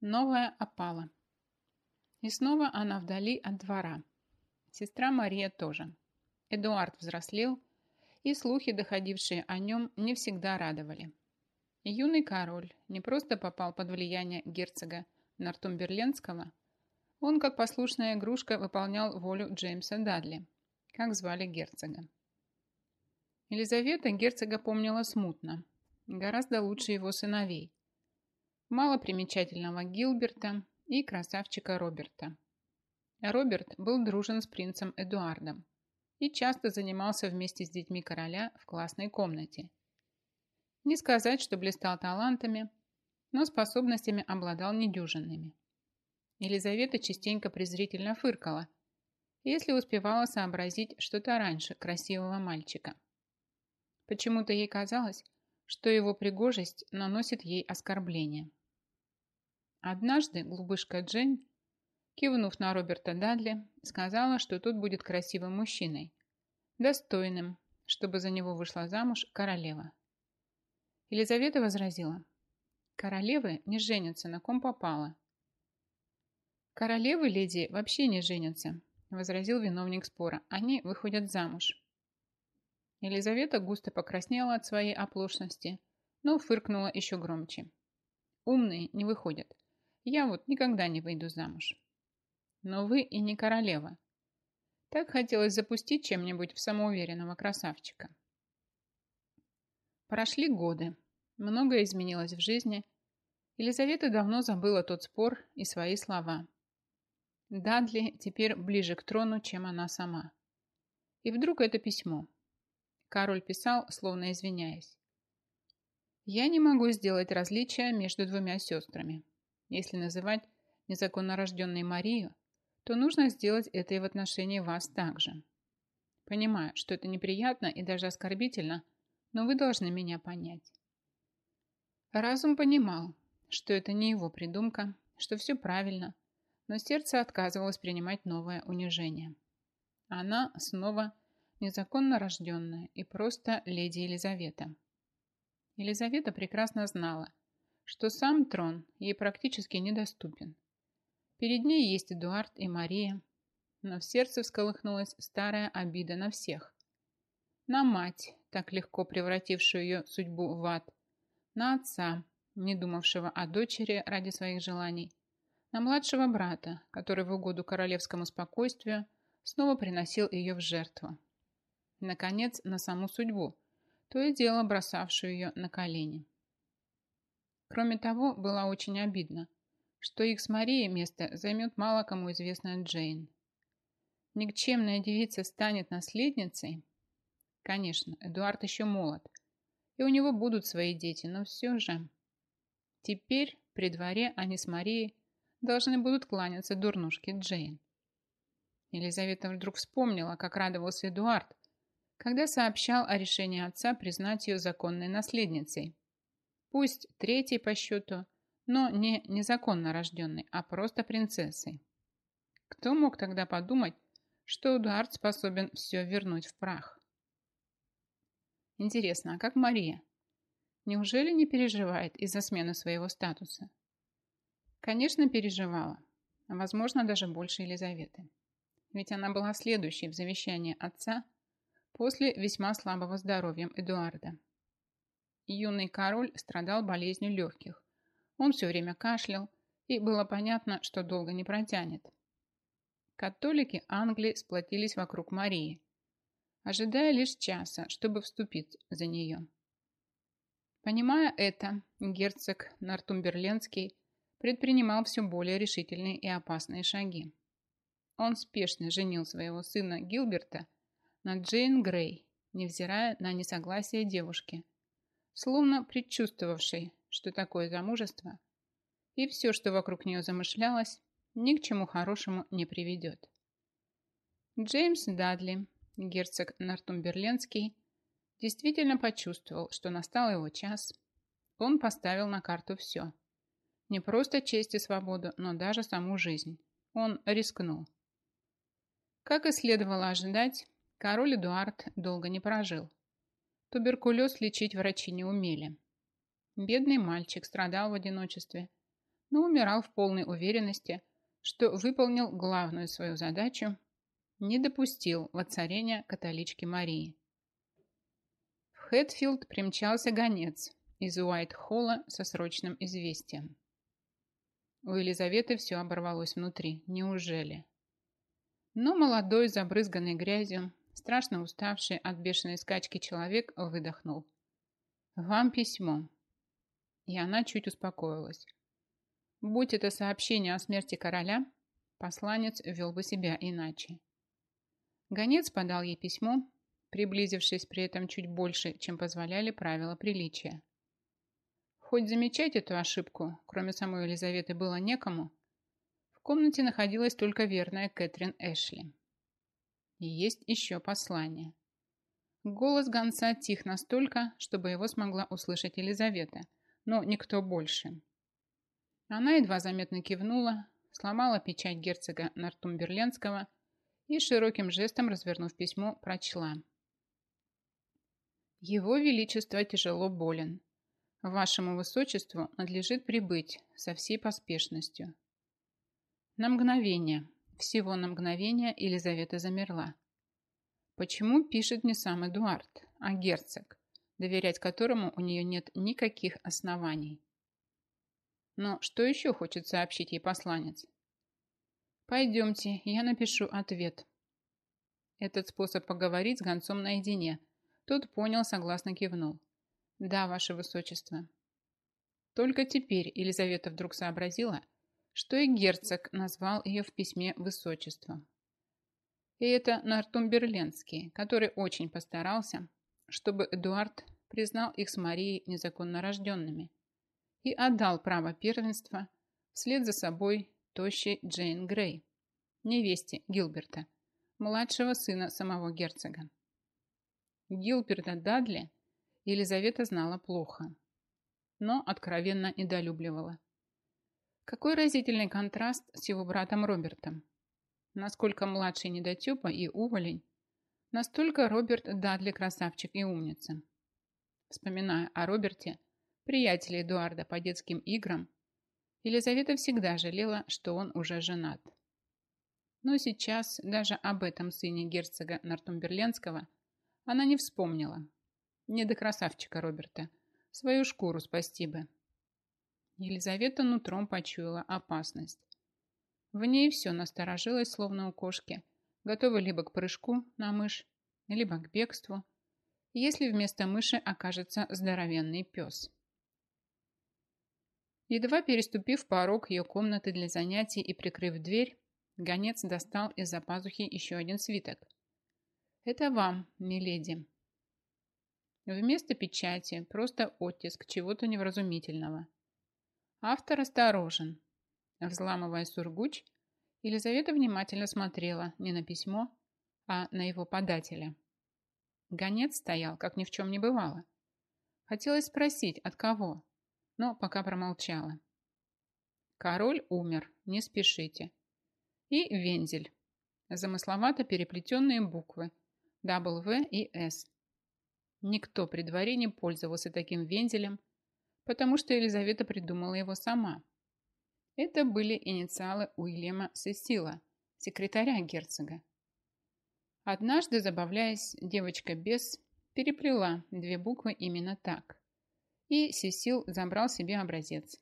Новая опала. И снова она вдали от двора. Сестра Мария тоже. Эдуард взрослел, и слухи, доходившие о нем, не всегда радовали. Юный король не просто попал под влияние герцога Нортумберленского, он, как послушная игрушка, выполнял волю Джеймса Дадли, как звали герцога. Елизавета герцога помнила смутно, гораздо лучше его сыновей, малопримечательного Гилберта и красавчика Роберта. Роберт был дружен с принцем Эдуардом и часто занимался вместе с детьми короля в классной комнате. Не сказать, что блистал талантами, но способностями обладал недюжинными. Елизавета частенько презрительно фыркала, если успевала сообразить что-то раньше красивого мальчика. Почему-то ей казалось, что его пригожесть наносит ей оскорбление. Однажды глубышка Джейн, кивнув на Роберта Дадли, сказала, что тот будет красивым мужчиной, достойным, чтобы за него вышла замуж королева. Елизавета возразила, королевы не женятся на ком попало. Королевы, леди, вообще не женятся, возразил виновник спора, они выходят замуж. Елизавета густо покраснела от своей оплошности, но фыркнула еще громче. Умные не выходят. Я вот никогда не выйду замуж. Но вы и не королева. Так хотелось запустить чем-нибудь в самоуверенного красавчика. Прошли годы. Многое изменилось в жизни. Елизавета давно забыла тот спор и свои слова. Дадли теперь ближе к трону, чем она сама. И вдруг это письмо. Кароль писал, словно извиняясь. «Я не могу сделать различия между двумя сестрами. Если называть незаконно рожденной Марию, то нужно сделать это и в отношении вас также. Понимаю, что это неприятно и даже оскорбительно, но вы должны меня понять. Разум понимал, что это не его придумка, что все правильно, но сердце отказывалось принимать новое унижение. Она снова незаконно рожденная и просто леди Елизавета. Елизавета прекрасно знала, что сам трон ей практически недоступен. Перед ней есть Эдуард и Мария, но в сердце всколыхнулась старая обида на всех. На мать, так легко превратившую ее судьбу в ад, на отца, не думавшего о дочери ради своих желаний, на младшего брата, который в угоду королевскому спокойствию снова приносил ее в жертву. Наконец, на саму судьбу, то и дело бросавшую ее на колени. Кроме того, было очень обидно, что их с Марией место займет мало кому известная Джейн. Никчемная девица станет наследницей? Конечно, Эдуард еще молод, и у него будут свои дети, но все же... Теперь при дворе они с Марией должны будут кланяться дурнушке Джейн. Елизавета вдруг вспомнила, как радовался Эдуард, когда сообщал о решении отца признать ее законной наследницей – Пусть третьей по счету, но не незаконно рожденной, а просто принцессой. Кто мог тогда подумать, что Эдуард способен все вернуть в прах? Интересно, а как Мария? Неужели не переживает из-за смены своего статуса? Конечно, переживала. Возможно, даже больше Елизаветы. Ведь она была следующей в завещании отца после весьма слабого здоровья Эдуарда юный король страдал болезнью легких. Он все время кашлял, и было понятно, что долго не протянет. Католики Англии сплотились вокруг Марии, ожидая лишь часа, чтобы вступить за нее. Понимая это, герцог Нортумберленский предпринимал все более решительные и опасные шаги. Он спешно женил своего сына Гилберта на Джейн Грей, невзирая на несогласие девушки – словно предчувствовавший, что такое замужество, и все, что вокруг нее замышлялось, ни к чему хорошему не приведет. Джеймс Дадли, герцог Нортумберленский, действительно почувствовал, что настал его час. Он поставил на карту все. Не просто честь и свободу, но даже саму жизнь. Он рискнул. Как и следовало ожидать, король Эдуард долго не прожил. Туберкулез лечить врачи не умели. Бедный мальчик страдал в одиночестве, но умирал в полной уверенности, что выполнил главную свою задачу, не допустил воцарения католички Марии. В Хэтфилд примчался гонец из Уайт-Холла со срочным известием. У Елизаветы все оборвалось внутри. Неужели? Но молодой, забрызганный грязью, страшно уставший от бешеной скачки человек выдохнул. «Вам письмо». И она чуть успокоилась. Будь это сообщение о смерти короля, посланец вел бы себя иначе. Гонец подал ей письмо, приблизившись при этом чуть больше, чем позволяли правила приличия. Хоть замечать эту ошибку, кроме самой Елизаветы, было некому, в комнате находилась только верная Кэтрин Эшли. И есть еще послание. Голос гонца тих настолько, чтобы его смогла услышать Елизавета, но никто больше. Она едва заметно кивнула, сломала печать герцога Нортумберленского и широким жестом, развернув письмо, прочла. «Его Величество тяжело болен. Вашему Высочеству надлежит прибыть со всей поспешностью». На мгновение, всего на мгновение Елизавета замерла. Почему пишет не сам Эдуард, а герцог, доверять которому у нее нет никаких оснований? Но что еще хочет сообщить ей посланец? Пойдемте, я напишу ответ. Этот способ поговорить с гонцом наедине. Тот понял, согласно кивнул. Да, ваше высочество. Только теперь Елизавета вдруг сообразила, что и герцог назвал ее в письме высочеством. И это Нортумберленский, который очень постарался, чтобы Эдуард признал их с Марией незаконно рожденными и отдал право первенства вслед за собой тощей Джейн Грей, невесте Гилберта, младшего сына самого герцога. Гилберта Дадли Елизавета знала плохо, но откровенно недолюбливала. Какой разительный контраст с его братом Робертом. Насколько младший недотепа и уволень, настолько Роберт Дадли красавчик и умница. Вспоминая о Роберте, приятеле Эдуарда по детским играм, Елизавета всегда жалела, что он уже женат. Но сейчас даже об этом сыне герцога Нортумберленского она не вспомнила. Не до красавчика Роберта. Свою шкуру спасти бы. Елизавета нутром почуяла опасность. В ней все насторожилось, словно у кошки, готова либо к прыжку на мышь, либо к бегству, если вместо мыши окажется здоровенный пес. Едва переступив порог ее комнаты для занятий и прикрыв дверь, гонец достал из-за пазухи еще один свиток. «Это вам, миледи». Вместо печати просто оттиск чего-то невразумительного – Автор осторожен. Взламывая сургуч, Елизавета внимательно смотрела не на письмо, а на его подателя. Гонец стоял, как ни в чем не бывало. Хотелось спросить, от кого, но пока промолчала. Король умер, не спешите. И вензель. Замысловато переплетенные буквы W и S. Никто при дворе не пользовался таким вензелем, потому что Елизавета придумала его сама. Это были инициалы Уильяма Сесила, секретаря герцога. Однажды, забавляясь, девочка без переплела две буквы именно так. И Сесил забрал себе образец,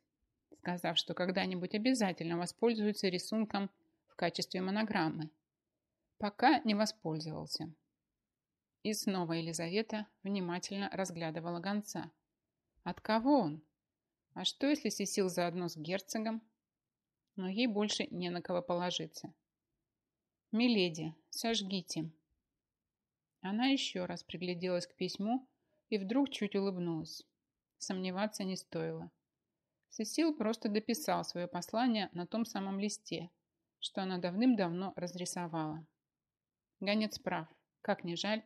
сказав, что когда-нибудь обязательно воспользуется рисунком в качестве монограммы. Пока не воспользовался. И снова Елизавета внимательно разглядывала гонца – от кого он? А что, если Сесил заодно с герцогом? Но ей больше не на кого положиться. «Миледи, сожгите». Она еще раз пригляделась к письму и вдруг чуть улыбнулась. Сомневаться не стоило. Сесил просто дописал свое послание на том самом листе, что она давным-давно разрисовала. Гонец прав, как ни жаль,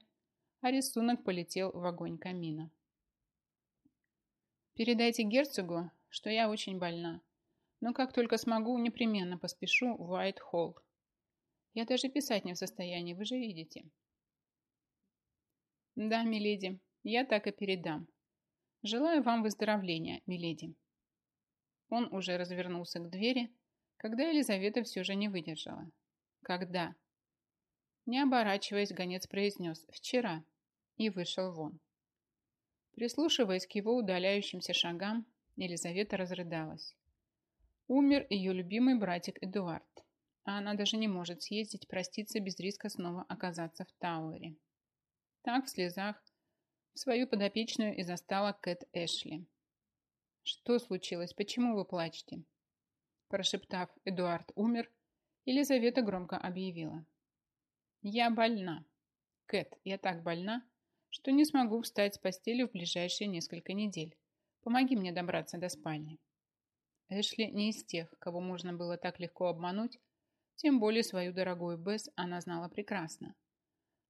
а рисунок полетел в огонь камина. Передайте герцогу, что я очень больна. Но как только смогу, непременно поспешу в Уайт-Холл. Я даже писать не в состоянии, вы же видите. Да, миледи, я так и передам. Желаю вам выздоровления, миледи. Он уже развернулся к двери, когда Елизавета все же не выдержала. Когда? Не оборачиваясь, гонец произнес «вчера» и вышел вон. Прислушиваясь к его удаляющимся шагам, Елизавета разрыдалась. Умер ее любимый братик Эдуард, а она даже не может съездить проститься без риска снова оказаться в Тауэре. Так в слезах свою подопечную и застала Кэт Эшли. «Что случилось? Почему вы плачете?» Прошептав «Эдуард умер», Елизавета громко объявила. «Я больна. Кэт, я так больна, что не смогу встать с постели в ближайшие несколько недель. Помоги мне добраться до спальни». Эшли не из тех, кого можно было так легко обмануть, тем более свою дорогую Бесс она знала прекрасно.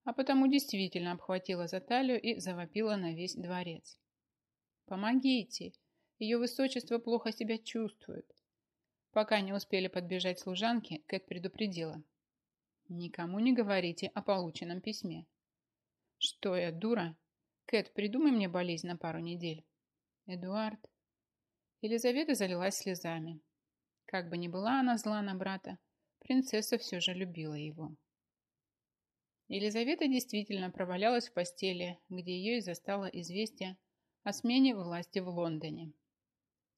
А потому действительно обхватила за талию и завопила на весь дворец. «Помогите! Ее высочество плохо себя чувствует!» Пока не успели подбежать служанки, Кэт предупредила. «Никому не говорите о полученном письме». «Что я, дура? Кэт, придумай мне болезнь на пару недель». «Эдуард...» Елизавета залилась слезами. Как бы ни была она зла на брата, принцесса все же любила его. Елизавета действительно провалялась в постели, где ее и застало известие о смене власти в Лондоне.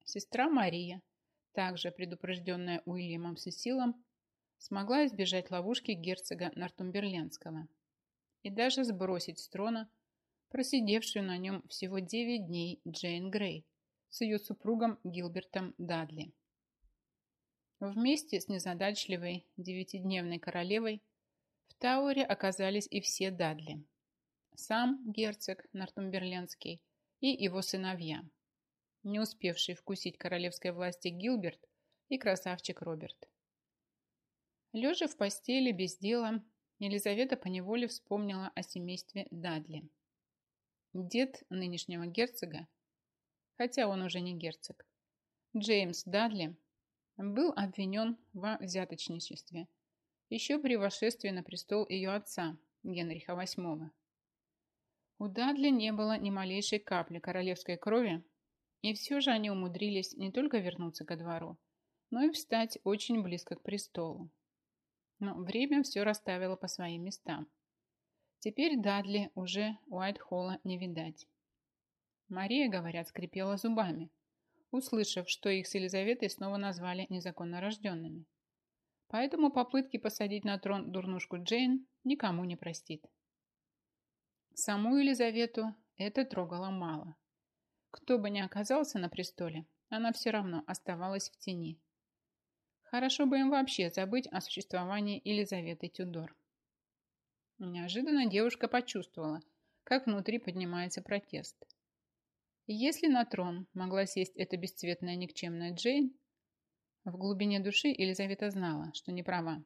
Сестра Мария, также предупрежденная Уильямом Сесилом, смогла избежать ловушки герцога Нортумберлендского и даже сбросить с трона просидевшую на нем всего 9 дней Джейн Грей, с ее супругом Гилбертом Дадли. Вместе с незадачливой девятидневной королевой в Тауэре оказались и все Дадли. Сам герцог Нортумберленский и его сыновья, не успевший вкусить королевской власти Гилберт и красавчик Роберт. Лежа в постели без дела, Елизавета поневоле вспомнила о семействе Дадли. Дед нынешнего герцога хотя он уже не герцог. Джеймс Дадли был обвинен во взяточничестве еще при восшествии на престол ее отца, Генриха VIII. У Дадли не было ни малейшей капли королевской крови, и все же они умудрились не только вернуться ко двору, но и встать очень близко к престолу. Но время все расставило по своим местам. Теперь Дадли уже Уайтхолла не видать. Мария, говорят, скрипела зубами, услышав, что их с Елизаветой снова назвали незаконно рожденными. Поэтому попытки посадить на трон дурнушку Джейн никому не простит. Саму Елизавету это трогало мало. Кто бы ни оказался на престоле, она все равно оставалась в тени. Хорошо бы им вообще забыть о существовании Елизаветы Тюдор. Неожиданно девушка почувствовала, как внутри поднимается протест. Если на трон могла сесть эта бесцветная никчемная Джейн, в глубине души Елизавета знала, что не права.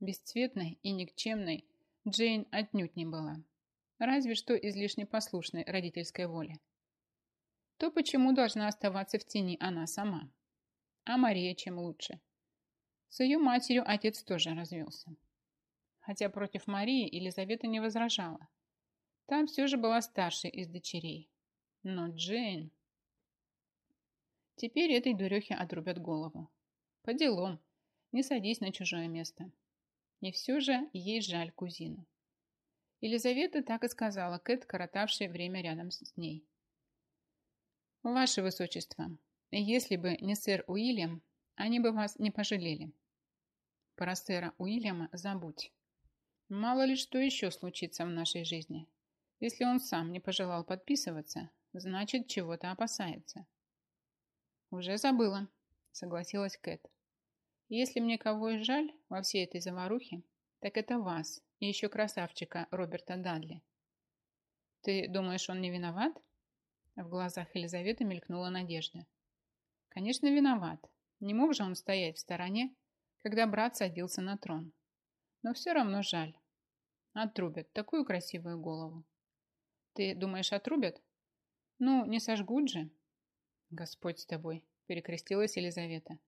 Бесцветной и никчемной Джейн отнюдь не была. Разве что излишне послушной родительской воле. То почему должна оставаться в тени она сама? А Мария чем лучше? С ее матерью отец тоже развелся. Хотя против Марии Елизавета не возражала. Там все же была старшей из дочерей, но Джейн... Теперь этой дурехе отрубят голову. По делам. Не садись на чужое место. И все же ей жаль кузину. Елизавета так и сказала Кэт, коротавшей время рядом с ней. «Ваше Высочество, если бы не сэр Уильям, они бы вас не пожалели. Про сэра Уильяма забудь. Мало ли что еще случится в нашей жизни. Если он сам не пожелал подписываться, Значит, чего-то опасается. Уже забыла, согласилась Кэт. Если мне кого и жаль во всей этой заварухе, так это вас и еще красавчика Роберта Дадли. Ты думаешь, он не виноват? В глазах Елизаветы мелькнула надежда. Конечно, виноват. Не мог же он стоять в стороне, когда брат садился на трон. Но все равно жаль. Отрубят такую красивую голову. Ты думаешь, отрубят? Ну, не сожгут же. Господь с тобой, перекрестилась Елизавета.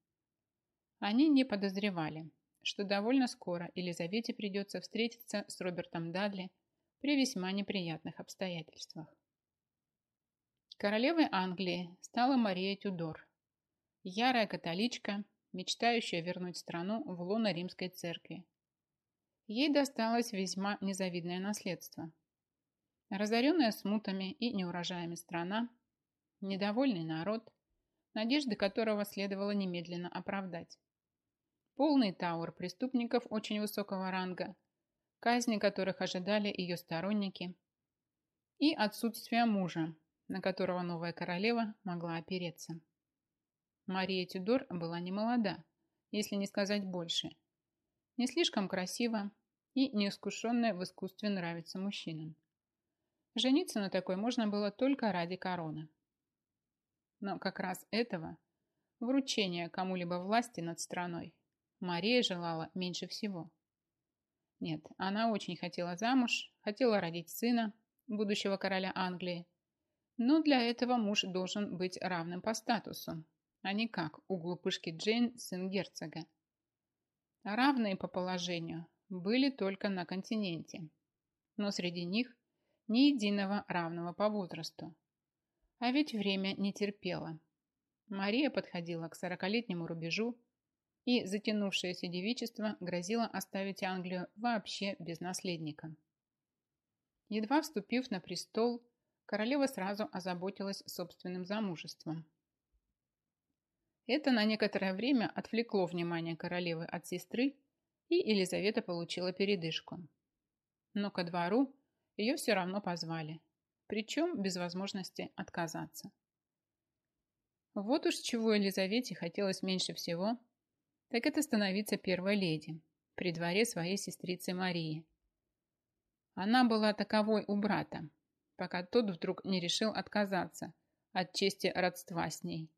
Они не подозревали, что довольно скоро Елизавете придется встретиться с Робертом Дадли при весьма неприятных обстоятельствах. Королевой Англии стала Мария Тюдор. Ярая католичка, мечтающая вернуть страну в лоно римской церкви. Ей досталось весьма незавидное наследство. Разоренная смутами и неурожаями страна, недовольный народ, надежды которого следовало немедленно оправдать. Полный таур преступников очень высокого ранга, казни которых ожидали ее сторонники, и отсутствие мужа, на которого новая королева могла опереться. Мария Тюдор была не молода, если не сказать больше. Не слишком красива и неискушенная в искусстве нравится мужчинам. Жениться на такой можно было только ради короны. Но как раз этого, вручения кому-либо власти над страной, Мария желала меньше всего. Нет, она очень хотела замуж, хотела родить сына, будущего короля Англии, но для этого муж должен быть равным по статусу, а не как у глупышки Джейн, сын герцога. Равные по положению были только на континенте, но среди них ни единого равного по возрасту. А ведь время не терпело. Мария подходила к сорокалетнему рубежу, и затянувшееся девичество грозило оставить Англию вообще без наследника. Едва вступив на престол, королева сразу озаботилась собственным замужеством. Это на некоторое время отвлекло внимание королевы от сестры, и Елизавета получила передышку. Но ко двору ее все равно позвали, причем без возможности отказаться. Вот уж чего Елизавете хотелось меньше всего, так это становиться первой леди при дворе своей сестрицы Марии. Она была таковой у брата, пока тот вдруг не решил отказаться от чести родства с ней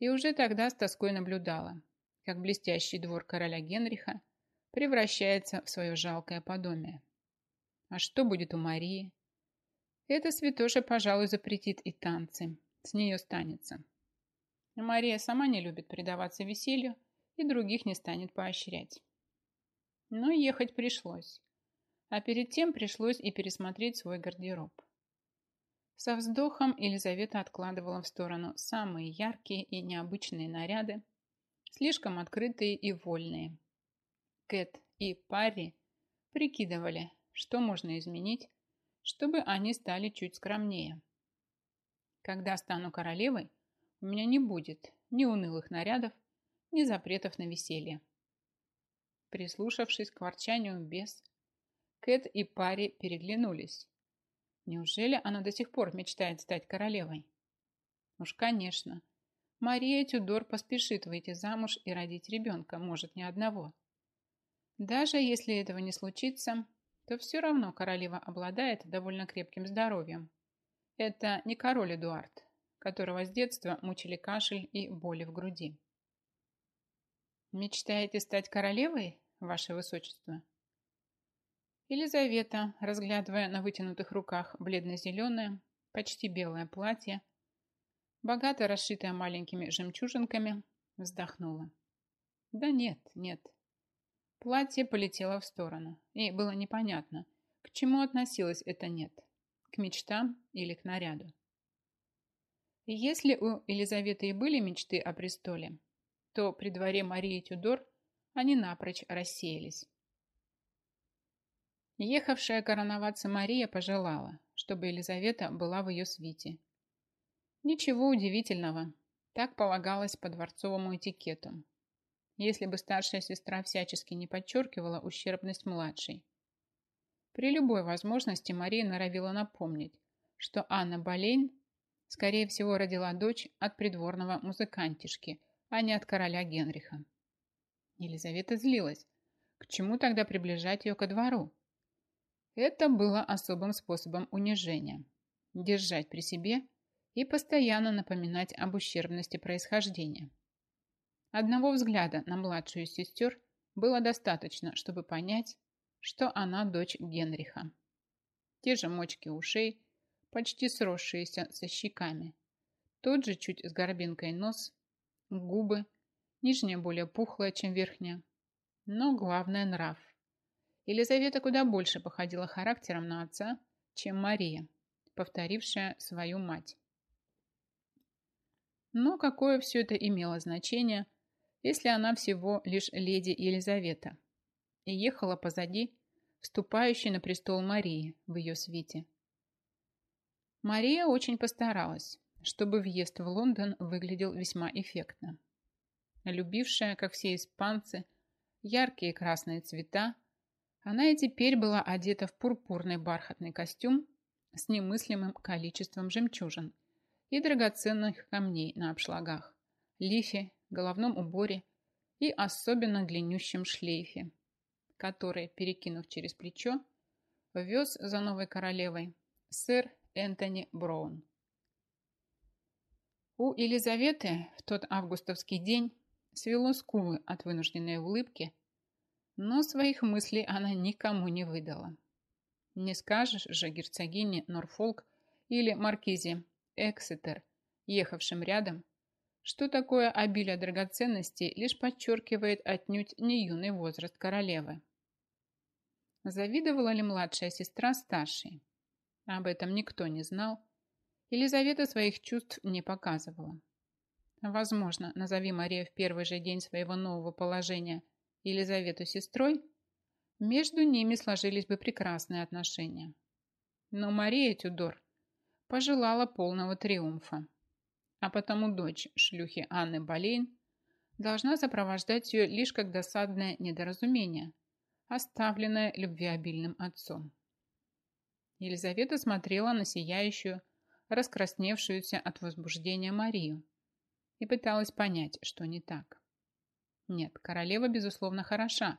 и уже тогда с тоской наблюдала, как блестящий двор короля Генриха превращается в свое жалкое подобие. А что будет у Марии? Эта святоша, пожалуй, запретит и танцы. С нее станется. Мария сама не любит предаваться веселью и других не станет поощрять. Но ехать пришлось. А перед тем пришлось и пересмотреть свой гардероб. Со вздохом Елизавета откладывала в сторону самые яркие и необычные наряды, слишком открытые и вольные. Кэт и Парри прикидывали, что можно изменить, чтобы они стали чуть скромнее. Когда стану королевой, у меня не будет ни унылых нарядов, ни запретов на веселье. Прислушавшись к ворчанию бес, Кэт и Парри переглянулись. Неужели она до сих пор мечтает стать королевой? Уж, конечно. Мария Тюдор поспешит выйти замуж и родить ребенка, может, не одного. Даже если этого не случится, то все равно королева обладает довольно крепким здоровьем. Это не король Эдуард, которого с детства мучили кашель и боли в груди. «Мечтаете стать королевой, ваше высочество?» Елизавета, разглядывая на вытянутых руках бледно-зеленое, почти белое платье, богато расшитое маленькими жемчужинками, вздохнула. Да нет, нет. Платье полетело в сторону, и было непонятно, к чему относилось это «нет» – к мечтам или к наряду. Если у Елизаветы и были мечты о престоле, то при дворе Марии Тюдор они напрочь рассеялись. Ехавшая короноваться Мария пожелала, чтобы Елизавета была в ее свите. Ничего удивительного, так полагалось по дворцовому этикету. Если бы старшая сестра всячески не подчеркивала ущербность младшей. При любой возможности Мария норовила напомнить, что Анна Болейн, скорее всего, родила дочь от придворного музыкантишки, а не от короля Генриха. Елизавета злилась. К чему тогда приближать ее ко двору? Это было особым способом унижения. Держать при себе и постоянно напоминать об ущербности происхождения. Одного взгляда на младшую сестер было достаточно, чтобы понять, что она дочь Генриха. Те же мочки ушей, почти сросшиеся со щеками. Тот же чуть с горбинкой нос, губы, нижняя более пухлая, чем верхняя. Но главное нрав. Елизавета куда больше походила характером на отца, чем Мария, повторившая свою мать. Но какое все это имело значение, если она всего лишь леди Елизавета и ехала позади, вступающей на престол Марии в ее свете. Мария очень постаралась, чтобы въезд в Лондон выглядел весьма эффектно. Любившая, как все испанцы, яркие красные цвета, она и теперь была одета в пурпурный бархатный костюм с немыслимым количеством жемчужин и драгоценных камней на обшлагах, лифе, головном уборе и особенно длиннющем шлейфе, который, перекинув через плечо, вез за новой королевой сэр Энтони Броун. У Елизаветы в тот августовский день свело скулы от вынужденной улыбки, но своих мыслей она никому не выдала. Не скажешь же герцогине Норфолк или маркизе Эксетер, ехавшим рядом, что такое обилие драгоценностей лишь подчеркивает отнюдь не юный возраст королевы. Завидовала ли младшая сестра старшей? Об этом никто не знал. Елизавета своих чувств не показывала. Возможно, назови Мария в первый же день своего нового положения Елизавету сестрой, между ними сложились бы прекрасные отношения. Но Мария Тюдор пожелала полного триумфа, а потому дочь шлюхи Анны Болейн должна сопровождать ее лишь как досадное недоразумение, оставленное любвеобильным отцом. Елизавета смотрела на сияющую, раскрасневшуюся от возбуждения Марию и пыталась понять, что не так. Нет, королева, безусловно, хороша,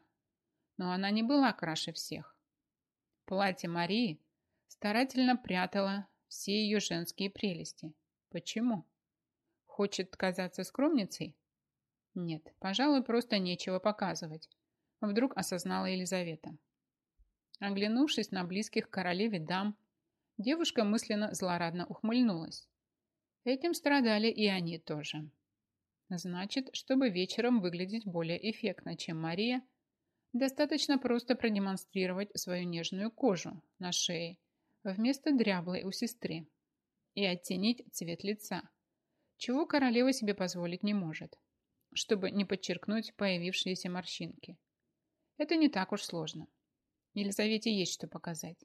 но она не была краше всех. Платье Марии старательно прятало все ее женские прелести. Почему? Хочет казаться скромницей? Нет, пожалуй, просто нечего показывать. Вдруг осознала Елизавета. Оглянувшись на близких королеве дам, девушка мысленно злорадно ухмыльнулась. Этим страдали и они тоже. Значит, чтобы вечером выглядеть более эффектно, чем Мария, достаточно просто продемонстрировать свою нежную кожу на шее вместо дряблой у сестры и оттенить цвет лица, чего королева себе позволить не может, чтобы не подчеркнуть появившиеся морщинки. Это не так уж сложно. Елизавете есть что показать.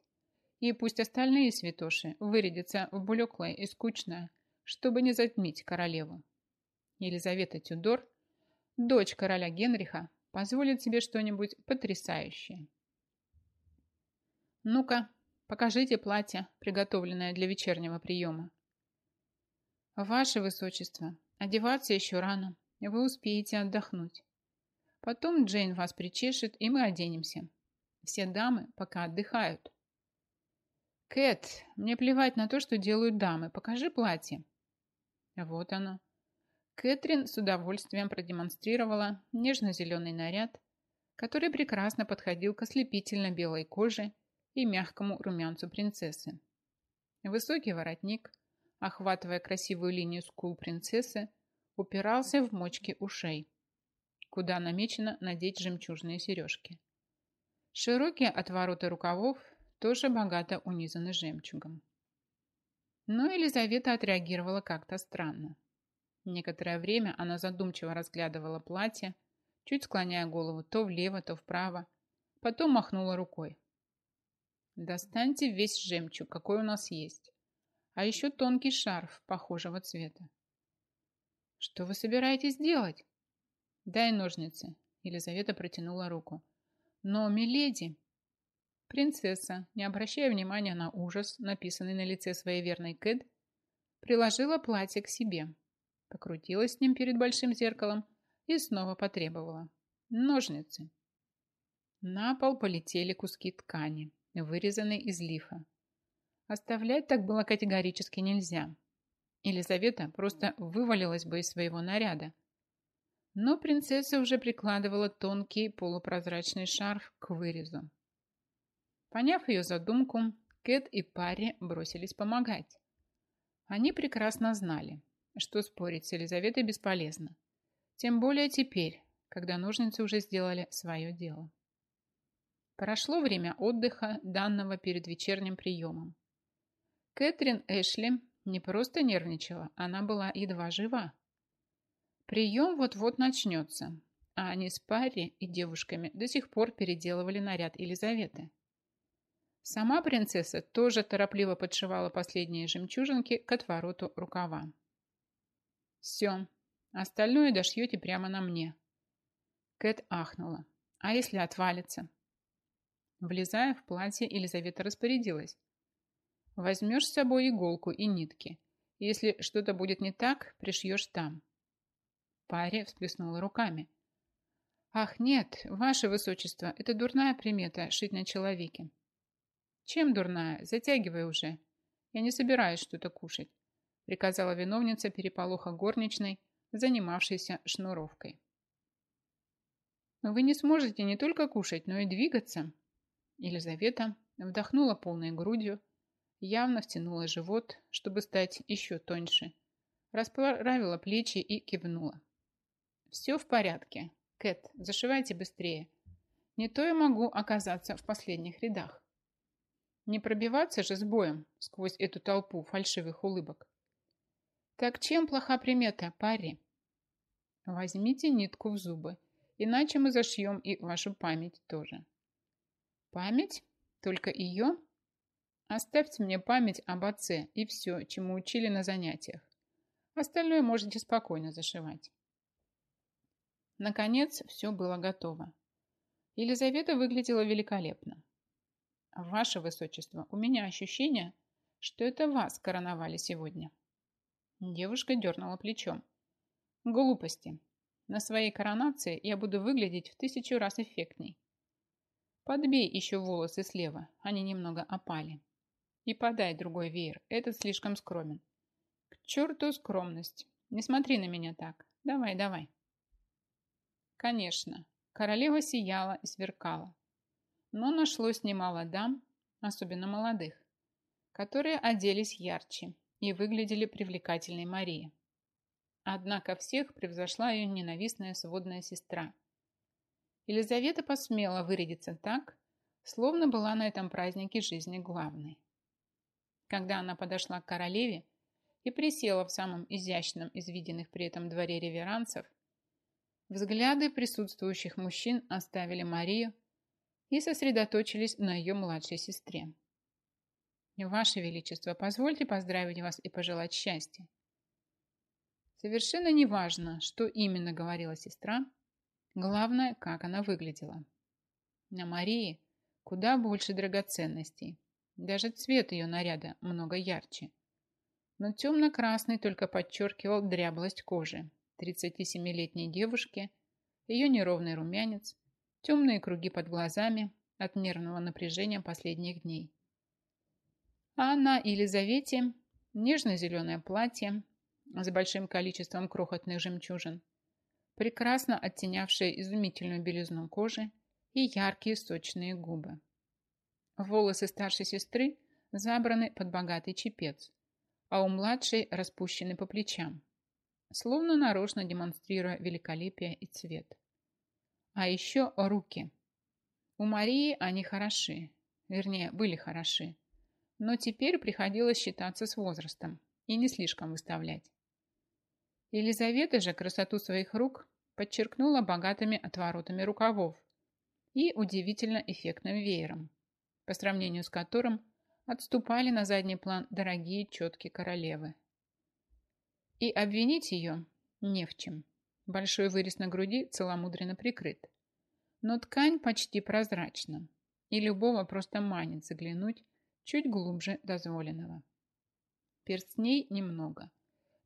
И пусть остальные святоши вырядятся в блеклое и скучное, чтобы не затмить королеву. Елизавета Тюдор, дочь короля Генриха, позволит себе что-нибудь потрясающее. Ну-ка, покажите платье, приготовленное для вечернего приема. Ваше Высочество, одеваться еще рано, вы успеете отдохнуть. Потом Джейн вас причешет, и мы оденемся. Все дамы пока отдыхают. Кэт, мне плевать на то, что делают дамы. Покажи платье. Вот оно. Кэтрин с удовольствием продемонстрировала нежно-зеленый наряд, который прекрасно подходил к ослепительно-белой коже и мягкому румянцу принцессы. Высокий воротник, охватывая красивую линию скул принцессы, упирался в мочки ушей, куда намечено надеть жемчужные сережки. Широкие отвороты рукавов тоже богато унизаны жемчугом. Но Елизавета отреагировала как-то странно. Некоторое время она задумчиво разглядывала платье, чуть склоняя голову то влево, то вправо, потом махнула рукой. «Достаньте весь жемчуг, какой у нас есть, а еще тонкий шарф похожего цвета». «Что вы собираетесь делать?» «Дай ножницы», — Елизавета протянула руку. «Но, миледи...» Принцесса, не обращая внимания на ужас, написанный на лице своей верной Кэд, приложила платье к себе, покрутилась с ним перед большим зеркалом и снова потребовала. Ножницы. На пол полетели куски ткани, вырезанные из лифа. Оставлять так было категорически нельзя. Елизавета просто вывалилась бы из своего наряда. Но принцесса уже прикладывала тонкий полупрозрачный шарф к вырезу. Поняв ее задумку, Кэт и Парри бросились помогать. Они прекрасно знали, что спорить с Елизаветой бесполезно. Тем более теперь, когда ножницы уже сделали свое дело. Прошло время отдыха, данного перед вечерним приемом. Кэтрин Эшли Не просто нервничала, она была едва жива. Прием вот-вот начнется, а они с Парри и девушками до сих пор переделывали наряд Елизаветы. Сама принцесса тоже торопливо подшивала последние жемчужинки к отвороту рукава. «Все, остальное дошьете прямо на мне». Кэт ахнула. «А если отвалится?» Влезая в платье, Елизавета распорядилась. «Возьмешь с собой иголку и нитки. Если что-то будет не так, пришьешь там». Паре всплеснула руками. «Ах, нет, ваше высочество, это дурная примета шить на человеке. «Чем дурная? Затягивай уже. Я не собираюсь что-то кушать», приказала виновница переполоха горничной, занимавшейся шнуровкой. «Вы не сможете не только кушать, но и двигаться». Елизавета вдохнула полной грудью, явно втянула живот, чтобы стать еще тоньше, расправила плечи и кивнула. «Все в порядке. Кэт, зашивайте быстрее. Не то я могу оказаться в последних рядах». Не пробиваться же с боем сквозь эту толпу фальшивых улыбок. Так чем плоха примета, пари? Возьмите нитку в зубы, иначе мы зашьем и вашу память тоже. Память? Только ее? Оставьте мне память об отце и все, чему учили на занятиях. Остальное можете спокойно зашивать. Наконец, все было готово. Елизавета выглядела великолепно. Ваше Высочество, у меня ощущение, что это вас короновали сегодня. Девушка дернула плечом. Глупости. На своей коронации я буду выглядеть в тысячу раз эффектней. Подбей еще волосы слева, они немного опали. И подай другой веер, этот слишком скромен. К черту скромность. Не смотри на меня так. Давай, давай. Конечно, королева сияла и сверкала но нашлось немало дам, особенно молодых, которые оделись ярче и выглядели привлекательной Марии. Однако всех превзошла ее ненавистная сводная сестра. Елизавета посмела вырядиться так, словно была на этом празднике жизни главной. Когда она подошла к королеве и присела в самом изящном из виденных при этом дворе реверансов, взгляды присутствующих мужчин оставили Марию и сосредоточились на ее младшей сестре. «Ваше Величество, позвольте поздравить вас и пожелать счастья». Совершенно неважно, что именно говорила сестра, главное, как она выглядела. На Марии куда больше драгоценностей, даже цвет ее наряда много ярче. Но темно-красный только подчеркивал дряблость кожи 37-летней девушки, ее неровный румянец темные круги под глазами от нервного напряжения последних дней. А на Елизавете нежно-зеленое платье с большим количеством крохотных жемчужин, прекрасно оттенявшее изумительную белизну кожи и яркие сочные губы. Волосы старшей сестры забраны под богатый чепец, а у младшей распущены по плечам, словно нарочно демонстрируя великолепие и цвет. А еще руки. У Марии они хороши, вернее, были хороши. Но теперь приходилось считаться с возрастом и не слишком выставлять. Елизавета же красоту своих рук подчеркнула богатыми отворотами рукавов и удивительно эффектным веером, по сравнению с которым отступали на задний план дорогие четки королевы. И обвинить ее не в чем. Большой вырез на груди целомудренно прикрыт. Но ткань почти прозрачна, и любого просто манит заглянуть чуть глубже дозволенного. Перстней немного,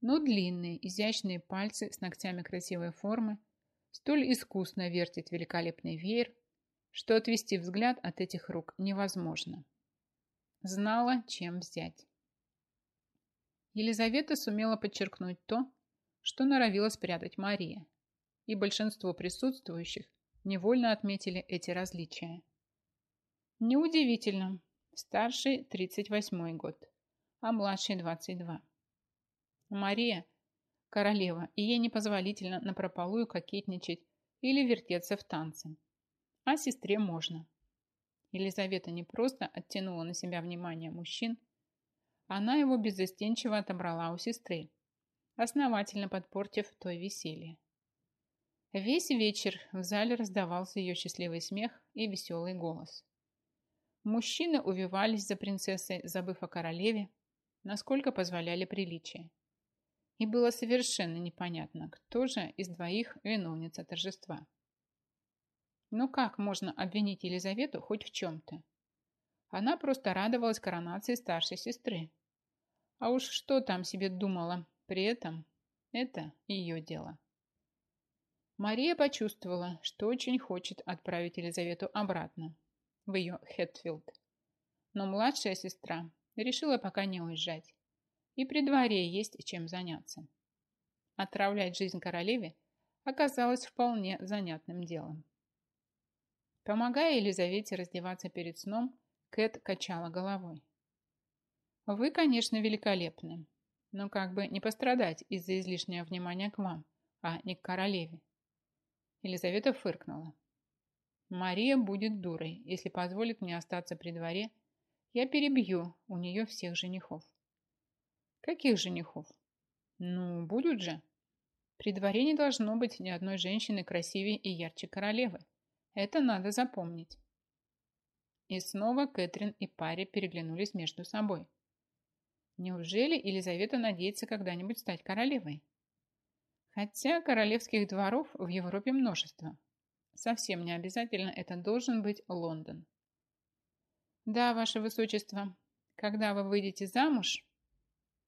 но длинные, изящные пальцы с ногтями красивой формы столь искусно вертит великолепный веер, что отвести взгляд от этих рук невозможно. Знала, чем взять. Елизавета сумела подчеркнуть то, что норовила спрятать Мария, и большинство присутствующих невольно отметили эти различия. Неудивительно, старший 38 год, а младший 22. Мария – королева, и ей непозволительно напропалую кокетничать или вертеться в танце. А сестре можно. Елизавета не просто оттянула на себя внимание мужчин, она его беззастенчиво отобрала у сестры, основательно подпортив той веселье. Весь вечер в зале раздавался ее счастливый смех и веселый голос. Мужчины увивались за принцессой, забыв о королеве, насколько позволяли приличия. И было совершенно непонятно, кто же из двоих виновница торжества. Но как можно обвинить Елизавету хоть в чем-то? Она просто радовалась коронации старшей сестры. А уж что там себе думала при этом, это ее дело. Мария почувствовала, что очень хочет отправить Елизавету обратно, в ее Хэтфилд. Но младшая сестра решила пока не уезжать. И при дворе есть чем заняться. Отравлять жизнь королеве оказалось вполне занятным делом. Помогая Елизавете раздеваться перед сном, Кэт качала головой. «Вы, конечно, великолепны, но как бы не пострадать из-за излишнего внимания к вам, а не к королеве. Елизавета фыркнула. Мария будет дурой, если позволит мне остаться при дворе. Я перебью у нее всех женихов. Каких женихов? Ну, будут же. При дворе не должно быть ни одной женщины красивее и ярче королевы. Это надо запомнить. И снова Кэтрин и Парри переглянулись между собой. Неужели Елизавета надеется когда-нибудь стать королевой? Хотя королевских дворов в Европе множество. Совсем не обязательно это должен быть Лондон. Да, ваше высочество, когда вы выйдете замуж...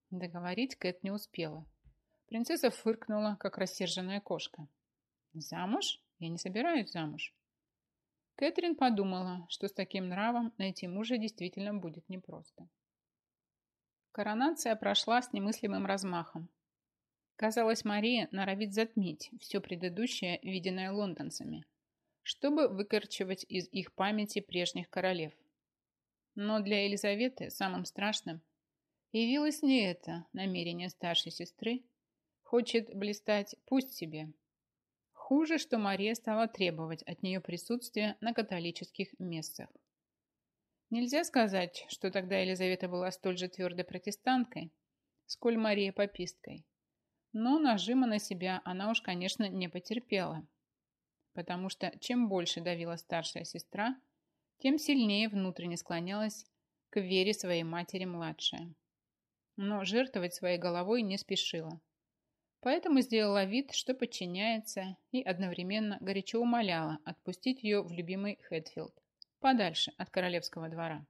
Договорить Кэт не успела. Принцесса фыркнула, как рассерженная кошка. Замуж? Я не собираюсь замуж. Кэтрин подумала, что с таким нравом найти мужа действительно будет непросто. Коронация прошла с немыслимым размахом. Казалось, Мария норовит затмить все предыдущее, виденное лондонцами, чтобы выкорчевать из их памяти прежних королев. Но для Елизаветы самым страшным явилось не это намерение старшей сестры. Хочет блистать, пусть себе. Хуже, что Мария стала требовать от нее присутствия на католических местах. Нельзя сказать, что тогда Елизавета была столь же твердой протестанткой, сколь Мария пописткой. Но нажима на себя она уж, конечно, не потерпела, потому что чем больше давила старшая сестра, тем сильнее внутренне склонялась к вере своей матери младшая. Но жертвовать своей головой не спешила. Поэтому сделала вид, что подчиняется, и одновременно горячо умоляла отпустить ее в любимый Хэтфилд, подальше от королевского двора.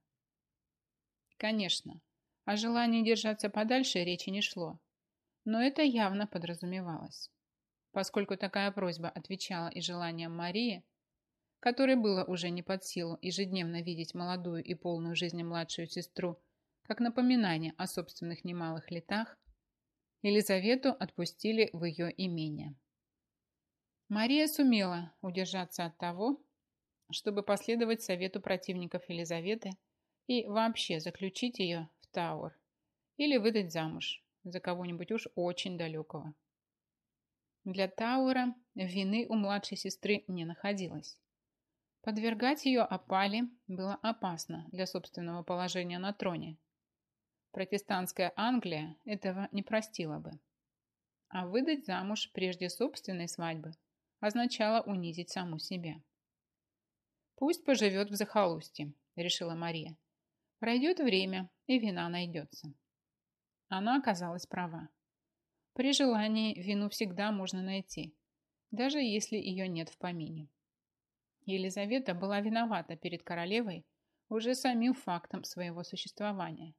Конечно, о желании держаться подальше речи не шло, но это явно подразумевалось. Поскольку такая просьба отвечала и желаниям Марии, которой было уже не под силу ежедневно видеть молодую и полную жизни младшую сестру как напоминание о собственных немалых летах, Елизавету отпустили в ее имение. Мария сумела удержаться от того, чтобы последовать совету противников Елизаветы и вообще заключить ее в Тауэр или выдать замуж, за кого-нибудь уж очень далекого. Для Тауэра вины у младшей сестры не находилось. Подвергать ее опале было опасно для собственного положения на троне. Протестантская Англия этого не простила бы. А выдать замуж прежде собственной свадьбы означало унизить саму себя. «Пусть поживет в захолустье», – решила Мария. «Пройдет время, и вина найдется». Она оказалась права. При желании вину всегда можно найти, даже если ее нет в помине. Елизавета была виновата перед королевой уже самим фактом своего существования.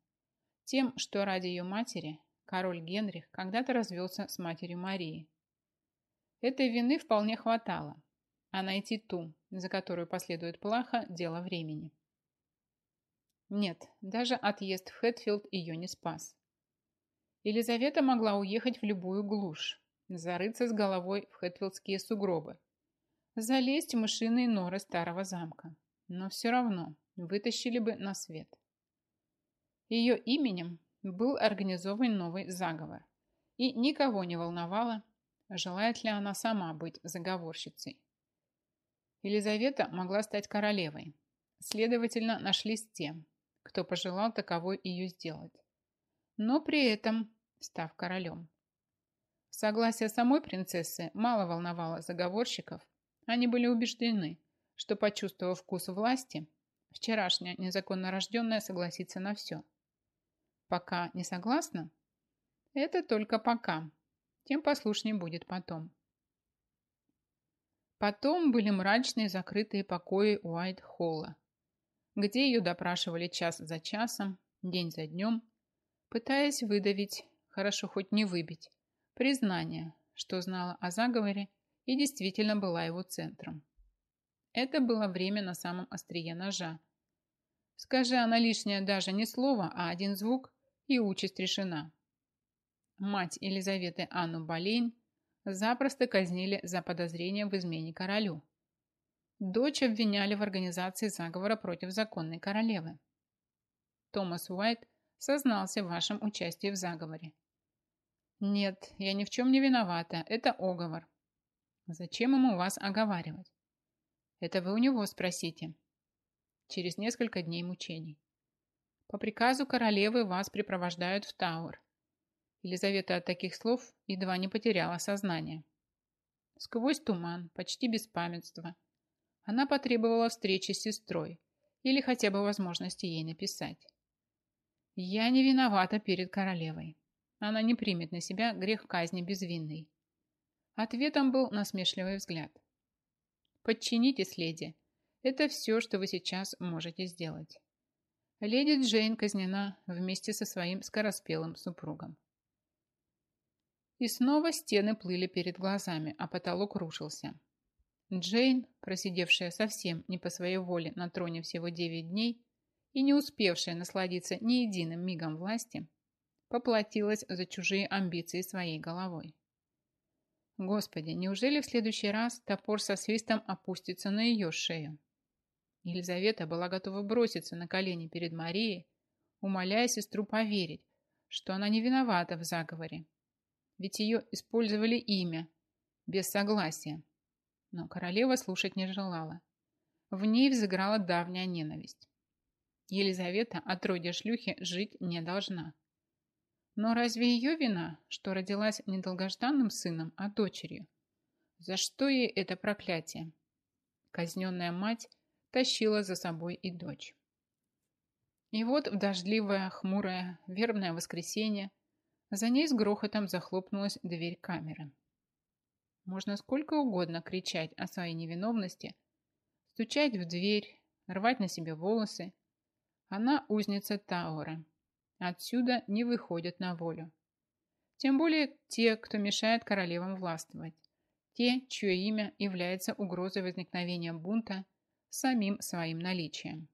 Тем, что ради ее матери король Генрих когда-то развелся с матерью Марии. Этой вины вполне хватало, а найти ту, за которую последует плаха, дело времени. Нет, даже отъезд в Хэтфилд ее не спас. Елизавета могла уехать в любую глушь, зарыться с головой в хэтфилдские сугробы, залезть в мышиные норы старого замка, но все равно вытащили бы на свет. Ее именем был организован новый заговор, и никого не волновало, желает ли она сама быть заговорщицей. Елизавета могла стать королевой, следовательно, нашлись те, кто пожелал таковой ее сделать. но при этом став королем. Согласие самой принцессы мало волновало заговорщиков. Они были убеждены, что, почувствовав вкус власти, вчерашняя незаконно рожденная согласится на все. Пока не согласна? Это только пока. Тем послушнее будет потом. Потом были мрачные закрытые покои Уайт-Холла, где ее допрашивали час за часом, день за днем, пытаясь выдавить, хорошо хоть не выбить, признание, что знала о заговоре и действительно была его центром. Это было время на самом острие ножа. Скажи она лишнее даже не слово, а один звук, и участь решена. Мать Елизаветы Анну Болейн запросто казнили за подозрение в измене королю. Дочь обвиняли в организации заговора против законной королевы. Томас Уайт сознался в вашем участии в заговоре. Нет, я ни в чем не виновата, это оговор. Зачем ему вас оговаривать? Это вы у него спросите. Через несколько дней мучений. По приказу королевы вас припровождают в Тауэр. Елизавета от таких слов едва не потеряла сознание. Сквозь туман, почти без памятства, она потребовала встречи с сестрой или хотя бы возможности ей написать. «Я не виновата перед королевой. Она не примет на себя грех казни безвинной». Ответом был насмешливый взгляд. «Подчинитесь, леди. Это все, что вы сейчас можете сделать». Леди Джейн казнена вместе со своим скороспелым супругом. И снова стены плыли перед глазами, а потолок рушился. Джейн, просидевшая совсем не по своей воле на троне всего девять дней и не успевшая насладиться ни единым мигом власти, поплатилась за чужие амбиции своей головой. Господи, неужели в следующий раз топор со свистом опустится на ее шею? Елизавета была готова броситься на колени перед Марией, умоляя сестру поверить, что она не виновата в заговоре ведь ее использовали имя, без согласия. Но королева слушать не желала. В ней взыграла давняя ненависть. Елизавета, отродья шлюхи, жить не должна. Но разве ее вина, что родилась не долгожданным сыном, а дочерью? За что ей это проклятие? Казненная мать тащила за собой и дочь. И вот в дождливое, хмурое, вербное воскресенье за ней с грохотом захлопнулась дверь камеры. Можно сколько угодно кричать о своей невиновности, стучать в дверь, рвать на себе волосы. Она узница Таура. Отсюда не выходят на волю. Тем более те, кто мешает королевам властвовать. Те, чье имя является угрозой возникновения бунта самим своим наличием.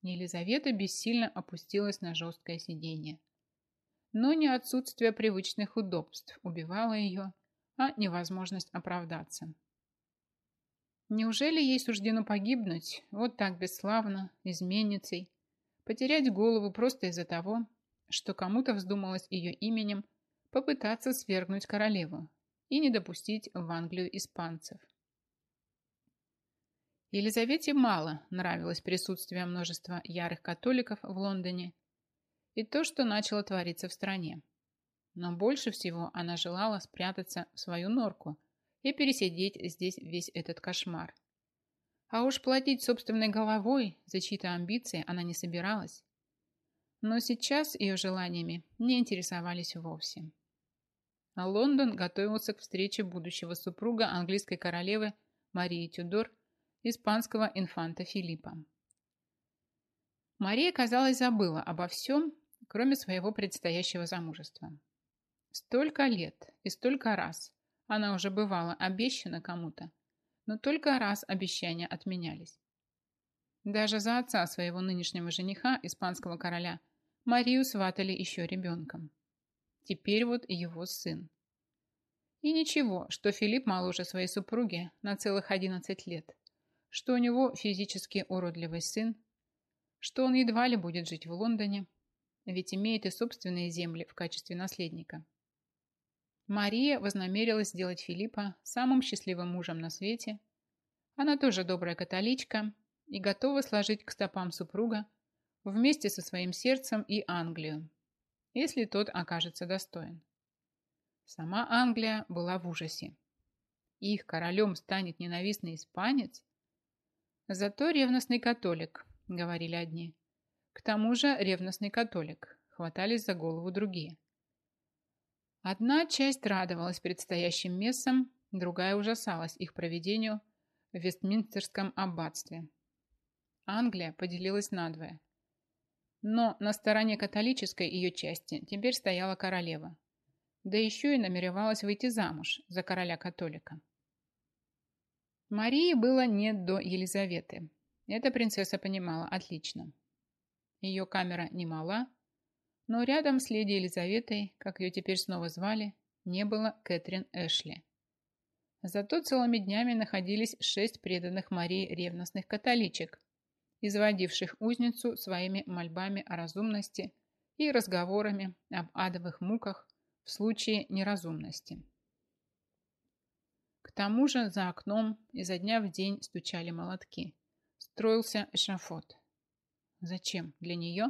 Елизавета бессильно опустилась на жесткое сиденье но не отсутствие привычных удобств убивало ее, а невозможность оправдаться. Неужели ей суждено погибнуть вот так бесславно, изменницей, потерять голову просто из-за того, что кому-то вздумалось ее именем попытаться свергнуть королеву и не допустить в Англию испанцев? Елизавете мало нравилось присутствие множества ярых католиков в Лондоне и то, что начало твориться в стране. Но больше всего она желала спрятаться в свою норку и пересидеть здесь весь этот кошмар. А уж платить собственной головой за чьи-то амбиции она не собиралась. Но сейчас ее желаниями не интересовались вовсе. Лондон готовился к встрече будущего супруга английской королевы Марии Тюдор, испанского инфанта Филиппа. Мария, казалось, забыла обо всем кроме своего предстоящего замужества. Столько лет и столько раз она уже бывала обещана кому-то, но только раз обещания отменялись. Даже за отца своего нынешнего жениха, испанского короля, Марию сватали еще ребенком. Теперь вот его сын. И ничего, что Филипп моложе своей супруги на целых 11 лет, что у него физически уродливый сын, что он едва ли будет жить в Лондоне, ведь имеет и собственные земли в качестве наследника. Мария вознамерилась сделать Филиппа самым счастливым мужем на свете. Она тоже добрая католичка и готова сложить к стопам супруга вместе со своим сердцем и Англию. если тот окажется достоин. Сама Англия была в ужасе. Их королем станет ненавистный испанец? Зато ревностный католик, говорили одни. К тому же ревностный католик, хватались за голову другие. Одна часть радовалась предстоящим мессам, другая ужасалась их проведению в Вестминстерском аббатстве. Англия поделилась надвое. Но на стороне католической ее части теперь стояла королева. Да еще и намеревалась выйти замуж за короля-католика. Марии было нет до Елизаветы. Эта принцесса понимала отлично. Ее камера не мала, но рядом с леди Елизаветой, как ее теперь снова звали, не было Кэтрин Эшли. Зато целыми днями находились шесть преданных Марии ревностных католичек, изводивших узницу своими мольбами о разумности и разговорами об адовых муках в случае неразумности. К тому же за окном изо дня в день стучали молотки. Строился эшафот. Зачем? Для нее?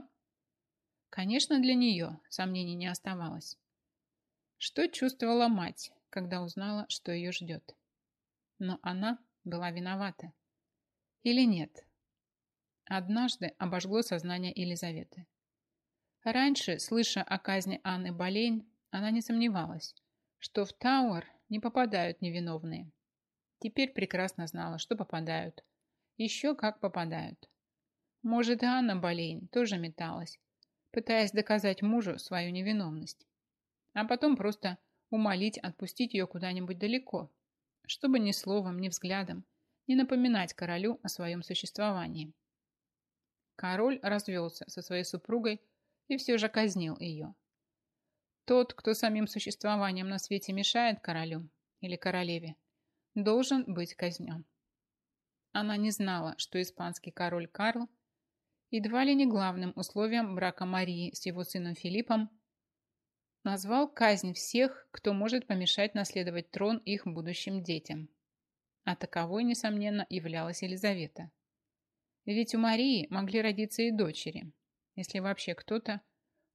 Конечно, для нее сомнений не оставалось. Что чувствовала мать, когда узнала, что ее ждет? Но она была виновата. Или нет? Однажды обожгло сознание Елизаветы. Раньше, слыша о казни Анны Болейн, она не сомневалась, что в Тауэр не попадают невиновные. Теперь прекрасно знала, что попадают. Еще как попадают. Может, и Анна Болейн тоже металась, пытаясь доказать мужу свою невиновность, а потом просто умолить отпустить ее куда-нибудь далеко, чтобы ни словом, ни взглядом не напоминать королю о своем существовании. Король развелся со своей супругой и все же казнил ее. Тот, кто самим существованием на свете мешает королю или королеве, должен быть казнен. Она не знала, что испанский король Карл едва ли не главным условием брака Марии с его сыном Филиппом, назвал казнь всех, кто может помешать наследовать трон их будущим детям. А таковой, несомненно, являлась Елизавета. Ведь у Марии могли родиться и дочери, если вообще кто-то,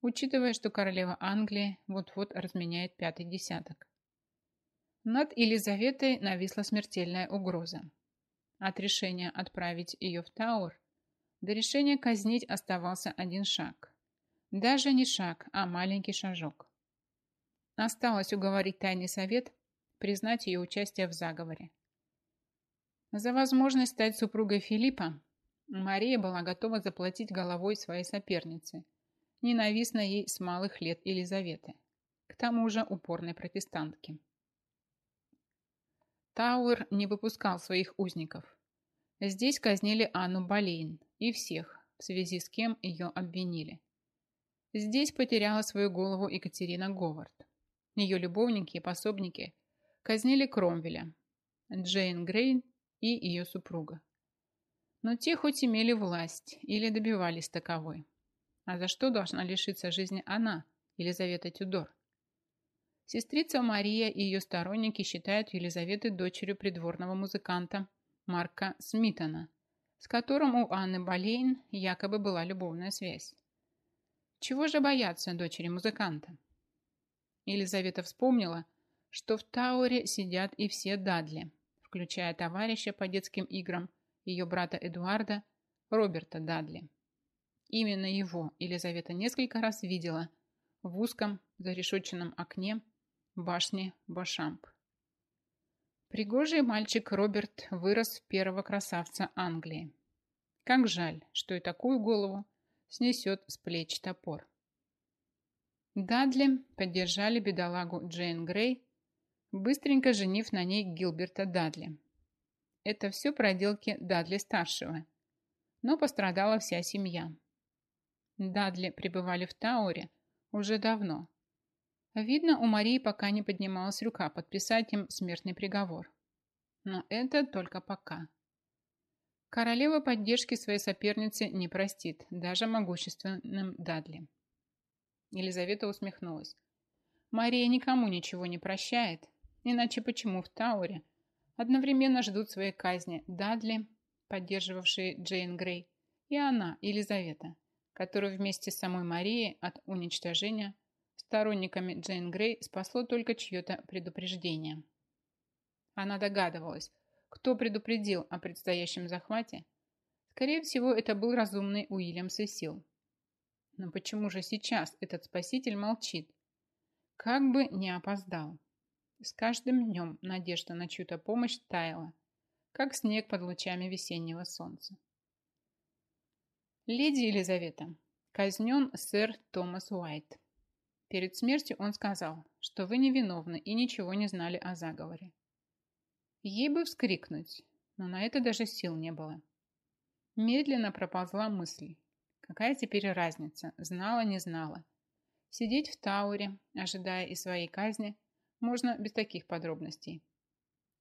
учитывая, что королева Англии вот-вот разменяет пятый десяток. Над Елизаветой нависла смертельная угроза. От решения отправить ее в Тауэр до решения казнить оставался один шаг. Даже не шаг, а маленький шажок. Осталось уговорить тайный совет признать ее участие в заговоре. За возможность стать супругой Филиппа Мария была готова заплатить головой своей соперницы, ненавистной ей с малых лет Елизаветы, к тому же упорной протестантки. Тауэр не выпускал своих узников. Здесь казнили Анну Болейн, и всех, в связи с кем ее обвинили. Здесь потеряла свою голову Екатерина Говард. Ее любовники и пособники казнили Кромвеля, Джейн Грейн и ее супруга. Но те хоть имели власть или добивались таковой. А за что должна лишиться жизни она, Елизавета Тюдор? Сестрица Мария и ее сторонники считают Елизаветы дочерью придворного музыканта Марка Смитона – с которым у Анны Болейн якобы была любовная связь. Чего же бояться дочери музыканта? Елизавета вспомнила, что в Тауре сидят и все Дадли, включая товарища по детским играм ее брата Эдуарда, Роберта Дадли. Именно его Елизавета несколько раз видела в узком зарешетченном окне башни Башамп. Пригожий мальчик Роберт вырос в первого красавца Англии. Как жаль, что и такую голову снесет с плеч топор. Дадли поддержали бедолагу Джейн Грей, быстренько женив на ней Гилберта Дадли. Это все проделки Дадли-старшего, но пострадала вся семья. Дадли пребывали в Тауре уже давно, Видно, у Марии пока не поднималась рука подписать им смертный приговор. Но это только пока. Королева поддержки своей соперницы не простит, даже могущественным Дадли. Елизавета усмехнулась. Мария никому ничего не прощает, иначе почему в Тауре одновременно ждут своей казни Дадли, поддерживавшие Джейн Грей, и она, Елизавета, которую вместе с самой Марией от уничтожения сторонниками Джейн Грей спасло только чье-то предупреждение. Она догадывалась, кто предупредил о предстоящем захвате. Скорее всего, это был разумный Уильям Сесил. Но почему же сейчас этот спаситель молчит? Как бы не опоздал. С каждым днем надежда на чью-то помощь таяла, как снег под лучами весеннего солнца. Леди Елизавета, казнен сэр Томас Уайт. Перед смертью он сказал, что вы невиновны и ничего не знали о заговоре. Ей бы вскрикнуть, но на это даже сил не было. Медленно проползла мысль. Какая теперь разница, знала, не знала. Сидеть в Тауре, ожидая и своей казни, можно без таких подробностей.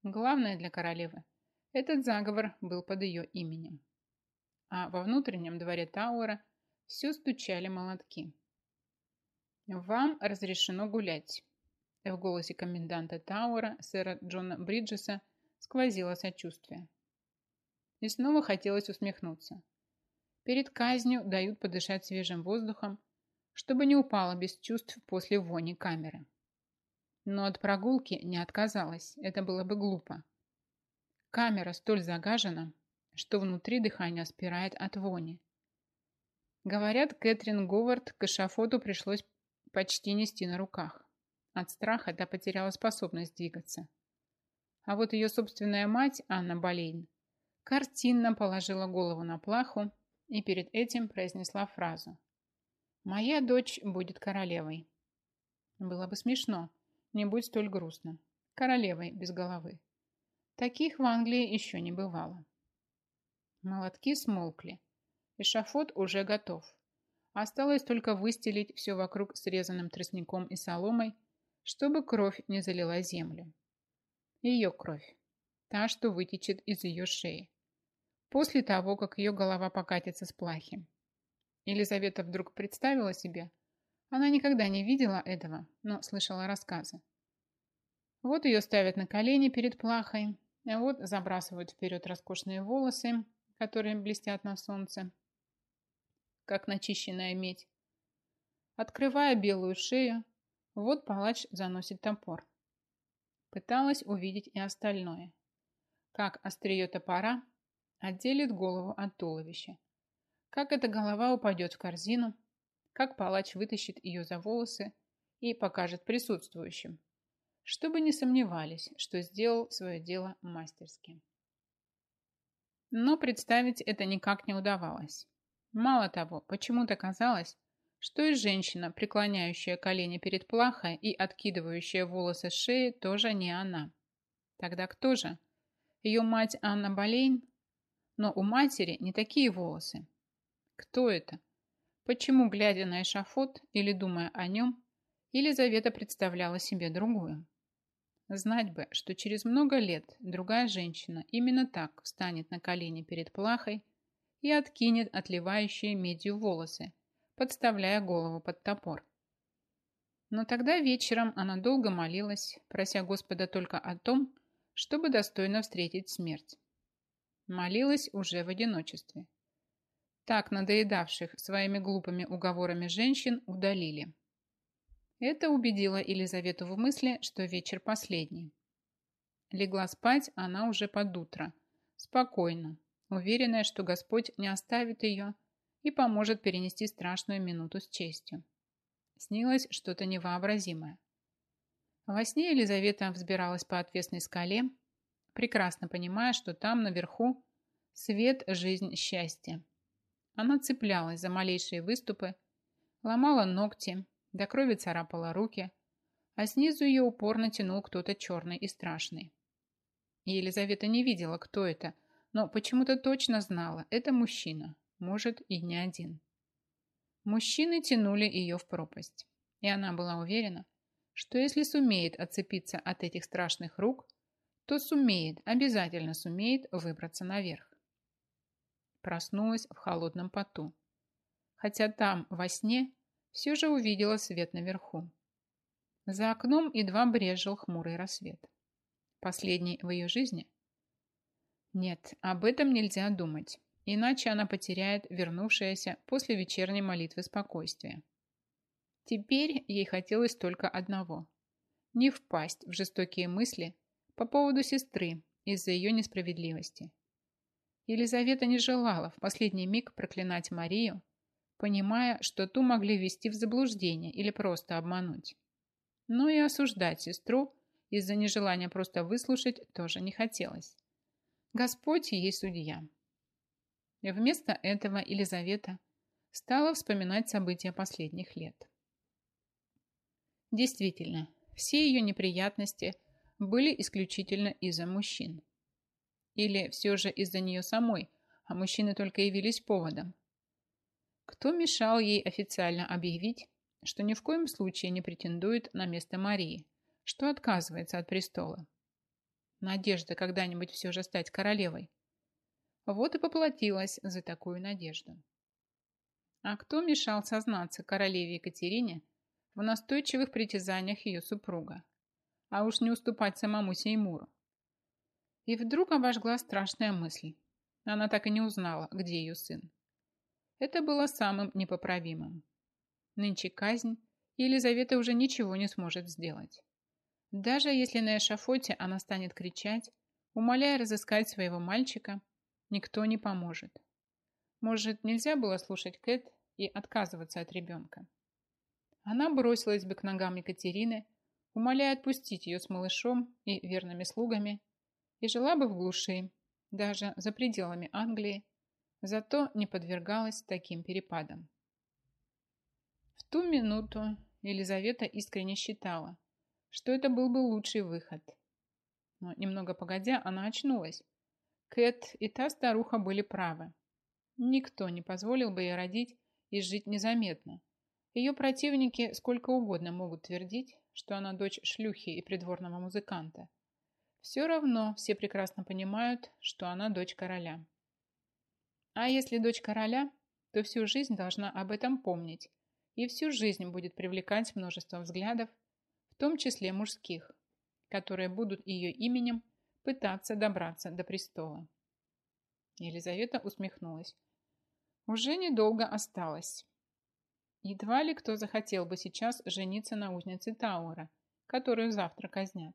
Главное для королевы – этот заговор был под ее именем. А во внутреннем дворе Тауэра все стучали молотки. «Вам разрешено гулять». В голосе коменданта Тауэра, сэра Джона Бриджеса, сквозило сочувствие. И снова хотелось усмехнуться. Перед казнью дают подышать свежим воздухом, чтобы не упало без чувств после вони камеры. Но от прогулки не отказалась, это было бы глупо. Камера столь загажена, что внутри дыхание спирает от вони. Говорят, Кэтрин Говард к эшафоту пришлось почти нести на руках. От страха та потеряла способность двигаться. А вот ее собственная мать, Анна Болейн, картинно положила голову на плаху и перед этим произнесла фразу «Моя дочь будет королевой». Было бы смешно, не будь столь грустно. Королевой без головы. Таких в Англии еще не бывало. Молотки смолкли. Эшафот уже готов. Осталось только выстелить все вокруг срезанным тростником и соломой, чтобы кровь не залила землю. Ее кровь. Та, что вытечет из ее шеи. После того, как ее голова покатится с плахи. Елизавета вдруг представила себе. Она никогда не видела этого, но слышала рассказы. Вот ее ставят на колени перед плахой, а вот забрасывают вперед роскошные волосы, которые блестят на солнце, как начищенная медь. Открывая белую шею, вот палач заносит топор. Пыталась увидеть и остальное. Как острие топора отделит голову от туловища. Как эта голова упадет в корзину. Как палач вытащит ее за волосы и покажет присутствующим. Чтобы не сомневались, что сделал свое дело мастерски. Но представить это никак не удавалось. Мало того, почему-то казалось, что и женщина, преклоняющая колени перед плахой и откидывающая волосы с шеи, тоже не она. Тогда кто же? Ее мать Анна Болейн? Но у матери не такие волосы. Кто это? Почему, глядя на эшафот или думая о нем, Елизавета представляла себе другую? Знать бы, что через много лет другая женщина именно так встанет на колени перед плахой и откинет отливающие медью волосы, подставляя голову под топор. Но тогда вечером она долго молилась, прося Господа только о том, чтобы достойно встретить смерть. Молилась уже в одиночестве. Так надоедавших своими глупыми уговорами женщин удалили. Это убедило Елизавету в мысли, что вечер последний. Легла спать она уже под утро, спокойно, уверенная, что Господь не оставит ее и поможет перенести страшную минуту с честью. Снилось что-то невообразимое. Во сне Елизавета взбиралась по отвесной скале, прекрасно понимая, что там наверху свет, жизнь, счастье. Она цеплялась за малейшие выступы, ломала ногти, до крови царапала руки, а снизу ее упорно тянул кто-то черный и страшный. Елизавета не видела, кто это, но почему-то точно знала, это мужчина, может и не один. Мужчины тянули ее в пропасть, и она была уверена, что если сумеет отцепиться от этих страшных рук, то сумеет, обязательно сумеет выбраться наверх. Проснулась в холодном поту. Хотя там, во сне, все же увидела свет наверху. За окном едва брежил хмурый рассвет. Последний в ее жизни? Нет, об этом нельзя думать. иначе она потеряет вернувшееся после вечерней молитвы спокойствие. Теперь ей хотелось только одного – не впасть в жестокие мысли по поводу сестры из-за ее несправедливости. Елизавета не желала в последний миг проклинать Марию, понимая, что ту могли ввести в заблуждение или просто обмануть. Но и осуждать сестру из-за нежелания просто выслушать тоже не хотелось. Господь ей судья. И вместо этого Елизавета стала вспоминать события последних лет. Действительно, все ее неприятности были исключительно из-за мужчин. Или все же из-за нее самой, а мужчины только явились поводом. Кто мешал ей официально объявить, что ни в коем случае не претендует на место Марии, что отказывается от престола? Надежда когда-нибудь все же стать королевой. Вот и поплатилась за такую надежду. А кто мешал сознаться королеве Екатерине в настойчивых притязаниях ее супруга? А уж не уступать самому Сеймуру. И вдруг обожгла страшная мысль. Она так и не узнала, где ее сын. Это было самым непоправимым. Нынче казнь, и Елизавета уже ничего не сможет сделать. Даже если на эшафоте она станет кричать, умоляя разыскать своего мальчика, никто не поможет. Может, нельзя было слушать Кэт и отказываться от ребенка? Она бросилась бы к ногам Екатерины, умоляя отпустить ее с малышом и верными слугами, и жила бы в глуши, даже за пределами Англии, зато не подвергалась таким перепадам. В ту минуту Елизавета искренне считала, что это был бы лучший выход. Но немного погодя, она очнулась. Кэт и та старуха были правы. Никто не позволил бы ей родить и жить незаметно. Ее противники сколько угодно могут твердить, что она дочь шлюхи и придворного музыканта – все равно все прекрасно понимают, что она дочь короля. А если дочь короля, то всю жизнь должна об этом помнить и всю жизнь будет привлекать множество взглядов, том числе мужских, которые будут ее именем пытаться добраться до престола. Елизавета усмехнулась. Уже недолго осталось. Едва ли кто захотел бы сейчас жениться на узнице Таура, которую завтра казнят.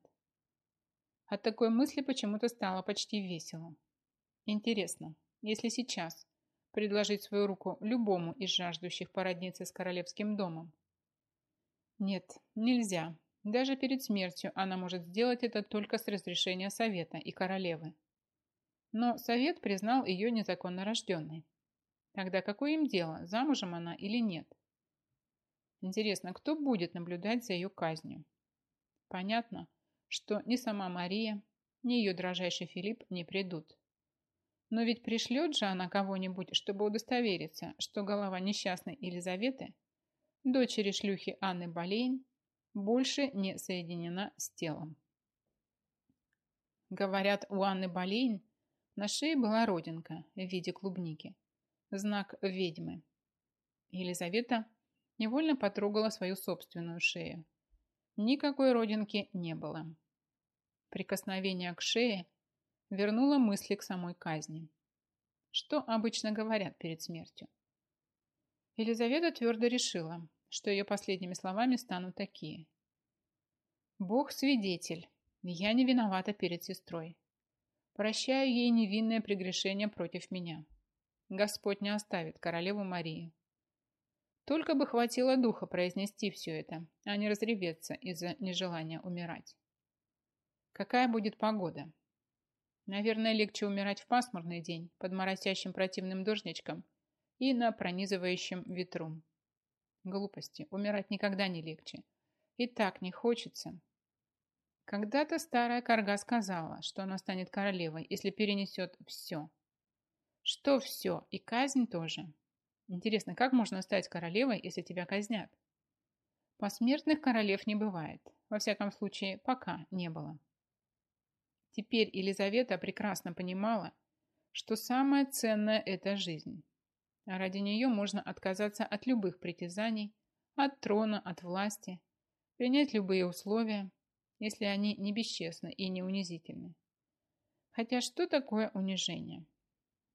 От такой мысли почему-то стало почти весело. Интересно, если сейчас предложить свою руку любому из жаждущих породниться с королевским домом? Нет, нельзя. Даже перед смертью она может сделать это только с разрешения совета и королевы. Но совет признал ее незаконно рожденной. Тогда какое им дело, замужем она или нет? Интересно, кто будет наблюдать за ее казнью? Понятно, что ни сама Мария, ни ее дрожайший Филипп не придут. Но ведь пришлет же она кого-нибудь, чтобы удостовериться, что голова несчастной Елизаветы, дочери шлюхи Анны Болейн, больше не соединена с телом. Говорят, у Анны Болейн на шее была родинка в виде клубники, знак ведьмы. Елизавета невольно потрогала свою собственную шею. Никакой родинки не было. Прикосновение к шее вернуло мысли к самой казни. Что обычно говорят перед смертью? Елизавета твердо решила, что ее последними словами станут такие. «Бог свидетель, я не виновата перед сестрой. Прощаю ей невинное прегрешение против меня. Господь не оставит королеву Марию. Только бы хватило духа произнести все это, а не разреветься из-за нежелания умирать. Какая будет погода? Наверное, легче умирать в пасмурный день под моросящим противным дождичком и на пронизывающем ветру. Глупости. Умирать никогда не легче. И так не хочется. Когда-то старая корга сказала, что она станет королевой, если перенесет все. Что все? И казнь тоже. Интересно, как можно стать королевой, если тебя казнят? Посмертных королев не бывает. Во всяком случае, пока не было. Теперь Елизавета прекрасно понимала, что самое ценное – это жизнь. Ради нее можно отказаться от любых притязаний, от трона, от власти, принять любые условия, если они не бесчестны и не унизительны. Хотя что такое унижение?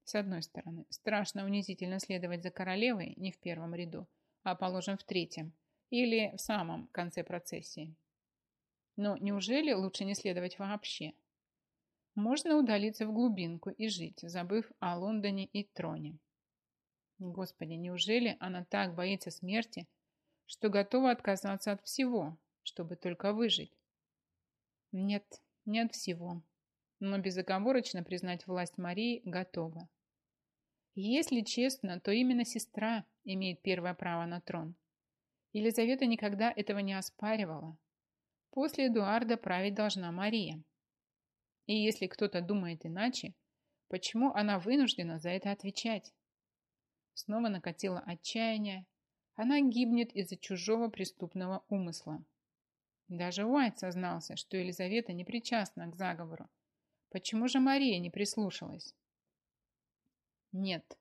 С одной стороны, страшно унизительно следовать за королевой не в первом ряду, а, положим, в третьем или в самом конце процессии. Но неужели лучше не следовать вообще? Можно удалиться в глубинку и жить, забыв о Лондоне и троне. Господи, неужели она так боится смерти, что готова отказаться от всего, чтобы только выжить? Нет, не от всего, но безоговорочно признать власть Марии готова. Если честно, то именно сестра имеет первое право на трон. Елизавета никогда этого не оспаривала. После Эдуарда править должна Мария. И если кто-то думает иначе, почему она вынуждена за это отвечать? Снова накатило отчаяние. Она гибнет из-за чужого преступного умысла. Даже Уайт сознался, что Елизавета не причастна к заговору. Почему же Мария не прислушалась? Нет,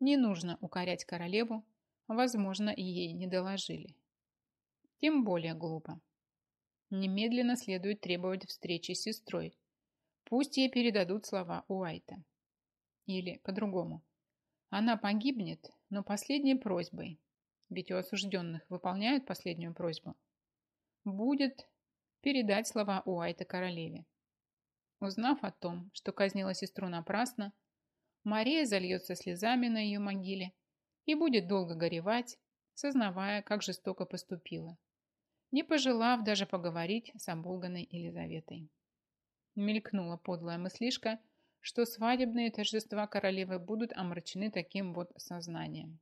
не нужно укорять королеву, возможно, ей не доложили. Тем более глупо. Немедленно следует требовать встречи с сестрой. Пусть ей передадут слова Уайта. Или по-другому. Она погибнет, но последней просьбой, ведь у осужденных выполняют последнюю просьбу, будет передать слова Уайта королеве. Узнав о том, что казнила сестру напрасно, Мария зальется слезами на ее могиле и будет долго горевать, сознавая, как жестоко поступила, не пожелав даже поговорить с оболганной Елизаветой. Мелькнула подлая мыслишка, что свадебные торжества королевы будут омрачены таким вот сознанием.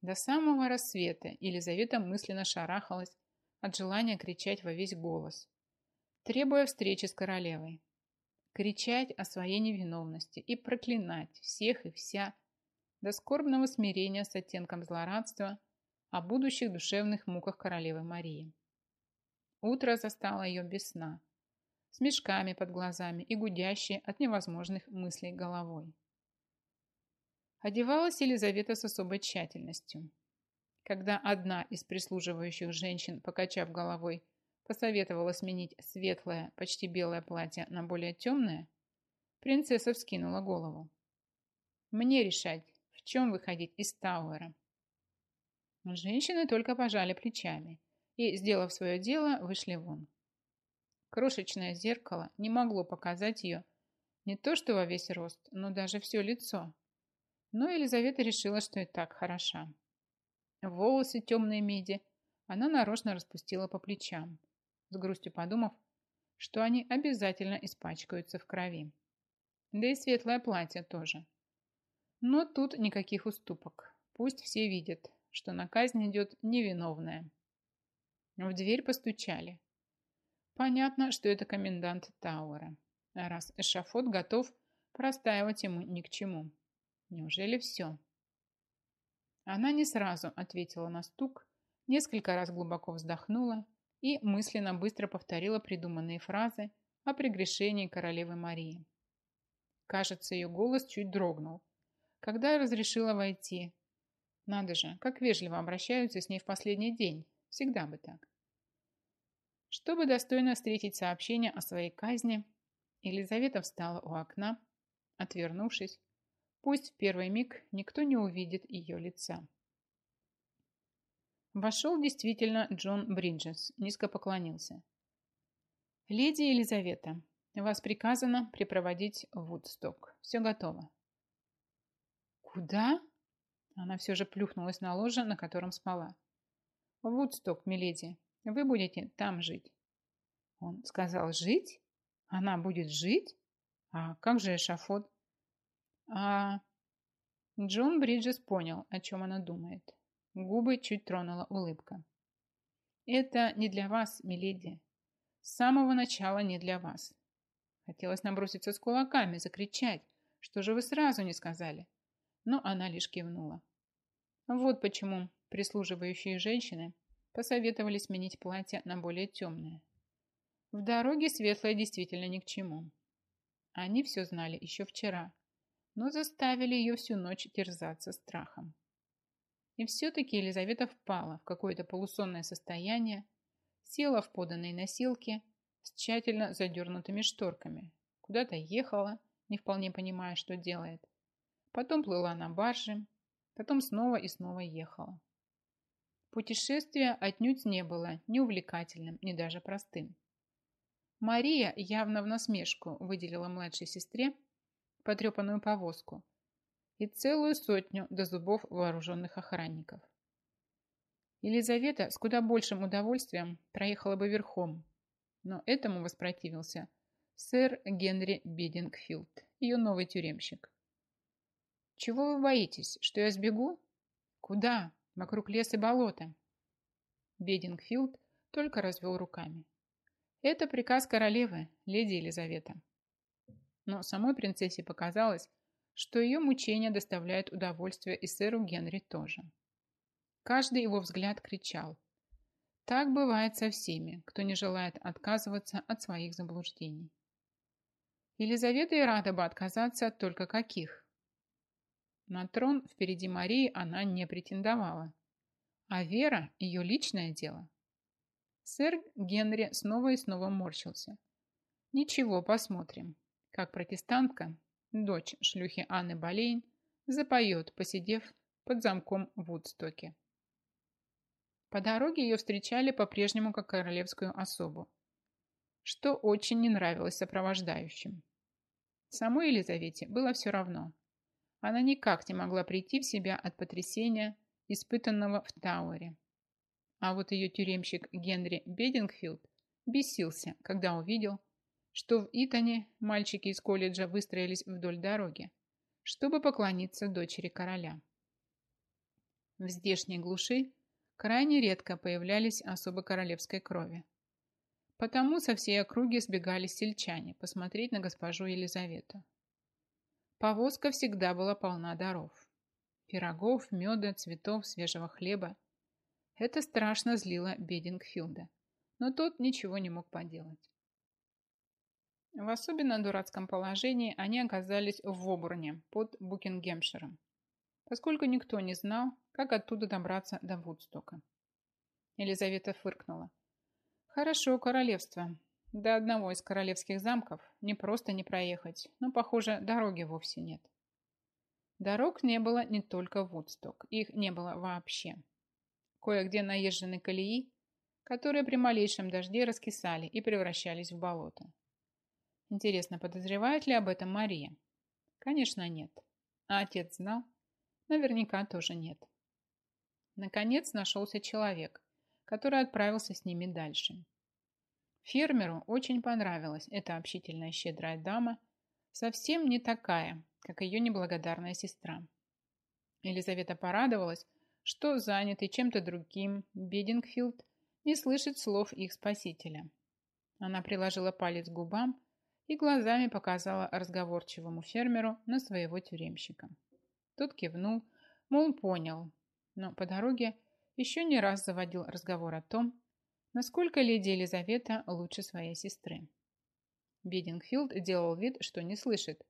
До самого рассвета Елизавета мысленно шарахалась от желания кричать во весь голос, требуя встречи с королевой кричать о своей невиновности и проклинать всех и вся до скорбного смирения с оттенком злорадства о будущих душевных муках королевы Марии. Утро застало ее без сна, с мешками под глазами и гудящей от невозможных мыслей головой. Одевалась Елизавета с особой тщательностью. Когда одна из прислуживающих женщин, покачав головой, посоветовала сменить светлое, почти белое платье на более темное, принцесса вскинула голову. «Мне решать, в чем выходить из Тауэра». Женщины только пожали плечами и, сделав свое дело, вышли вон. Крошечное зеркало не могло показать ее не то что во весь рост, но даже все лицо. Но Елизавета решила, что и так хороша. Волосы темной меди она нарочно распустила по плечам, с грустью подумав, что они обязательно испачкаются в крови. Да и светлое платье тоже. Но тут никаких уступок. Пусть все видят, что на казнь идет невиновная. В дверь постучали. Понятно, что это комендант Тауэра. Раз эшафот готов, простаивать ему ни к чему. Неужели все? Она не сразу ответила на стук, несколько раз глубоко вздохнула и мысленно быстро повторила придуманные фразы о прегрешении королевы Марии. Кажется, ее голос чуть дрогнул, когда разрешила войти. Надо же, как вежливо обращаются с ней в последний день. Всегда бы так. Чтобы достойно встретить сообщение о своей казни, Елизавета встала у окна, отвернувшись. Пусть в первый миг никто не увидит ее лица. Вошел действительно Джон Бриджес, низко поклонился. «Леди Елизавета, вас приказано припроводить в Вудсток. Все готово». «Куда?» Она все же плюхнулась на ложе, на котором спала. «Вудсток, миледи. Вы будете там жить». Он сказал «жить»? Она будет жить? А как же эшафот? А... Джон Бриджес понял, о чем она думает. Губы чуть тронула улыбка. «Это не для вас, миледи. С самого начала не для вас. Хотелось наброситься с кулаками, закричать. Что же вы сразу не сказали?» Но она лишь кивнула. Вот почему прислуживающие женщины посоветовали сменить платье на более темное. В дороге светлое действительно ни к чему. Они все знали еще вчера, но заставили ее всю ночь терзаться страхом. И все-таки Елизавета впала в какое-то полусонное состояние, села в поданной носилке с тщательно задернутыми шторками, куда-то ехала, не вполне понимая, что делает, потом плыла на барже, потом снова и снова ехала. Путешествие отнюдь не было ни увлекательным, ни даже простым. Мария явно в насмешку выделила младшей сестре потрепанную повозку и целую сотню до зубов вооруженных охранников. Елизавета с куда большим удовольствием проехала бы верхом, но этому воспротивился сэр Генри Бедингфилд, ее новый тюремщик. «Чего вы боитесь, что я сбегу?» «Куда? Вокруг лес и болото». Бедингфилд только развел руками. «Это приказ королевы, леди Елизавета». Но самой принцессе показалось, что ее мучения доставляют удовольствие и сэру Генри тоже. Каждый его взгляд кричал. Так бывает со всеми, кто не желает отказываться от своих заблуждений. Елизавета и рада бы отказаться от только каких. На трон впереди Марии она не претендовала. А вера – ее личное дело. Сэр Генри снова и снова морщился. Ничего, посмотрим, как протестантка, дочь шлюхи Анны Болейн, запоет, посидев под замком в Вудстоке. По дороге ее встречали по-прежнему как королевскую особу, что очень не нравилось сопровождающим. Самой Елизавете было все равно. Она никак не могла прийти в себя от потрясения, испытанного в Тауэре. А вот ее тюремщик Генри Бедингфилд бесился, когда увидел, что в Итоне мальчики из колледжа выстроились вдоль дороги, чтобы поклониться дочери короля. В здешней глуши крайне редко появлялись особо королевской крови. Потому со всей округи сбегались сельчане посмотреть на госпожу Елизавету. Повозка всегда была полна даров. Пирогов, меда, цветов, свежего хлеба. Это страшно злило Бедингфилда, но тот ничего не мог поделать. В особенно дурацком положении они оказались в Обурне под Букингемширом поскольку никто не знал, как оттуда добраться до Вудстока. Елизавета фыркнула. Хорошо, королевство. До одного из королевских замков не просто не проехать, но, похоже, дороги вовсе нет. Дорог не было не только в Вудсток, их не было вообще. Кое-где наезжены колеи, которые при малейшем дожде раскисали и превращались в болото. Интересно, подозревает ли об этом Мария? Конечно, нет. А отец знал? Наверняка тоже нет. Наконец нашелся человек, который отправился с ними дальше. Фермеру очень понравилась эта общительная щедрая дама, совсем не такая, как ее неблагодарная сестра. Елизавета порадовалась, что занятый чем-то другим Бедингфилд не слышит слов их спасителя. Она приложила палец к губам и глазами показала разговорчивому фермеру на своего тюремщика. Тот кивнул, мол, понял, но по дороге еще не раз заводил разговор о том, насколько леди Елизавета лучше своей сестры. Бидингфилд делал вид, что не слышит,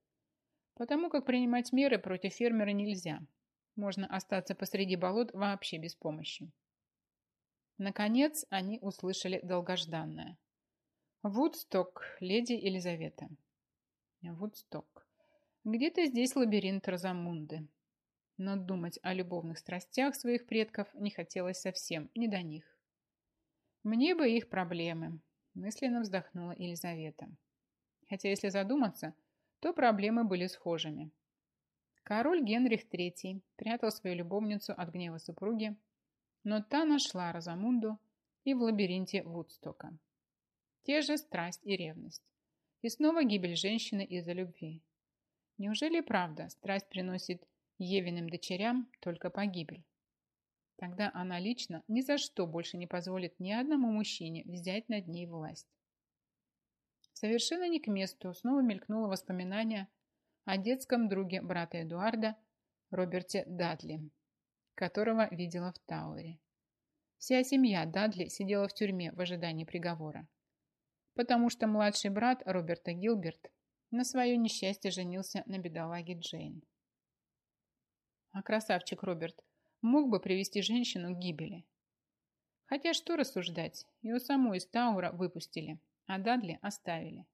потому как принимать меры против фермера нельзя. Можно остаться посреди болот вообще без помощи. Наконец они услышали долгожданное. Вудсток, леди Елизавета. Вудсток. Где-то здесь лабиринт Розамунды но думать о любовных страстях своих предков не хотелось совсем, не до них. «Мне бы их проблемы», – мысленно вздохнула Елизавета. Хотя, если задуматься, то проблемы были схожими. Король Генрих III прятал свою любовницу от гнева супруги, но та нашла Розамунду и в лабиринте Вудстока. Те же страсть и ревность. И снова гибель женщины из-за любви. Неужели правда страсть приносит Евиным дочерям только погибель. Тогда она лично ни за что больше не позволит ни одному мужчине взять над ней власть. Совершенно не к месту снова мелькнуло воспоминание о детском друге брата Эдуарда, Роберте Дадли, которого видела в Тауэре. Вся семья Дадли сидела в тюрьме в ожидании приговора, потому что младший брат Роберта Гилберт на свое несчастье женился на бедолаге Джейн. А красавчик Роберт мог бы привести женщину к гибели. Хотя что рассуждать, его саму из Таура выпустили, а Дадли оставили.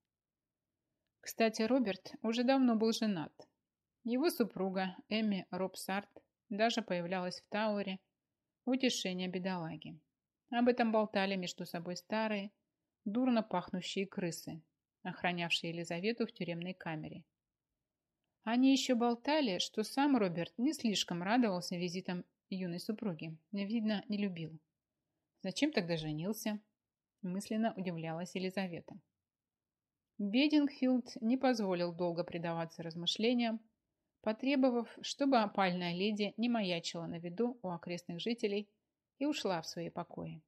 Кстати, Роберт уже давно был женат. Его супруга Эми Робсарт даже появлялась в Тауэре в утешение бедолаги. Об этом болтали между собой старые, дурно пахнущие крысы, охранявшие Елизавету в тюремной камере. Они еще болтали, что сам Роберт не слишком радовался визитам юной супруги, видно, не любил. Зачем тогда женился? Мысленно удивлялась Елизавета. Бедингфилд не позволил долго предаваться размышлениям, потребовав, чтобы опальная леди не маячила на виду у окрестных жителей и ушла в свои покои.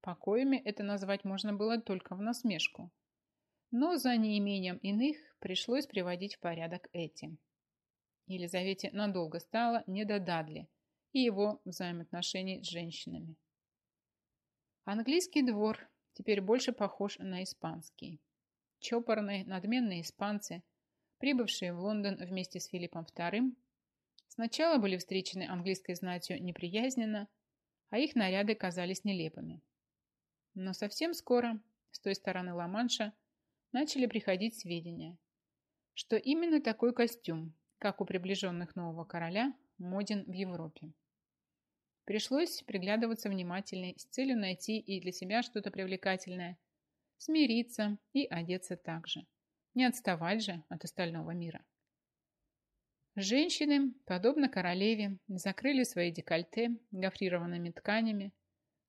Покоями это назвать можно было только в насмешку, но за неимением иных пришлось приводить в порядок эти. Елизавете надолго стало не до Дадли и его взаимоотношений с женщинами. Английский двор теперь больше похож на испанский. Чопорные, надменные испанцы, прибывшие в Лондон вместе с Филиппом II, сначала были встречены английской знатью неприязненно, а их наряды казались нелепыми. Но совсем скоро с той стороны Ла-Манша начали приходить сведения, что именно такой костюм, как у приближенных нового короля, моден в Европе. Пришлось приглядываться внимательней с целью найти и для себя что-то привлекательное, смириться и одеться так же. Не отставать же от остального мира. Женщины, подобно королеве, закрыли свои декольте гофрированными тканями,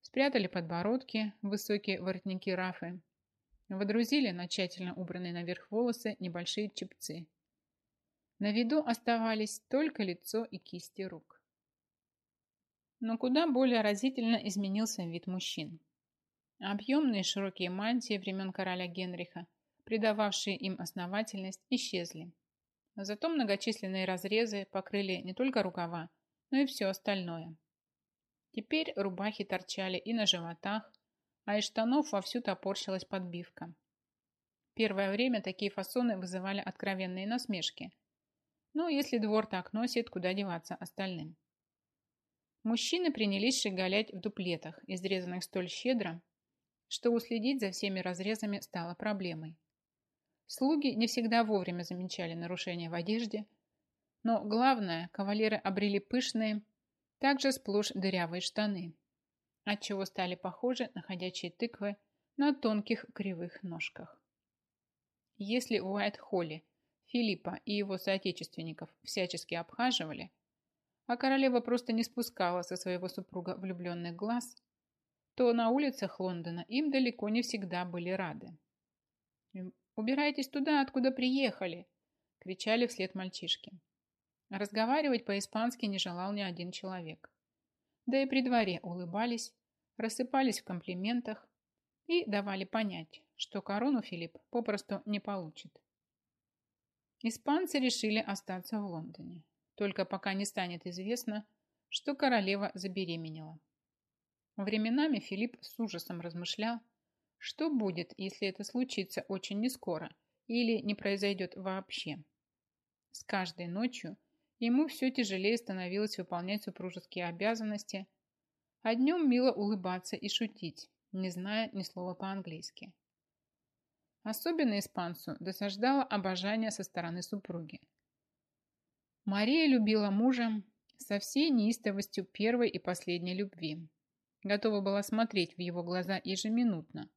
спрятали подбородки в высокие воротники рафы, водрузили на тщательно убранные наверх волосы небольшие чепцы. На виду оставались только лицо и кисти рук. Но куда более разительно изменился вид мужчин. Объемные широкие мантии времен короля Генриха, придававшие им основательность, исчезли. Зато многочисленные разрезы покрыли не только рукава, но и все остальное. Теперь рубахи торчали и на животах, а из штанов вовсю топорщилась подбивка. Первое время такие фасоны вызывали откровенные насмешки. Но если двор так носит, куда деваться остальным? Мужчины принялись шигалять в дуплетах, изрезанных столь щедро, что уследить за всеми разрезами стало проблемой. Слуги не всегда вовремя замечали нарушения в одежде, но главное, кавалеры обрели пышные, также сплошь дырявые штаны, отчего стали похожи на ходячие тыквы на тонких кривых ножках. Если в Уайт-Холле Филиппа и его соотечественников всячески обхаживали, а королева просто не спускала со своего супруга влюбленных глаз, то на улицах Лондона им далеко не всегда были рады. «Убирайтесь туда, откуда приехали!» – кричали вслед мальчишки. Разговаривать по-испански не желал ни один человек. Да и при дворе улыбались, рассыпались в комплиментах и давали понять, что корону Филипп попросту не получит. Испанцы решили остаться в Лондоне, только пока не станет известно, что королева забеременела. Временами Филипп с ужасом размышлял, что будет, если это случится очень нескоро или не произойдет вообще. С каждой ночью ему все тяжелее становилось выполнять супружеские обязанности, а днем мило улыбаться и шутить, не зная ни слова по-английски. Особенно испанцу досаждало обожание со стороны супруги. Мария любила мужа со всей неистовостью первой и последней любви, Готова была смотреть в его глаза ежеминутно,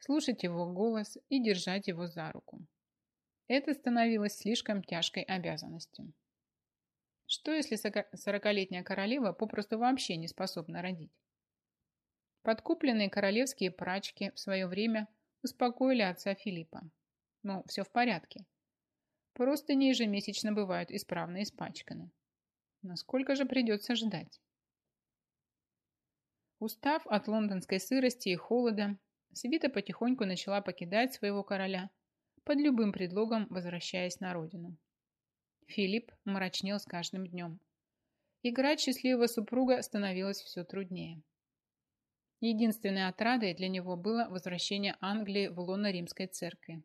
слушать его голос и держать его за руку. Это становилось слишком тяжкой обязанностью. Что если сорокалетняя королева попросту вообще не способна родить? Подкупленные королевские прачки в свое время успокоили отца Филиппа. Ну, все в порядке. Просто не ежемесячно бывают исправно испачканы. Насколько же придется ждать? Устав от лондонской сырости и холода, Свита потихоньку начала покидать своего короля, под любым предлогом возвращаясь на родину. Филипп мрачнел с каждым днем. Играть счастливого супруга становилось все труднее. Единственной отрадой для него было возвращение Англии в лоно римской церкви.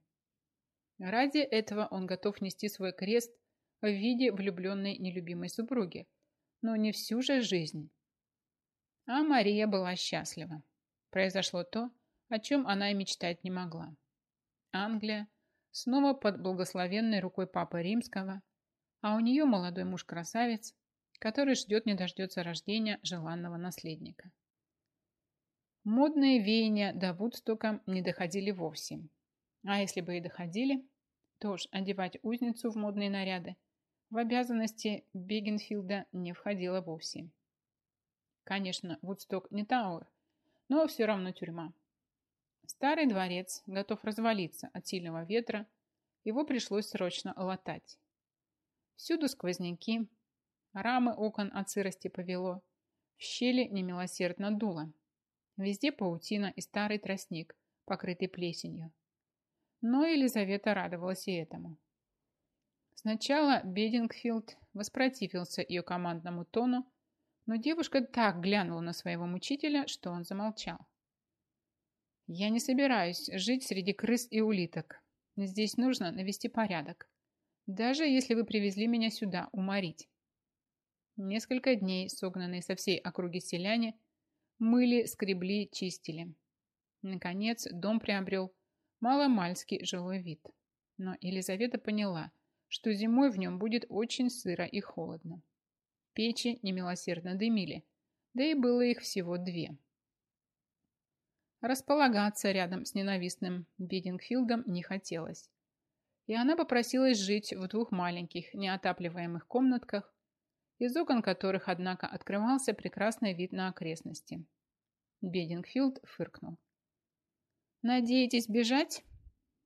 Ради этого он готов нести свой крест в виде влюбленной нелюбимой супруги, но не всю же жизнь. А Мария была счастлива. Произошло то, о чем она и мечтать не могла. Англия, снова под благословенной рукой Папы Римского, А у нее молодой муж-красавец, который ждет не дождется рождения желанного наследника. Модные веяния до Вудстока не доходили вовсе. А если бы и доходили, то уж одевать узницу в модные наряды в обязанности Бегенфилда не входило вовсе. Конечно, Вудсток не Тауэр, но все равно тюрьма. Старый дворец готов развалиться от сильного ветра, его пришлось срочно латать. Всюду сквозняки, рамы окон от сырости повело, в щели немилосердно дуло. Везде паутина и старый тростник, покрытый плесенью. Но Елизавета радовалась и этому. Сначала Бедингфилд воспротивился ее командному тону, но девушка так глянула на своего мучителя, что он замолчал. «Я не собираюсь жить среди крыс и улиток. Здесь нужно навести порядок. Даже если вы привезли меня сюда уморить». Несколько дней согнанные со всей округи селяне мыли, скребли, чистили. Наконец дом приобрел маломальский жилой вид. Но Елизавета поняла, что зимой в нем будет очень сыро и холодно. Печи немилосердно дымили, да и было их всего две. Располагаться рядом с ненавистным Бидингфилдом не хотелось. И она попросилась жить в двух маленьких, неотапливаемых комнатках, из окон которых, однако, открывался прекрасный вид на окрестности. Бедингфилд фыркнул. «Надеетесь бежать?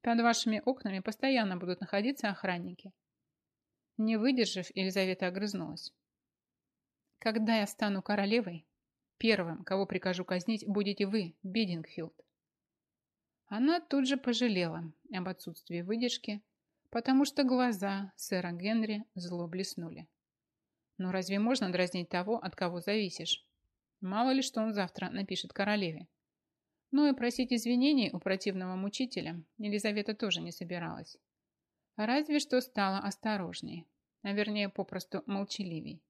Под вашими окнами постоянно будут находиться охранники». Не выдержав, Елизавета огрызнулась. Когда я стану королевой, первым, кого прикажу казнить, будете вы, Бидингфилд. Она тут же пожалела об отсутствии выдержки, потому что глаза сэра Генри зло блеснули. Но разве можно дразнить того, от кого зависишь? Мало ли, что он завтра напишет королеве. Но и просить извинений у противного мучителя Елизавета тоже не собиралась. Разве что стала осторожней, а вернее попросту молчаливей.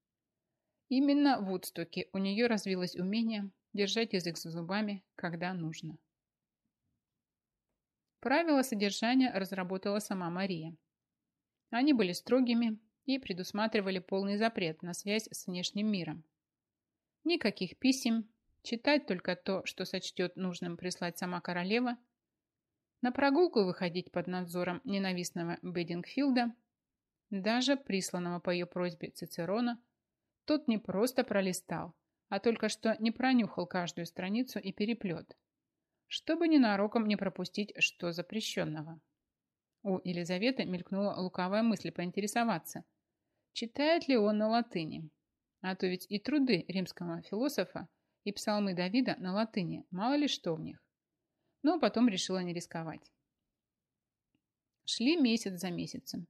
Именно в Вудстоке у нее развилось умение держать язык за зубами, когда нужно. Правила содержания разработала сама Мария. Они были строгими и предусматривали полный запрет на связь с внешним миром. Никаких писем, читать только то, что сочтет нужным прислать сама королева, на прогулку выходить под надзором ненавистного Бедингфилда, даже присланного по ее просьбе Цицерона – тот не просто пролистал, а только что не пронюхал каждую страницу и переплет, чтобы ненароком не пропустить что запрещенного. У Елизаветы мелькнула лукавая мысль поинтересоваться, читает ли он на латыни. А то ведь и труды римского философа, и псалмы Давида на латыни, мало ли что в них. Но потом решила не рисковать. Шли месяц за месяцем.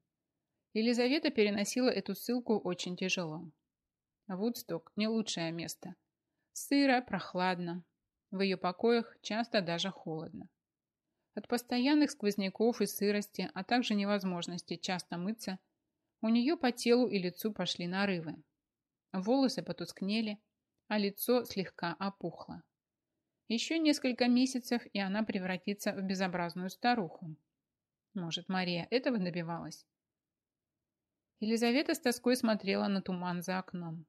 Елизавета переносила эту ссылку очень тяжело. Вудсток – не лучшее место. Сыро, прохладно. В ее покоях часто даже холодно. От постоянных сквозняков и сырости, а также невозможности часто мыться, у нее по телу и лицу пошли нарывы. Волосы потускнели, а лицо слегка опухло. Еще несколько месяцев, и она превратится в безобразную старуху. Может, Мария этого добивалась? Елизавета с тоской смотрела на туман за окном.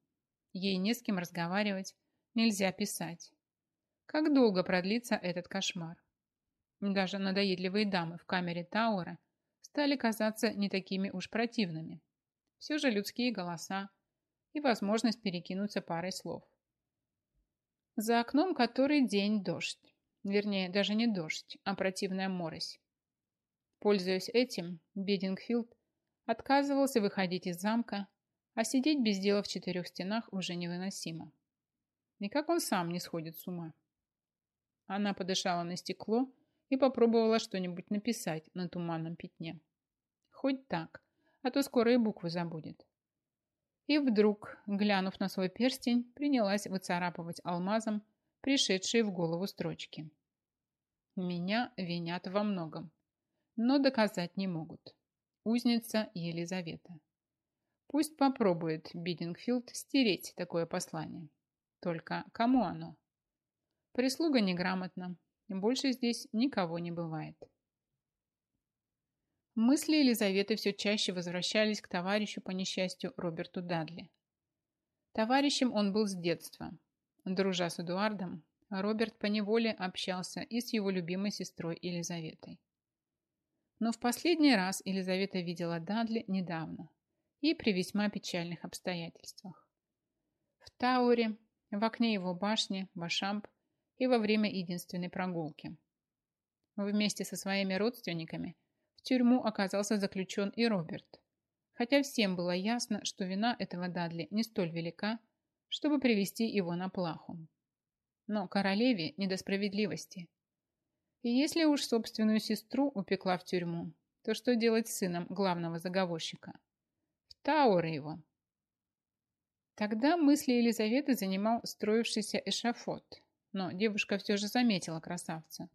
Ей не с кем разговаривать, нельзя писать. Как долго продлится этот кошмар? Даже надоедливые дамы в камере Тауэра стали казаться не такими уж противными. Все же людские голоса и возможность перекинуться парой слов. За окном который день дождь. Вернее, даже не дождь, а противная морось. Пользуясь этим, Бедингфилд отказывался выходить из замка а сидеть без дела в четырех стенах уже невыносимо. Никак он сам не сходит с ума. Она подышала на стекло и попробовала что-нибудь написать на туманном пятне. Хоть так, а то скоро и буквы забудет. И вдруг, глянув на свой перстень, принялась выцарапывать алмазом пришедшие в голову строчки. Меня винят во многом, но доказать не могут. Узница Елизавета. Пусть попробует Бидингфилд стереть такое послание. Только кому оно? Прислуга неграмотна. Больше здесь никого не бывает. Мысли Елизаветы все чаще возвращались к товарищу по несчастью Роберту Дадли. Товарищем он был с детства. Дружа с Эдуардом, Роберт поневоле общался и с его любимой сестрой Елизаветой. Но в последний раз Елизавета видела Дадли недавно и при весьма печальных обстоятельствах. В Тауре, в окне его башни, Башамп и во время единственной прогулки. Вместе со своими родственниками тюрьму оказался заключен и Роберт, хотя всем было ясно, что вина этого Дадли не столь велика, чтобы привести его на плаху. Но королеве не до справедливости. И если уж собственную сестру упекла в тюрьму, то что делать с сыном главного заговорщика? В Тауэр его. Тогда мысли Елизаветы занимал строившийся эшафот, но девушка все же заметила красавца.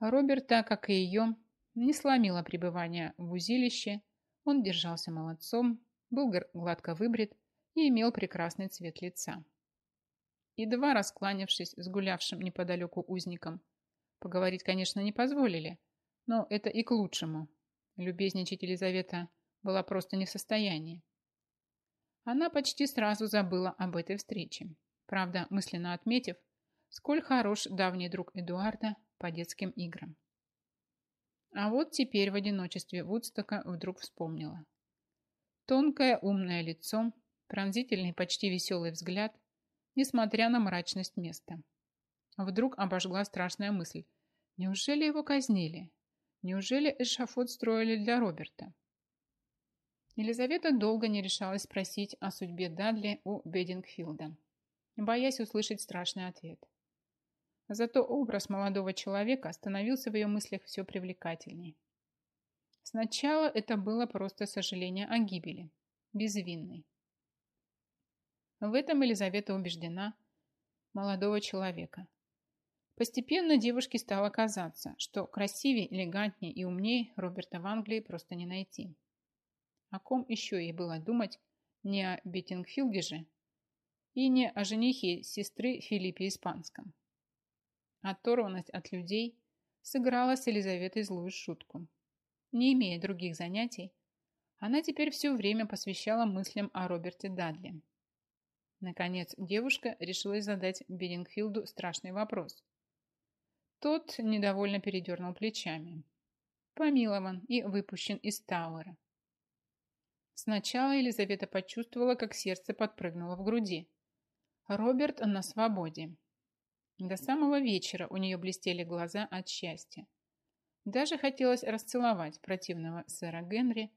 Роберта, как и ее, не сломило пребывание в узилище, он держался молодцом, был гладко выбрит и имел прекрасный цвет лица. Едва раскланявшись с гулявшим неподалеку узником, поговорить, конечно, не позволили, но это и к лучшему. Любезничать Елизавета была просто не в состоянии. Она почти сразу забыла об этой встрече, правда, мысленно отметив, сколь хорош давний друг Эдуарда по детским играм. А вот теперь в одиночестве Вудстока вдруг вспомнила. Тонкое умное лицо, пронзительный почти веселый взгляд, несмотря на мрачность места. Вдруг обожгла страшная мысль. Неужели его казнили? Неужели эшафот строили для Роберта? Елизавета долго не решалась спросить о судьбе Дадли у Бедингфилда, боясь услышать страшный ответ. Зато образ молодого человека становился в ее мыслях все привлекательней. Сначала это было просто сожаление о гибели, безвинной. В этом Елизавета убеждена молодого человека. Постепенно девушке стало казаться, что красивее, элегантнее и умнее Роберта в Англии просто не найти. О ком еще ей было думать, не о Беттингфилде же, и не о женихе сестры Филиппе Испанском. Оторванность от людей сыграла с Елизаветой злую шутку. Не имея других занятий, она теперь все время посвящала мыслям о Роберте Дадли. Наконец, девушка решилась задать Бедингфилду страшный вопрос. Тот недовольно передернул плечами. Помилован и выпущен из Тауэра. Сначала Елизавета почувствовала, как сердце подпрыгнуло в груди. Роберт на свободе. До самого вечера у нее блестели глаза от счастья. Даже хотелось расцеловать противного сэра Генри,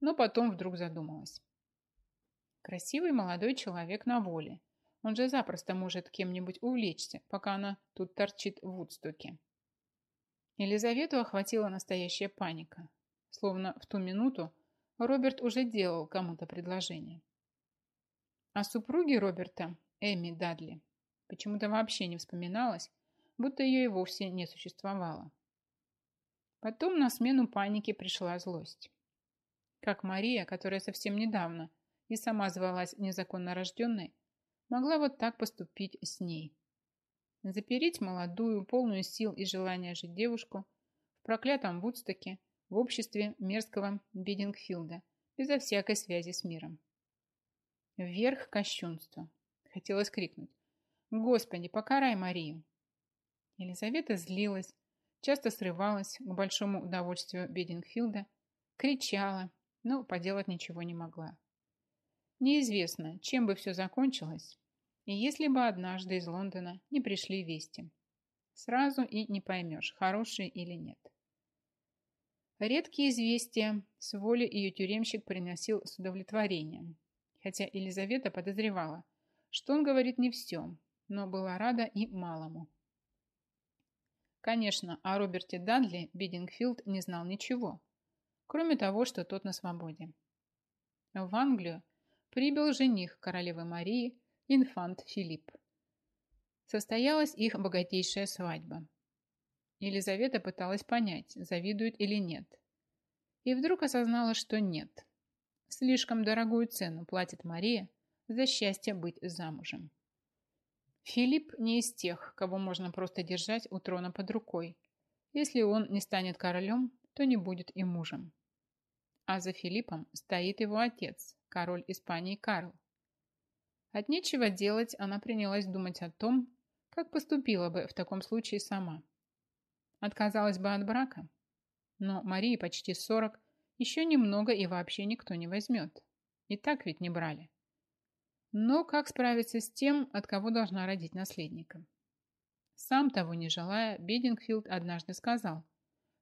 но потом вдруг задумалась. Красивый молодой человек на воле. Он же запросто может кем-нибудь увлечься, пока она тут торчит в Вудстоке. Елизавету охватила настоящая паника. Словно в ту минуту Роберт уже делал кому-то предложение. О супруге Роберта, Эми Дадли, Почему-то вообще не вспоминалось, будто ее и вовсе не существовало. Потом на смену панике пришла злость. Как Мария, которая совсем недавно и сама звалась незаконно рожденной, могла вот так поступить с ней. Запереть молодую, полную сил и желания жить девушку в проклятом Вудстоке, в обществе мерзкого Бидингфилда, безо всякой связи с миром. Вверх кощунства. Хотелось крикнуть. Господи, покарай Марию. Елизавета злилась, часто срывалась к большому удовольствию Бедингфилда, кричала, но поделать ничего не могла. Неизвестно, чем бы все закончилось, и если бы однажды из Лондона не пришли вести. Сразу и не поймешь, хорошие или нет. Редкие известия с воли ее тюремщик приносил с удовлетворением, хотя Елизавета подозревала, что он говорит не все, но была рада и малому. Конечно, о Роберте Дадли Бидингфилд не знал ничего, кроме того, что тот на свободе. В Англию прибыл жених королевы Марии, инфант Филипп. Состоялась их богатейшая свадьба. Елизавета пыталась понять, завидует или нет. И вдруг осознала, что нет. Слишком дорогую цену платит Мария за счастье быть замужем. Филипп не из тех, кого можно просто держать у трона под рукой. Если он не станет королем, то не будет и мужем. А за Филиппом стоит его отец, король Испании Карл. От нечего делать она принялась думать о том, как поступила бы в таком случае сама. Отказалась бы от брака? Но Марии почти 40, еще немного и вообще никто не возьмет. И так ведь не брали. Но как справиться с тем, от кого должна родить наследника? Сам того не желая, Бедингфилд однажды сказал,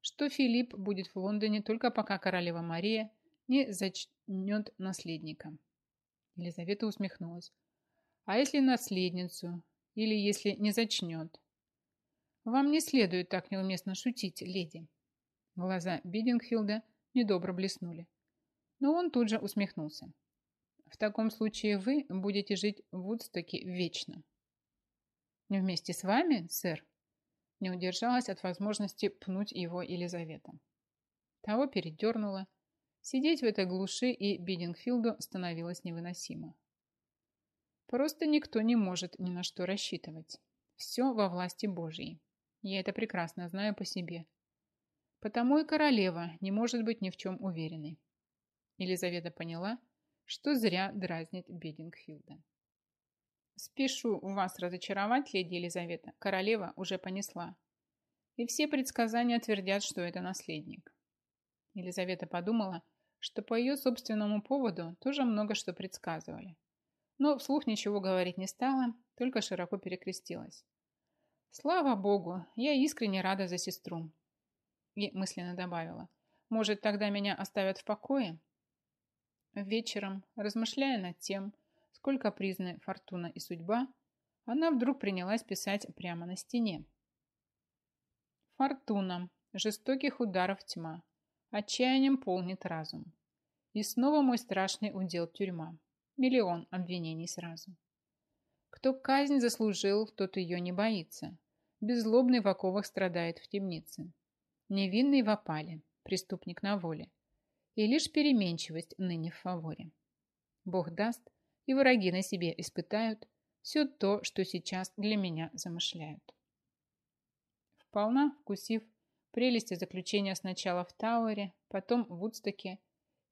что Филипп будет в Лондоне только пока королева Мария не зачнет наследника. Елизавета усмехнулась. А если наследницу? Или если не зачнет? Вам не следует так неуместно шутить, леди. Глаза Бидингфилда недобро блеснули. Но он тут же усмехнулся. В таком случае вы будете жить в Вудстоке вечно. Вместе с вами, сэр? Не удержалась от возможности пнуть его Елизавета. Того передернула. Сидеть в этой глуши и Бидингфилду становилось невыносимо. Просто никто не может ни на что рассчитывать. Все во власти Божьей. Я это прекрасно знаю по себе. Потому и королева не может быть ни в чем уверенной. Елизавета поняла, что зря дразнит Бедингфилда. Спешу вас разочаровать, леди Елизавета. Королева уже понесла. И все предсказания твердят, что это наследник. Елизавета подумала, что по ее собственному поводу тоже много что предсказывали. Но вслух ничего говорить не стала, только широко перекрестилась. Слава богу, я искренне рада за сестру. И мысленно добавила, может, тогда меня оставят в покое? Вечером, размышляя над тем, сколько призны фортуна и судьба, она вдруг принялась писать прямо на стене. Фортуна, жестоких ударов тьма, отчаянием полнит разум. И снова мой страшный удел тюрьма. Миллион обвинений сразу. Кто казнь заслужил, тот ее не боится. Беззлобный в оковах страдает в темнице. Невинный в опале, преступник на воле. И лишь переменчивость ныне в фаворе. Бог даст, и враги на себе испытают все то, что сейчас для меня замышляют. Вполна вкусив прелести заключения сначала в Тауэре, потом в Вудстоке,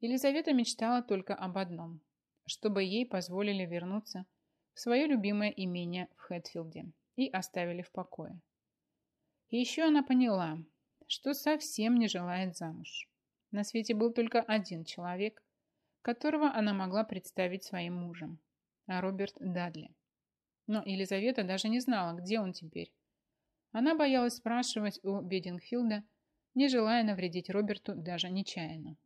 Елизавета мечтала только об одном – чтобы ей позволили вернуться в свое любимое имение в Хэтфилде и оставили в покое. И еще она поняла, что совсем не желает замуж. На свете был только один человек, которого она могла представить своим мужем, а Роберт Дадли. Но Елизавета даже не знала, где он теперь. Она боялась спрашивать у Бедингфилда, не желая навредить Роберту даже нечаянно.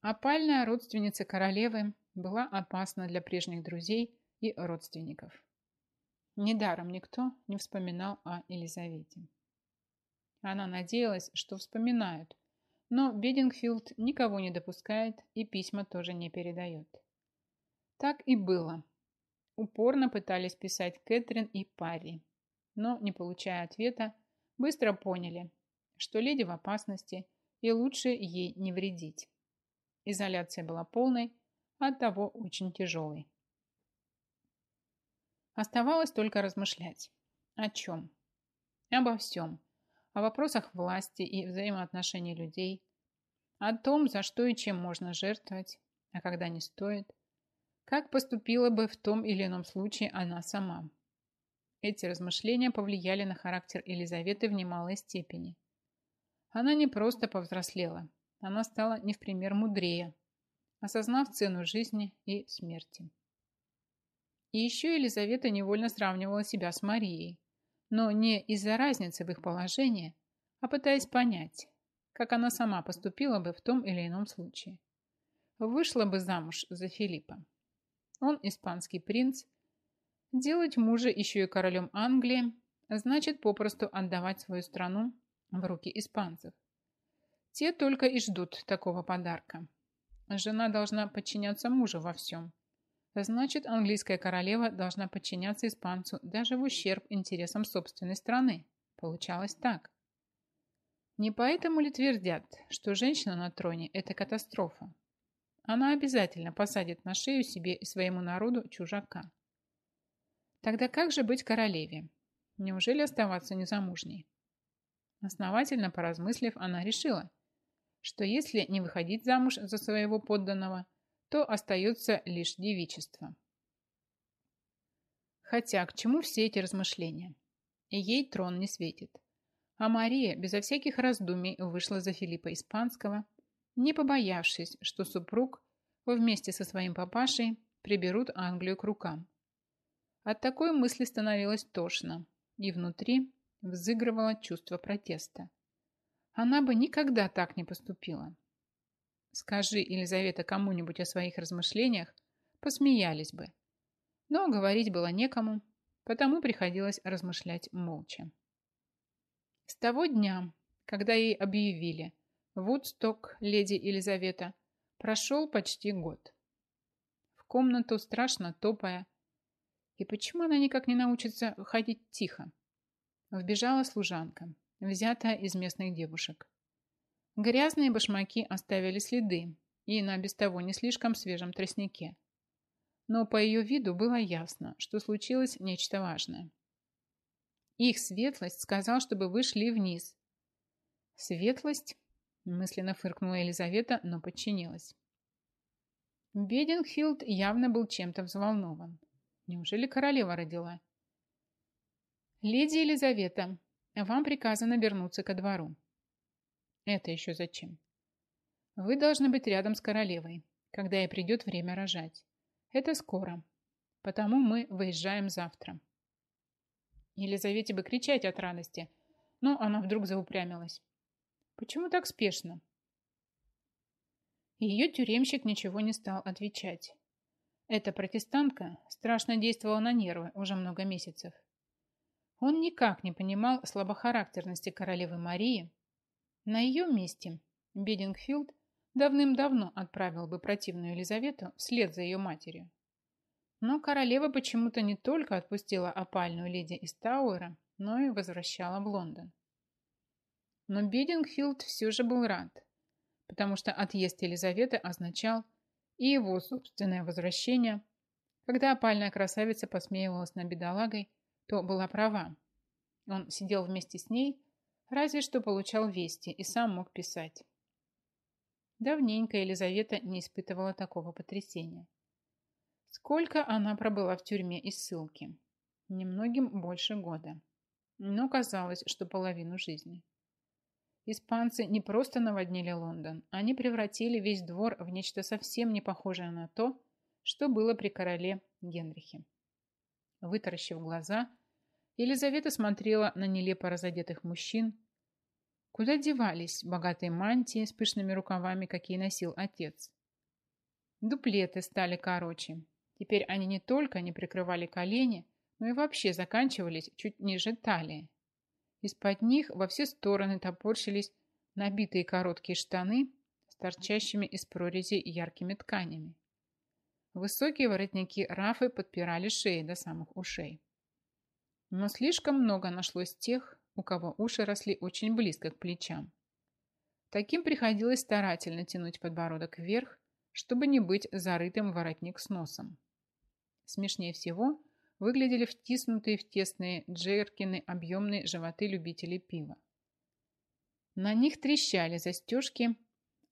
Опальная родственница королевы была опасна для прежних друзей и родственников. Недаром никто не вспоминал о Елизавете. Она надеялась, что вспоминают, но Бедингфилд никого не допускает и письма тоже не передает. Так и было. Упорно пытались писать Кэтрин и Парри, но, не получая ответа, быстро поняли, что леди в опасности и лучше ей не вредить. Изоляция была полной, а оттого очень тяжелой. Оставалось только размышлять. О чем? Обо всем. О вопросах власти и взаимоотношений людей. О том, за что и чем можно жертвовать, а когда не стоит. Как поступила бы в том или ином случае она сама. Эти размышления повлияли на характер Елизаветы в немалой степени. Она не просто повзрослела, она стала не в пример мудрее, осознав цену жизни и смерти. И еще Елизавета невольно сравнивала себя с Марией, но не из-за разницы в их положении, а пытаясь понять, как она сама поступила бы в том или ином случае. Вышла бы замуж за Филиппа. Он испанский принц. Делать мужа еще и королем Англии значит попросту отдавать свою страну в руки испанцев. Те только и ждут такого подарка. Жена должна подчиняться мужу во всем. Значит, английская королева должна подчиняться испанцу даже в ущерб интересам собственной страны. Получалось так. Не поэтому ли твердят, что женщина на троне – это катастрофа? Она обязательно посадит на шею себе и своему народу чужака. Тогда как же быть королеве? Неужели оставаться незамужней? Основательно поразмыслив, она решила, что если не выходить замуж за своего подданного, то остается лишь девичество. Хотя к чему все эти размышления? Ей трон не светит. А Мария безо всяких раздумий вышла за Филиппа Испанского, не побоявшись, что супруг вместе со своим папашей приберут Англию к рукам. От такой мысли становилось тошно, и внутри взыгрывало чувство протеста. Она бы никогда так не поступила. Скажи, Елизавета, кому-нибудь о своих размышлениях, посмеялись бы. Но говорить было некому, потому приходилось размышлять молча. С того дня, когда ей объявили «Вудсток, леди Елизавета», прошел почти год. В комнату, страшно топая, и почему она никак не научится ходить тихо? Вбежала служанка, взятая из местных девушек. Грязные башмаки оставили следы и на без того не слишком свежем тростнике. Но по ее виду было ясно, что случилось нечто важное. Их светлость сказал, чтобы вы шли вниз. Светлость? Мысленно фыркнула Елизавета, но подчинилась. Бедингфилд явно был чем-то взволнован. Неужели королева родила? Леди Елизавета, вам приказано вернуться ко двору. Это еще зачем? Вы должны быть рядом с королевой, когда ей придет время рожать. Это скоро. Потому мы выезжаем завтра. Елизавете бы кричать от радости, но она вдруг заупрямилась. Почему так спешно? Ее тюремщик ничего не стал отвечать. Эта протестантка страшно действовала на нервы уже много месяцев. Он никак не понимал слабохарактерности королевы Марии. На ее месте Бедингфилд давным-давно отправил бы противную Елизавету вслед за ее матерью. Но королева почему-то не только отпустила опальную леди из Тауэра, но и возвращала в Лондон. Но Бедингфилд все же был рад, потому что отъезд Елизаветы означал, и его собственное возвращение. Когда опальная красавица посмеивалась над бедолагой, то была права. Он сидел вместе с ней, разве что получал вести и сам мог писать. Давненько Елизавета не испытывала такого потрясения. Сколько она пробыла в тюрьме и ссылке? Немногим больше года. Но казалось, что половину жизни. Испанцы не просто наводнили Лондон, они превратили весь двор в нечто совсем не похожее на то, что было при короле Генрихе. Вытаращив глаза, Елизавета смотрела на нелепо разодетых мужчин. Куда девались богатые мантии с пышными рукавами, какие носил отец? Дуплеты стали короче. Теперь они не только не прикрывали колени, но и вообще заканчивались чуть ниже талии. Из-под них во все стороны топорщились набитые короткие штаны с торчащими из прорези яркими тканями. Высокие воротники рафы подпирали шеи до самых ушей. Но слишком много нашлось тех, у кого уши росли очень близко к плечам. Таким приходилось старательно тянуть подбородок вверх, чтобы не быть зарытым воротник с носом. Смешнее всего выглядели втиснутые в тесные джеркины объемные животы любителей пива. На них трещали застежки,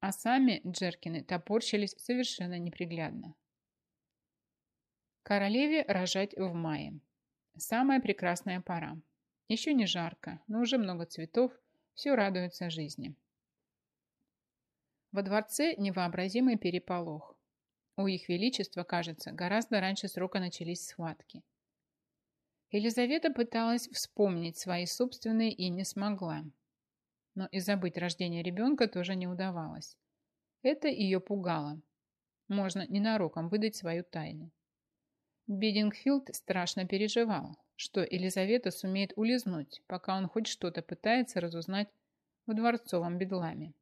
а сами джеркины топорщились совершенно неприглядно. Королеве рожать в мае. Самая прекрасная пора. Еще не жарко, но уже много цветов, все радуется жизни. Во дворце невообразимый переполох. У их величества, кажется, гораздо раньше срока начались схватки. Елизавета пыталась вспомнить свои собственные и не смогла. Но и забыть рождение ребенка тоже не удавалось. Это ее пугало. Можно ненароком выдать свою тайну. Бидингфилд страшно переживал, что Елизавета сумеет улизнуть, пока он хоть что-то пытается разузнать в дворцовом бедламе.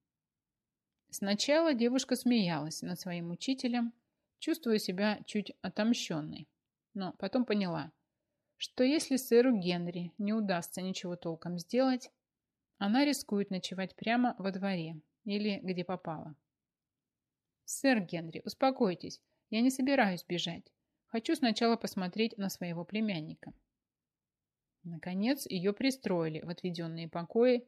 Сначала девушка смеялась над своим учителем, чувствуя себя чуть отомщенной, но потом поняла, что если сэру Генри не удастся ничего толком сделать, она рискует ночевать прямо во дворе или где попало. «Сэр Генри, успокойтесь, я не собираюсь бежать. Хочу сначала посмотреть на своего племянника». Наконец ее пристроили в отведенные покои,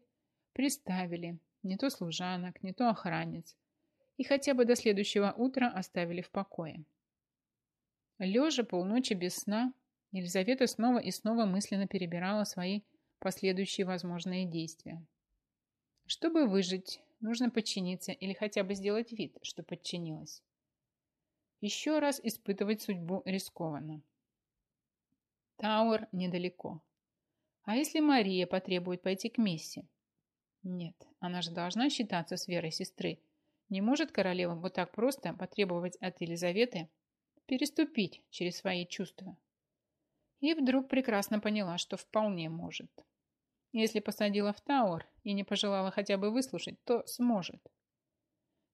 приставили, не то служанок, не то охранниц, и хотя бы до следующего утра оставили в покое. Лежа полночи без сна, Елизавета снова и снова мысленно перебирала свои последующие возможные действия. Чтобы выжить, нужно подчиниться или хотя бы сделать вид, что подчинилась. Еще раз испытывать судьбу рискованно. Тауэр недалеко. А если Мария потребует пойти к Месси? Нет, она же должна считаться с верой сестры. Не может королева вот так просто потребовать от Елизаветы переступить через свои чувства. И вдруг прекрасно поняла, что вполне может. Если посадила в Тауэр и не пожелала хотя бы выслушать, то сможет.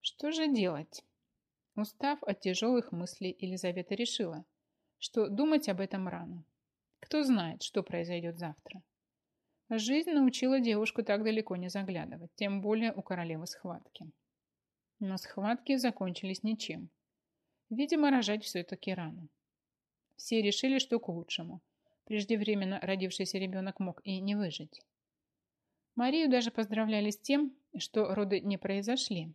Что же делать? Устав от тяжелых мыслей, Елизавета решила, что думать об этом рано. Кто знает, что произойдет завтра. Жизнь научила девушку так далеко не заглядывать, тем более у королевы схватки. Но схватки закончились ничем. Видимо, рожать все-таки рано. Все решили, что к лучшему. Преждевременно родившийся ребенок мог и не выжить. Марию даже поздравляли с тем, что роды не произошли.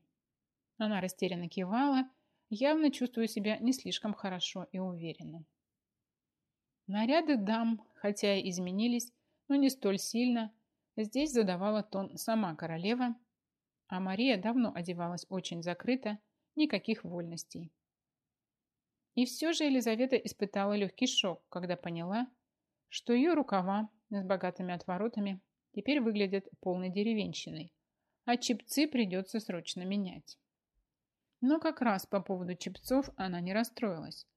Она растерянно кивала явно чувствую себя не слишком хорошо и уверенно. Наряды дам, хотя и изменились, но не столь сильно, здесь задавала тон сама королева, а Мария давно одевалась очень закрыто, никаких вольностей. И все же Елизавета испытала легкий шок, когда поняла, что ее рукава с богатыми отворотами теперь выглядят полной деревенщиной, а чипцы придется срочно менять. Но как раз по поводу чепцов она не расстроилась.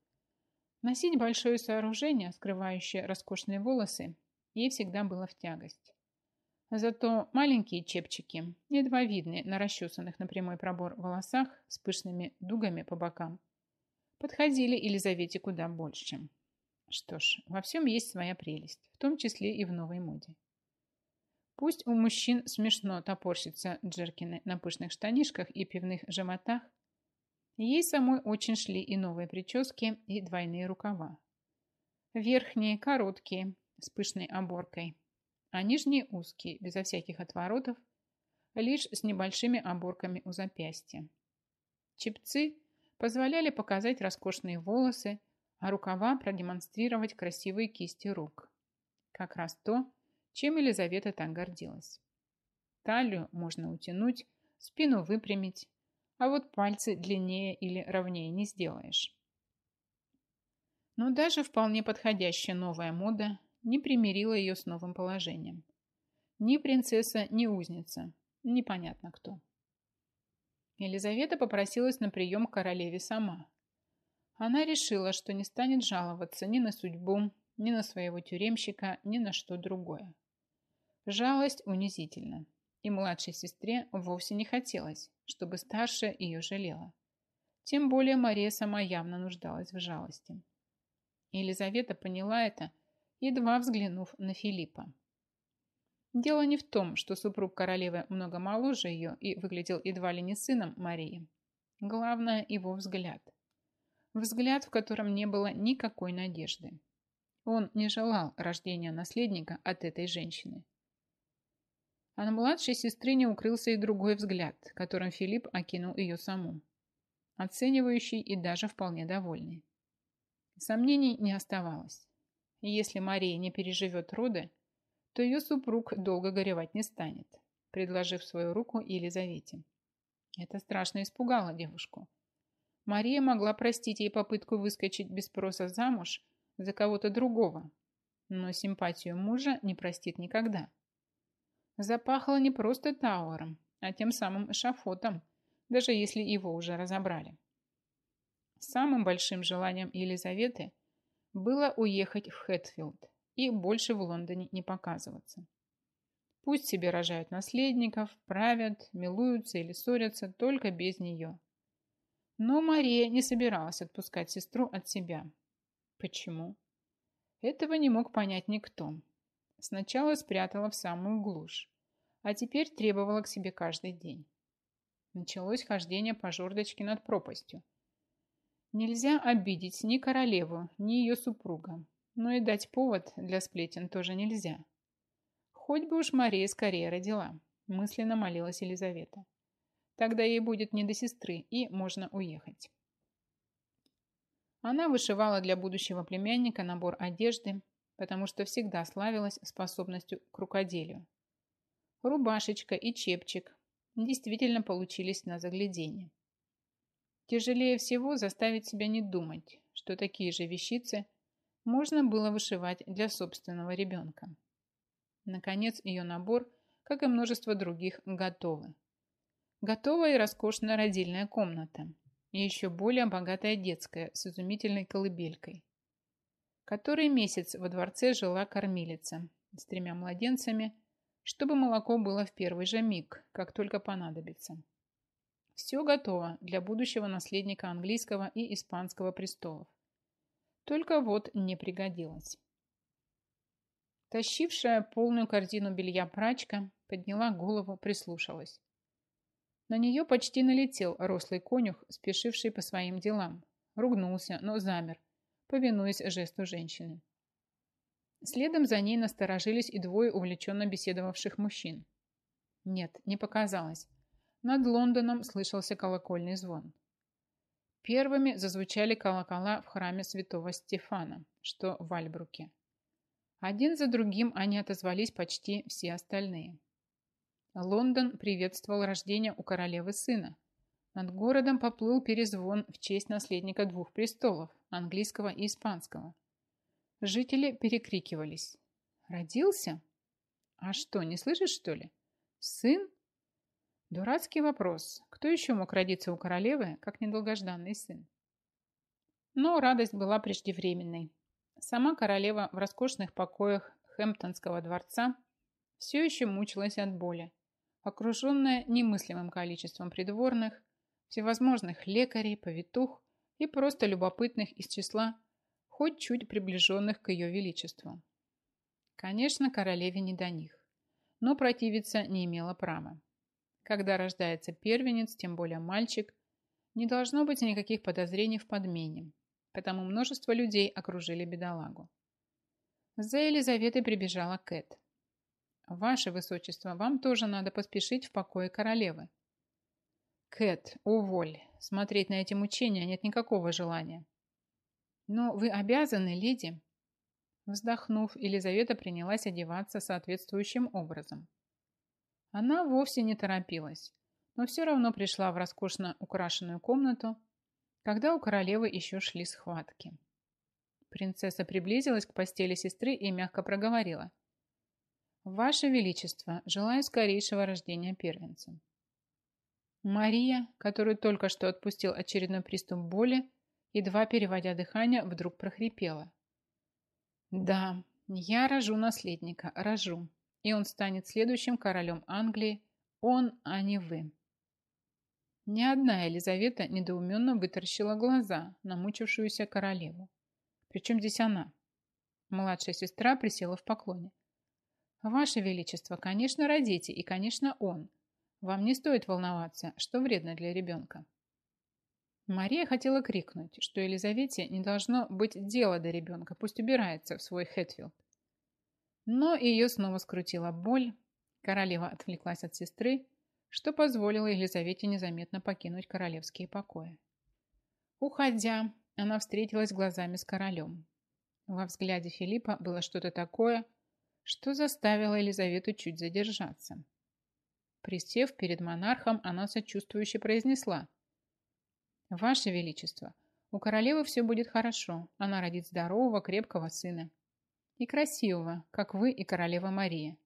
Носить большое сооружение, скрывающее роскошные волосы, ей всегда было в тягость. Зато маленькие чепчики, едва видные на расчесанных на прямой пробор волосах с пышными дугами по бокам, подходили Елизавете куда больше. Что ж, во всем есть своя прелесть, в том числе и в новой моде. Пусть у мужчин смешно топорщится джеркины на пышных штанишках и пивных животах, Ей самой очень шли и новые прически, и двойные рукава. Верхние короткие, с пышной оборкой, а нижние узкие, безо всяких отворотов, лишь с небольшими оборками у запястья. Чепцы позволяли показать роскошные волосы, а рукава продемонстрировать красивые кисти рук. Как раз то, чем Елизавета так гордилась. Талию можно утянуть, спину выпрямить, а вот пальцы длиннее или ровнее не сделаешь. Но даже вполне подходящая новая мода не примирила ее с новым положением. Ни принцесса, ни узница. Непонятно кто. Елизавета попросилась на прием к королеве сама. Она решила, что не станет жаловаться ни на судьбу, ни на своего тюремщика, ни на что другое. Жалость унизительна и младшей сестре вовсе не хотелось, чтобы старшая ее жалела. Тем более Мария сама явно нуждалась в жалости. Елизавета поняла это, едва взглянув на Филиппа. Дело не в том, что супруг королевы много моложе ее и выглядел едва ли не сыном Марии. Главное – его взгляд. Взгляд, в котором не было никакой надежды. Он не желал рождения наследника от этой женщины. А на младшей сестры не укрылся и другой взгляд, которым Филипп окинул ее саму. Оценивающий и даже вполне довольный. Сомнений не оставалось. Если Мария не переживет роды, то ее супруг долго горевать не станет, предложив свою руку Елизавете. Это страшно испугало девушку. Мария могла простить ей попытку выскочить без спроса замуж за кого-то другого, но симпатию мужа не простит никогда. Запахло не просто Тауэром, а тем самым эшафотом, даже если его уже разобрали. Самым большим желанием Елизаветы было уехать в Хэтфилд и больше в Лондоне не показываться. Пусть себе рожают наследников, правят, милуются или ссорятся, только без нее. Но Мария не собиралась отпускать сестру от себя. Почему? Этого не мог понять никто. Сначала спрятала в самую глушь, а теперь требовала к себе каждый день. Началось хождение по жердочке над пропастью. Нельзя обидеть ни королеву, ни ее супруга, но и дать повод для сплетен тоже нельзя. Хоть бы уж Мария скорее родила, мысленно молилась Елизавета. Тогда ей будет не до сестры, и можно уехать. Она вышивала для будущего племянника набор одежды, потому что всегда славилась способностью к рукоделию. Рубашечка и чепчик действительно получились на загляденье. Тяжелее всего заставить себя не думать, что такие же вещицы можно было вышивать для собственного ребенка. Наконец, ее набор, как и множество других, готовы. Готова и роскошная родильная комната, и еще более богатая детская с изумительной колыбелькой. Который месяц во дворце жила кормилица с тремя младенцами, чтобы молоко было в первый же миг, как только понадобится. Все готово для будущего наследника английского и испанского престолов. Только вот не пригодилось. Тащившая полную корзину белья прачка подняла голову, прислушалась. На нее почти налетел рослый конюх, спешивший по своим делам. Ругнулся, но замер, повинуясь жесту женщины. Следом за ней насторожились и двое увлеченно беседовавших мужчин. Нет, не показалось. Над Лондоном слышался колокольный звон. Первыми зазвучали колокола в храме святого Стефана, что в Альбруке. Один за другим они отозвались почти все остальные. Лондон приветствовал рождение у королевы сына. Над городом поплыл перезвон в честь наследника двух престолов, английского и испанского. Жители перекрикивались. «Родился? А что, не слышишь, что ли? Сын? Дурацкий вопрос. Кто еще мог родиться у королевы, как недолгожданный сын? Но радость была преждевременной. Сама королева в роскошных покоях Хэмптонского дворца все еще мучилась от боли, окруженная немыслимым количеством придворных, всевозможных лекарей, повитух и просто любопытных из числа хоть чуть приближенных к ее величеству. Конечно, королеве не до них, но противиться не имела права. Когда рождается первенец, тем более мальчик, не должно быть никаких подозрений в подмене, потому множество людей окружили бедолагу. За Елизаветой прибежала Кэт. «Ваше Высочество, вам тоже надо поспешить в покое королевы». «Кэт, уволь. Смотреть на эти мучения нет никакого желания». «Но вы обязаны, леди». Вздохнув, Елизавета принялась одеваться соответствующим образом. Она вовсе не торопилась, но все равно пришла в роскошно украшенную комнату, когда у королевы еще шли схватки. Принцесса приблизилась к постели сестры и мягко проговорила. «Ваше Величество, желаю скорейшего рождения первенца». Мария, которую только что отпустил очередной приступ боли, едва переводя дыхание, вдруг прохрипела. «Да, я рожу наследника, рожу, и он станет следующим королем Англии, он, а не вы. Ни одна Елизавета недоуменно вытаращила глаза на мучившуюся королеву. Причем здесь она? Младшая сестра присела в поклоне. Ваше Величество, конечно, родите, и, конечно, он. Вам не стоит волноваться, что вредно для ребенка. Мария хотела крикнуть, что Елизавете не должно быть дела до ребенка, пусть убирается в свой Хэтфилд. Но ее снова скрутила боль. Королева отвлеклась от сестры, что позволило Елизавете незаметно покинуть королевские покои. Уходя, она встретилась глазами с королем. Во взгляде Филиппа было что-то такое, что заставило Елизавету чуть задержаться. Присев перед монархом, она сочувствующе произнесла. «Ваше Величество, у королевы все будет хорошо. Она родит здорового, крепкого сына. И красивого, как вы и королева Мария.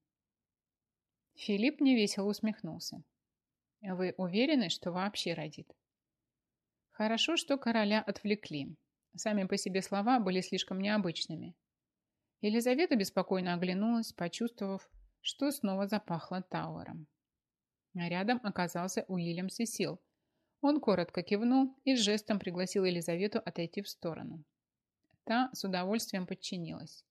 Филипп невесело усмехнулся. Вы уверены, что вообще родит? Хорошо, что короля отвлекли. Сами по себе слова были слишком необычными. Елизавета беспокойно оглянулась, почувствовав, что снова запахло Тауэром. Рядом оказался Уильям Сесил. Он коротко кивнул и жестом пригласил Елизавету отойти в сторону. Та с удовольствием подчинилась.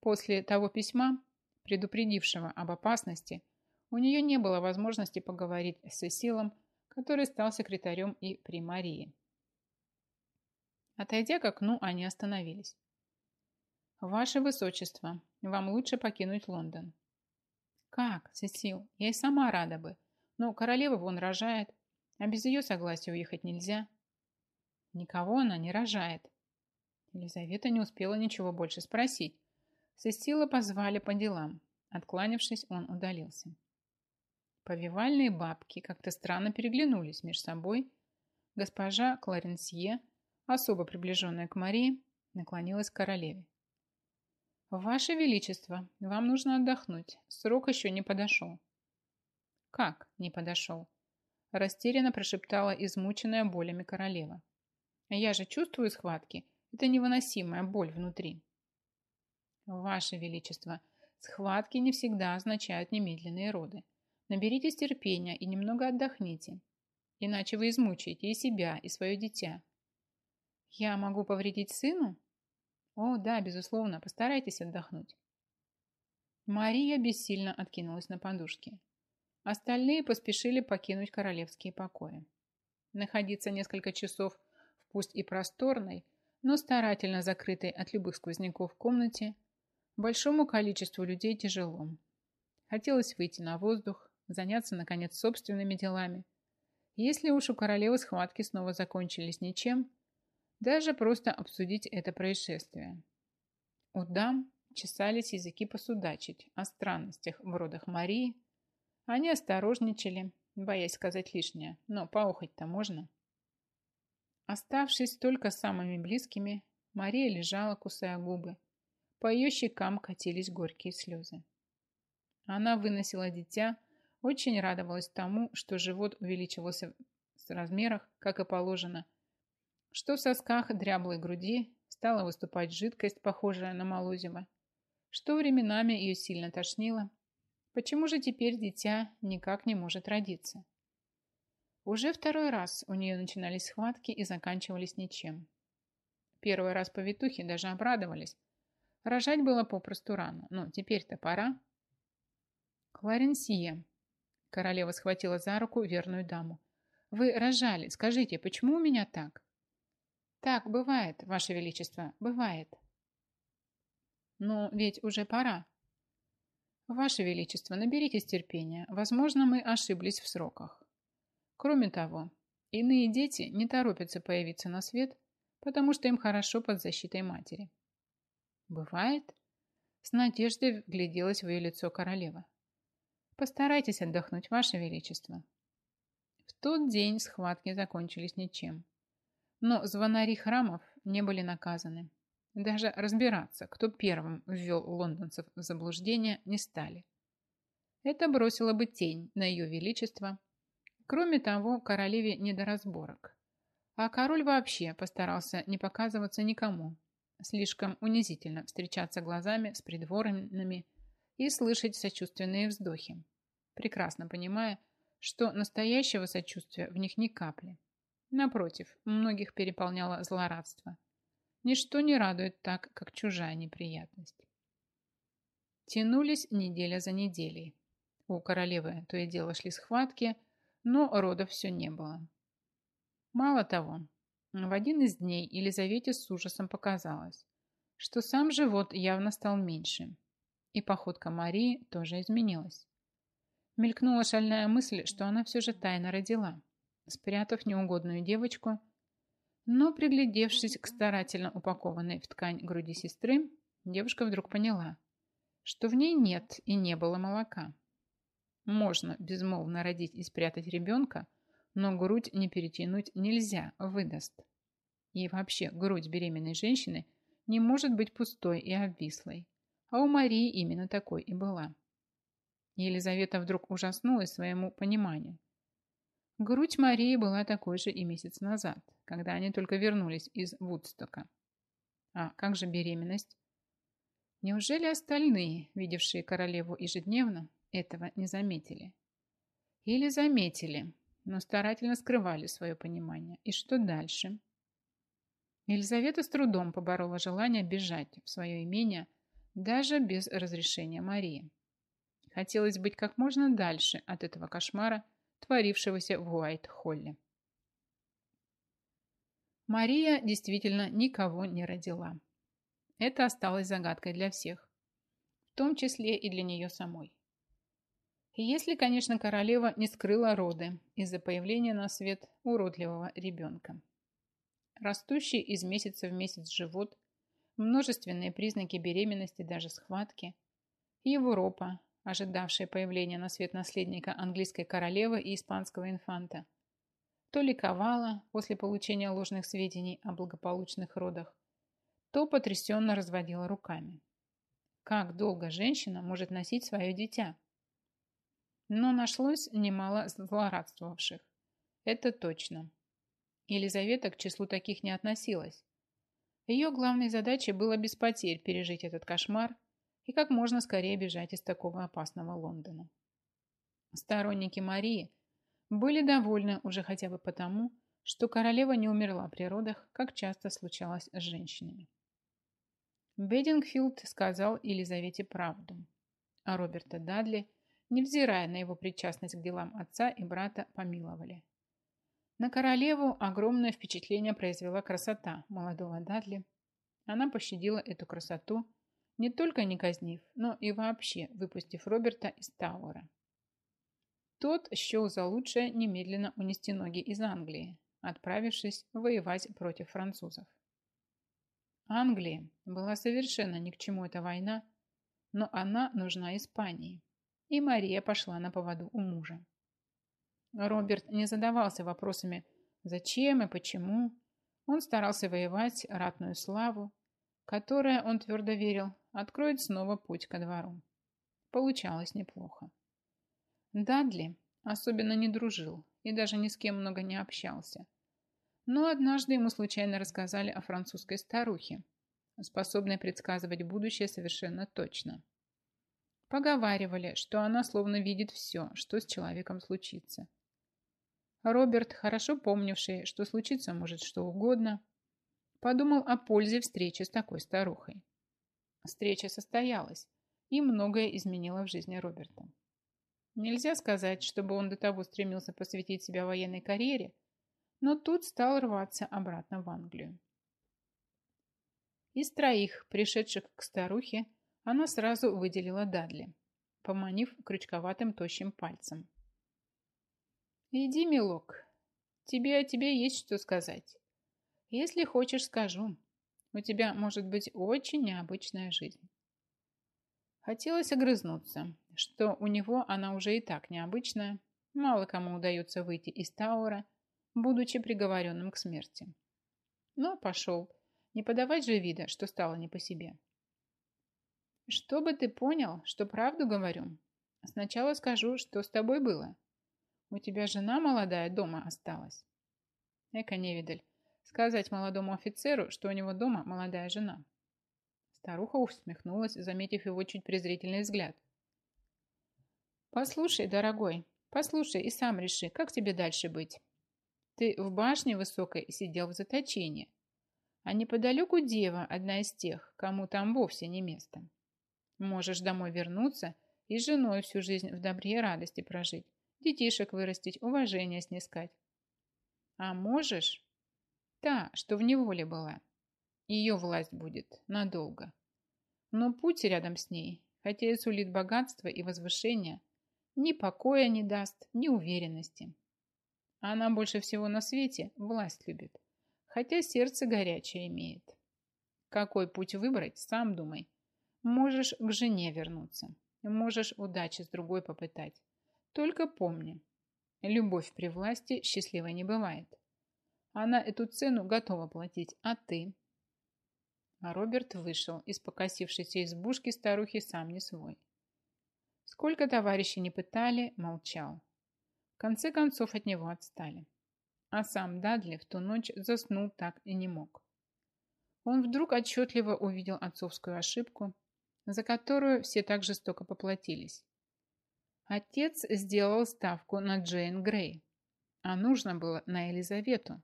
После того письма, предупредившего об опасности, у нее не было возможности поговорить с Сесилом, который стал секретарем и при Марии. Отойдя к окну, они остановились. «Ваше Высочество, вам лучше покинуть Лондон». Как, Сесил? Я и сама рада бы. Но королева вон рожает, а без ее согласия уехать нельзя. Никого она не рожает. Елизавета не успела ничего больше спросить. Сесила позвали по делам. Откланившись, он удалился. Повивальные бабки как-то странно переглянулись между собой. Госпожа Кларенсье, особо приближенная к Марии, наклонилась к королеве. «Ваше Величество, вам нужно отдохнуть. Срок еще не подошел». «Как не подошел?» Растерянно прошептала измученная болями королева. «Я же чувствую схватки. Это невыносимая боль внутри». «Ваше Величество, схватки не всегда означают немедленные роды. Наберитесь терпения и немного отдохните. Иначе вы измучаете и себя, и свое дитя». «Я могу повредить сыну?» О, да, безусловно, постарайтесь отдохнуть. Мария бессильно откинулась на подушке. Остальные поспешили покинуть королевские покои. Находиться несколько часов в пусть и просторной, но старательно закрытой от любых сквозняков комнате большому количеству людей тяжело. Хотелось выйти на воздух, заняться, наконец, собственными делами. Если уж у королевы схватки снова закончились ничем, даже просто обсудить это происшествие. У дам чесались языки посудачить о странностях в родах Марии. Они осторожничали, боясь сказать лишнее, но поохоть-то можно. Оставшись только самыми близкими, Мария лежала, кусая губы. По ее щекам катились горькие слезы. Она выносила дитя, очень радовалась тому, что живот увеличивался в размерах, как и положено, что в сосках дряблой груди стала выступать жидкость, похожая на молозиво, что временами ее сильно тошнило. Почему же теперь дитя никак не может родиться? Уже второй раз у нее начинались схватки и заканчивались ничем. Первый раз повитухи даже обрадовались. Рожать было попросту рано, но теперь-то пора. Кларенсия. Королева схватила за руку верную даму. Вы рожали. Скажите, почему у меня так? Так, бывает, Ваше Величество, бывает. Но ведь уже пора. Ваше Величество, наберитесь терпения. Возможно, мы ошиблись в сроках. Кроме того, иные дети не торопятся появиться на свет, потому что им хорошо под защитой матери. Бывает? С надеждой вгляделась в ее лицо королева. Постарайтесь отдохнуть, Ваше Величество. В тот день схватки закончились ничем. Но звонари храмов не были наказаны. Даже разбираться, кто первым ввел лондонцев в заблуждение, не стали. Это бросило бы тень на ее величество. Кроме того, королеве не до разборок. А король вообще постарался не показываться никому. Слишком унизительно встречаться глазами с придворными и слышать сочувственные вздохи, прекрасно понимая, что настоящего сочувствия в них ни капли. Напротив, многих переполняло злорадство. Ничто не радует так, как чужая неприятность. Тянулись неделя за неделей. У королевы то и дело шли схватки, но родов все не было. Мало того, в один из дней Елизавете с ужасом показалось, что сам живот явно стал меньше, и походка Марии тоже изменилась. Мелькнула шальная мысль, что она все же тайно родила спрятав неугодную девочку, но, приглядевшись к старательно упакованной в ткань груди сестры, девушка вдруг поняла, что в ней нет и не было молока. Можно безмолвно родить и спрятать ребенка, но грудь не перетянуть нельзя, выдаст. И вообще, грудь беременной женщины не может быть пустой и обвислой. А у Марии именно такой и была. Елизавета вдруг ужаснулась своему пониманию. Грудь Марии была такой же и месяц назад, когда они только вернулись из Вудстока. А как же беременность? Неужели остальные, видевшие королеву ежедневно, этого не заметили? Или заметили, но старательно скрывали свое понимание. И что дальше? Елизавета с трудом поборола желание бежать в свое имение, даже без разрешения Марии. Хотелось быть как можно дальше от этого кошмара, творившегося в Уайт-Холле. Мария действительно никого не родила. Это осталось загадкой для всех, в том числе и для нее самой. Если, конечно, королева не скрыла роды из-за появления на свет уродливого ребенка. Растущий из месяца в месяц живот, множественные признаки беременности, даже схватки, Европа, ожидавшая появления на свет наследника английской королевы и испанского инфанта, то ликовала после получения ложных сведений о благополучных родах, то потрясенно разводила руками. Как долго женщина может носить свое дитя? Но нашлось немало злорадствовавших. Это точно. Елизавета к числу таких не относилась. Ее главной задачей было без потерь пережить этот кошмар и как можно скорее бежать из такого опасного Лондона. Сторонники Марии были довольны уже хотя бы потому, что королева не умерла при родах, как часто случалось с женщинами. Бедингфилд сказал Елизавете правду, а Роберта Дадли, невзирая на его причастность к делам отца и брата, помиловали. На королеву огромное впечатление произвела красота молодого Дадли. Она пощадила эту красоту, не только не казнив, но и вообще выпустив Роберта из Тауэра. Тот счел за лучшее немедленно унести ноги из Англии, отправившись воевать против французов. Англии была совершенно ни к чему эта война, но она нужна Испании, и Мария пошла на поводу у мужа. Роберт не задавался вопросами «зачем и почему?». Он старался воевать ратную славу, которая, он твердо верил, откроет снова путь ко двору. Получалось неплохо. Дадли особенно не дружил и даже ни с кем много не общался. Но однажды ему случайно рассказали о французской старухе, способной предсказывать будущее совершенно точно. Поговаривали, что она словно видит все, что с человеком случится. Роберт, хорошо помнивший, что случиться может что угодно, подумал о пользе встречи с такой старухой. Встреча состоялась, и многое изменило в жизни Роберта. Нельзя сказать, чтобы он до того стремился посвятить себя военной карьере, но тут стал рваться обратно в Англию. Из троих, пришедших к старухе, она сразу выделила Дадли, поманив крючковатым тощим пальцем. «Иди, милок, тебе о тебе есть что сказать. Если хочешь, скажу. У тебя может быть очень необычная жизнь». Хотелось огрызнуться, что у него она уже и так необычная, мало кому удается выйти из Таура, будучи приговоренным к смерти. Но пошел, не подавать же вида, что стало не по себе. Чтобы ты понял, что правду говорю, сначала скажу, что с тобой было. У тебя жена молодая дома осталась. Эка невидаль. Сказать молодому офицеру, что у него дома молодая жена. Старуха усмехнулась, заметив его чуть презрительный взгляд. Послушай, дорогой, послушай и сам реши, как тебе дальше быть. Ты в башне высокой сидел в заточении, а неподалеку дева, одна из тех, кому там вовсе не место. Можешь домой вернуться и с женой всю жизнь в добре и радости прожить детишек вырастить, уважение снискать. А можешь? Та, что в неволе была. Ее власть будет надолго. Но путь рядом с ней, хотя и сулит богатство и возвышение, ни покоя не даст, ни уверенности. Она больше всего на свете власть любит, хотя сердце горячее имеет. Какой путь выбрать, сам думай. Можешь к жене вернуться, можешь удачи с другой попытать. Только помни, любовь при власти счастливой не бывает. Она эту цену готова платить, а ты? А Роберт вышел из покосившейся избушки старухи сам не свой. Сколько товарищей не пытали, молчал. В конце концов от него отстали. А сам Дадли в ту ночь заснул так и не мог. Он вдруг отчетливо увидел отцовскую ошибку, за которую все так жестоко поплатились. Отец сделал ставку на Джейн Грей, а нужно было на Елизавету.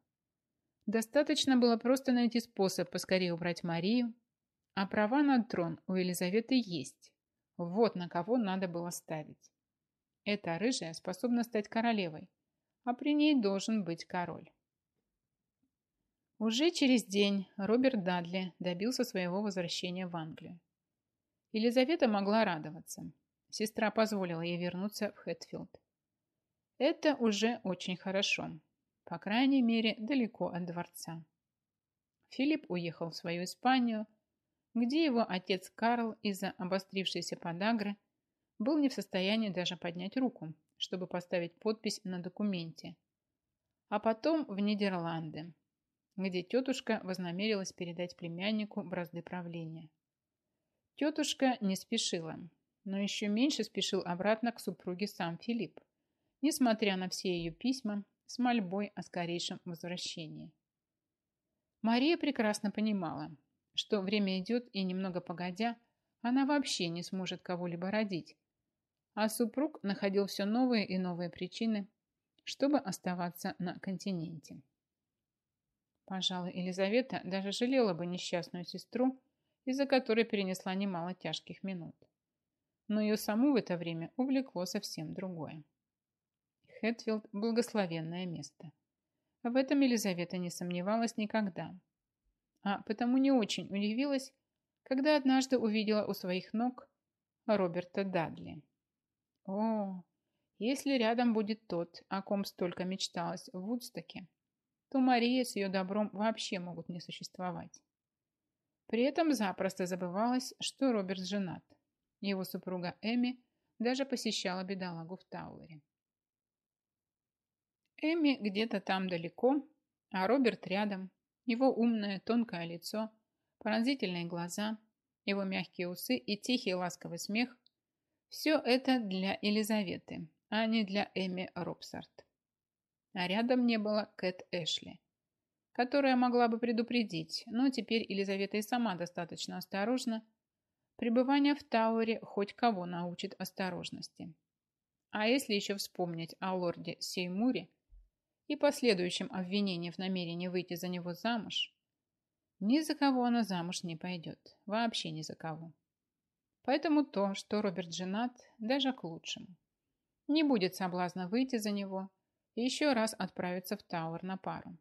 Достаточно было просто найти способ поскорее убрать Марию, а права на трон у Елизаветы есть. Вот на кого надо было ставить. Эта рыжая способна стать королевой, а при ней должен быть король. Уже через день Роберт Дадли добился своего возвращения в Англию. Елизавета могла радоваться. сестра позволила ей вернуться в Хэтфилд. Это уже очень хорошо. По крайней мере, далеко от дворца. Филипп уехал в свою Испанию, где его отец Карл из-за обострившейся подагры был не в состоянии даже поднять руку, чтобы поставить подпись на документе. А потом в Нидерланды, где тетушка вознамерилась передать племяннику бразды правления. Тетушка не спешила, но еще меньше спешил обратно к супруге сам Филипп, несмотря на все ее письма с мольбой о скорейшем возвращении. Мария прекрасно понимала, что время идет и немного погодя, она вообще не сможет кого-либо родить, а супруг находил все новые и новые причины, чтобы оставаться на континенте. Пожалуй, Елизавета даже жалела бы несчастную сестру, из-за которой перенесла немало тяжких минут. Но ее саму в это время увлекло совсем другое. Хэтфилд – благословенное место. В этом Елизавета не сомневалась никогда, а потому не очень удивилась, когда однажды увидела у своих ног Роберта Дадли. О, если рядом будет тот, о ком столько мечталось в Вудстоке, то Мария с ее добром вообще могут не существовать. При этом запросто забывалось, что Роберт женат. Его супруга Эми даже посещала бедолагу в Тауэре. Эми где-то там далеко, а Роберт рядом. Его умное, тонкое лицо, пронзительные глаза, его мягкие усы и тихий ласковый смех – все это для Елизаветы, а не для Эми Робсарт. А рядом не было Кэт Эшли, которая могла бы предупредить, но теперь Елизавета и сама достаточно осторожна. Пребывание в Тауэре хоть кого научит осторожности. А если еще вспомнить о лорде Сеймуре и последующем обвинении в намерении выйти за него замуж, ни за кого она замуж не пойдет. Вообще ни за кого. Поэтому то, что Роберт женат, даже к лучшему. Не будет соблазна выйти за него и еще раз отправиться в Тауэр на пару.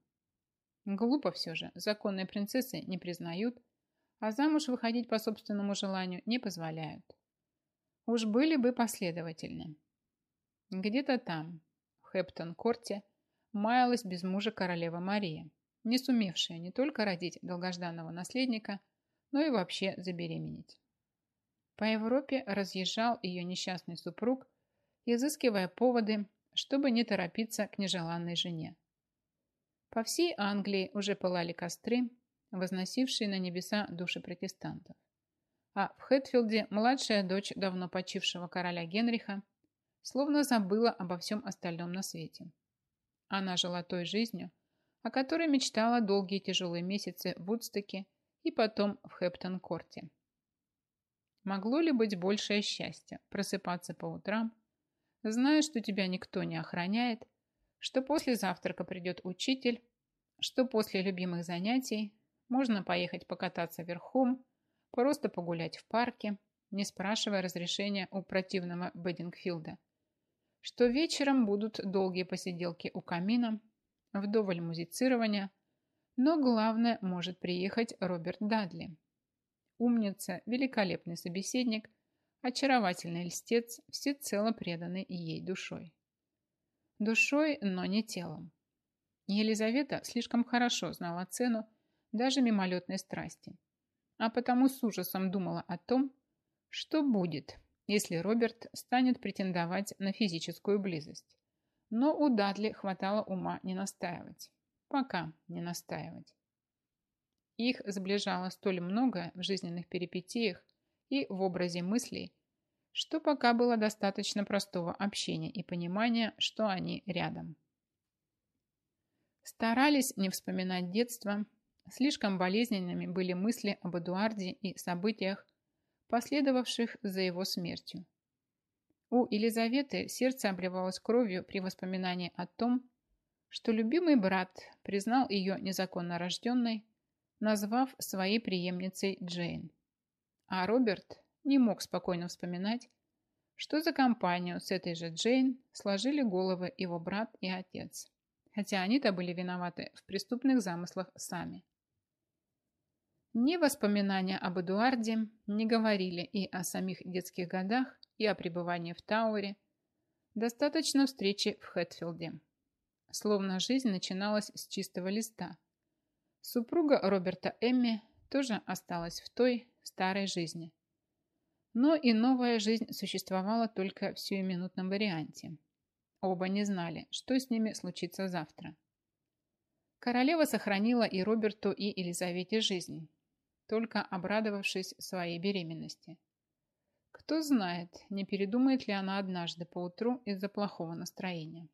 Глупо все же, законные принцессы не признают, а замуж выходить по собственному желанию не позволяют. Уж были бы последовательны. Где-то там, в Хэптон-корте, маялась без мужа королева Мария, не сумевшая не только родить долгожданного наследника, но и вообще забеременеть. По Европе разъезжал ее несчастный супруг, изыскивая поводы, чтобы не торопиться к нежеланной жене. По всей Англии уже пылали костры, возносившие на небеса души протестантов. А в Хэтфилде младшая дочь давно почившего короля Генриха словно забыла обо всем остальном на свете. Она жила той жизнью, о которой мечтала долгие тяжелые месяцы в Вудстоке и потом в Хэптон-корте. Могло ли быть большее счастье просыпаться по утрам, зная, что тебя никто не охраняет, что после завтрака придет учитель, что после любимых занятий можно поехать покататься верхом, просто погулять в парке, не спрашивая разрешения у противного Бэддингфилда, что вечером будут долгие посиделки у камина, вдоволь музицирования, но главное может приехать Роберт Дадли. Умница, великолепный собеседник, очаровательный льстец, всецело преданный ей душой. Душой, но не телом. Елизавета слишком хорошо знала цену даже мимолетной страсти, а потому с ужасом думала о том, что будет, если Роберт станет претендовать на физическую близость. Но у Дадли хватало ума не настаивать. Пока не настаивать. Их сближало столь многое в жизненных перипетиях и в образе мыслей, что пока было достаточно простого общения и понимания, что они рядом. Старались не вспоминать детство, слишком болезненными были мысли об Эдуарде и событиях, последовавших за его смертью. У Елизаветы сердце обливалось кровью при воспоминании о том, что любимый брат признал ее незаконно рожденной, назвав своей преемницей Джейн. А Роберт не мог спокойно вспоминать, что за компанию с этой же Джейн сложили головы его брат и отец, хотя они-то были виноваты в преступных замыслах сами. Ни воспоминания об Эдуарде не говорили и о самих детских годах и о пребывании в Тауэре. Достаточно встречи в Хэтфилде. Словно жизнь начиналась с чистого листа. Супруга Роберта Эмми тоже осталась в той старой жизни. Но и новая жизнь существовала только в сиюминутном варианте. Оба не знали, что с ними случится завтра. Королева сохранила и Роберту, и Елизавете жизнь, только обрадовавшись своей беременности. Кто знает, не передумает ли она однажды поутру из-за плохого настроения.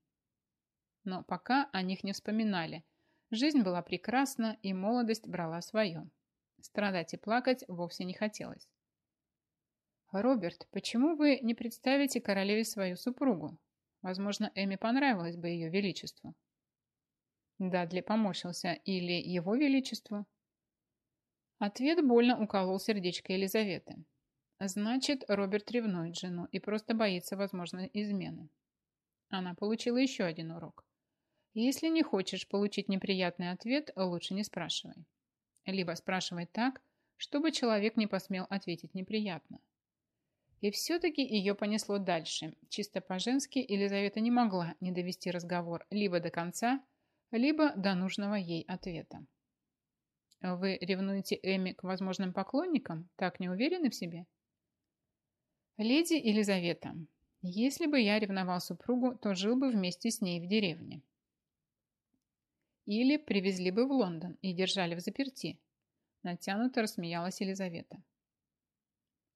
Но пока о них не вспоминали. Жизнь была прекрасна, и молодость брала свое. Страдать и плакать вовсе не хотелось. «Роберт, почему вы не представите королеве свою супругу? Возможно, Эми понравилось бы ее величеству». Дадли поморщился. Или его величеству? Ответ больно уколол сердечко Елизаветы. Значит, Роберт ревнует жену и просто боится возможной измены. Она получила еще один урок. Если не хочешь получить неприятный ответ, лучше не спрашивай. Либо спрашивай так, чтобы человек не посмел ответить неприятно. И все-таки ее понесло дальше. Чисто по-женски Елизавета не могла не довести разговор либо до конца, либо до нужного ей ответа. Вы ревнуете Эми к возможным поклонникам? Так не уверены в себе? Леди Елизавета, если бы я ревновал супругу, то жил бы вместе с ней в деревне. Или привезли бы в Лондон и держали в заперти. Натянуто рассмеялась Елизавета.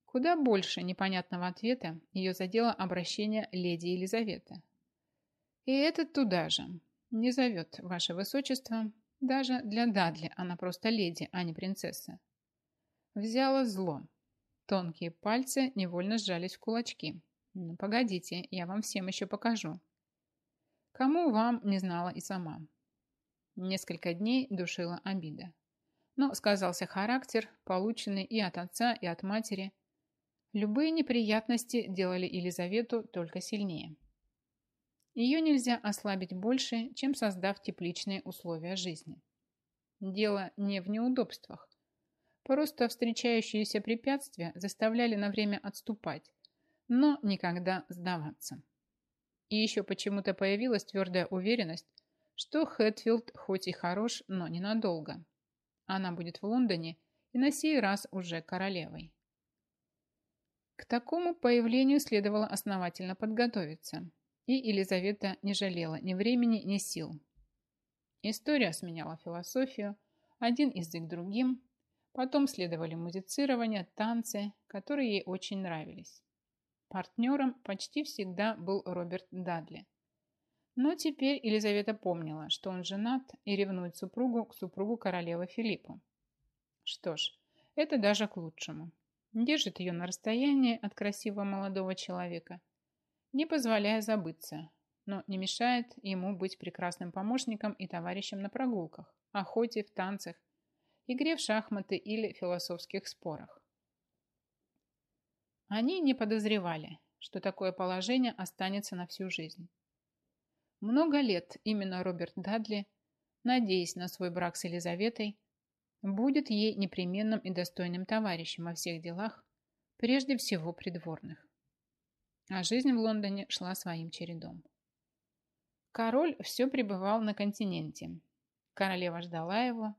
Куда больше непонятного ответа ее задело обращение леди Елизаветы. И это туда же, не зовет, ваше высочество. Даже для Дадли она просто леди, а не принцесса. Взяла зло. Тонкие пальцы невольно сжались в кулачки. Ну, погодите, я вам всем еще покажу. Кому вам не знала и сама. Несколько дней душила обида. Но сказался характер, полученный и от отца, и от матери. Любые неприятности делали Елизавету только сильнее. Ее нельзя ослабить больше, чем создав тепличные условия жизни. Дело не в неудобствах. Просто встречающиеся препятствия заставляли на время отступать, но никогда сдаваться. И еще почему-то появилась твердая уверенность, что Хэтфилд хоть и хорош, но ненадолго. Она будет в Лондоне и на сей раз уже королевой. К такому появлению следовало основательно подготовиться – и Елизавета не жалела ни времени, ни сил. История сменяла философию, один язык другим, потом следовали музицирование, танцы, которые ей очень нравились. Партнером почти всегда был Роберт Дадли. Но теперь Елизавета помнила, что он женат и ревнует супругу к супругу королевы Филиппу. Что ж, это даже к лучшему. Держит ее на расстоянии от красивого молодого человека – не позволяя забыться, но не мешает ему быть прекрасным помощником и товарищем на прогулках, охоте, в танцах, игре в шахматы или философских спорах. Они не подозревали, что такое положение останется на всю жизнь. Много лет именно Роберт Дадли, надеясь на свой брак с Елизаветой, будет ей непременным и достойным товарищем во всех делах, прежде всего придворных а жизнь в Лондоне шла своим чередом. Король все пребывал на континенте. Королева ждала его,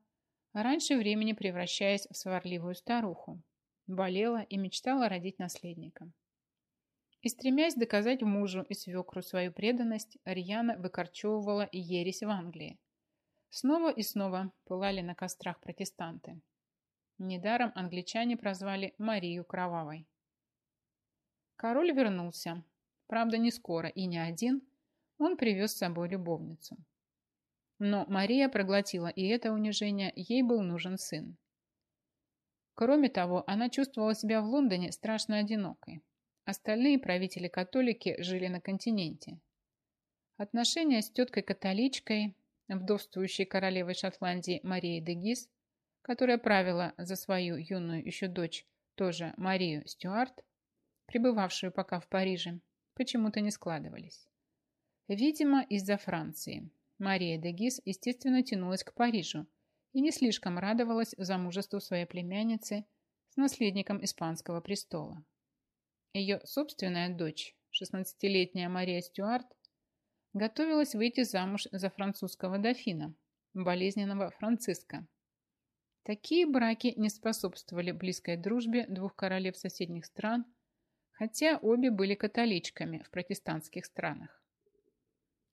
раньше времени превращаясь в сварливую старуху, болела и мечтала родить наследника. И стремясь доказать мужу и свекру свою преданность, Рьяна выкорчевывала и ересь в Англии. Снова и снова пылали на кострах протестанты. Недаром англичане прозвали Марию Кровавой. Король вернулся. Правда, не скоро и не один. Он привез с собой любовницу. Но Мария проглотила и это унижение, ей был нужен сын. Кроме того, она чувствовала себя в Лондоне страшно одинокой. Остальные правители-католики жили на континенте. Отношения с теткой-католичкой, вдовствующей королевой Шотландии Марией де Гис, которая правила за свою юную еще дочь, тоже Марию Стюарт, пребывавшую пока в Париже, почему-то не складывались. Видимо, из-за Франции. Мария де Гис, естественно, тянулась к Парижу и не слишком радовалась замужеству своей племянницы с наследником испанского престола. Ее собственная дочь, 16-летняя Мария Стюарт, готовилась выйти замуж за французского дофина, болезненного Франциска. Такие браки не способствовали близкой дружбе двух королев соседних стран, хотя обе были католичками в протестантских странах.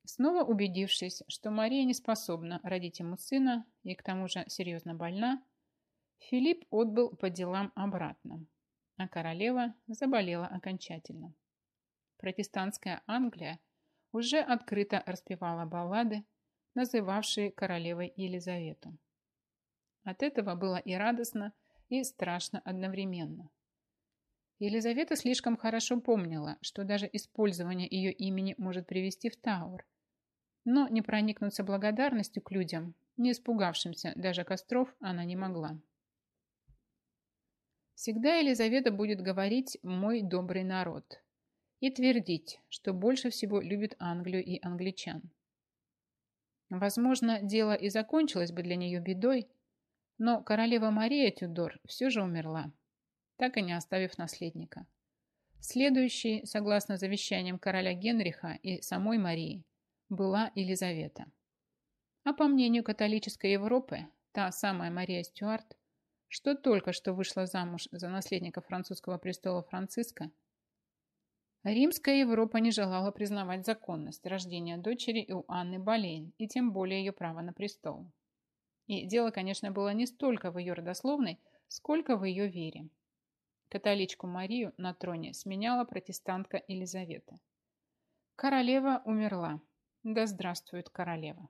Снова убедившись, что Мария не способна родить ему сына и к тому же серьезно больна, Филипп отбыл по делам обратно, а королева заболела окончательно. Протестантская Англия уже открыто распевала баллады, называвшие королевой Елизавету. От этого было и радостно, и страшно одновременно. Елизавета слишком хорошо помнила, что даже использование ее имени может привести в Тауэр, но не проникнуться благодарностью к людям, не испугавшимся даже костров, она не могла. Всегда Елизавета будет говорить «мой добрый народ» и твердить, что больше всего любит Англию и англичан. Возможно, дело и закончилось бы для нее бедой, но королева Мария Тюдор все же умерла, так и не оставив наследника. Следующей, согласно завещаниям короля Генриха и самой Марии, была Елизавета. А по мнению католической Европы, та самая Мария Стюарт что только что вышла замуж за наследника французского престола Франциска, Римская Европа не желала признавать законность рождения дочери у Анны Болейн и тем более ее право на престол. И дело, конечно, было не столько в ее родословной, сколько в ее вере. Католичку Марию на троне сменяла протестантка Елизавета. Королева умерла. Да здравствует королева!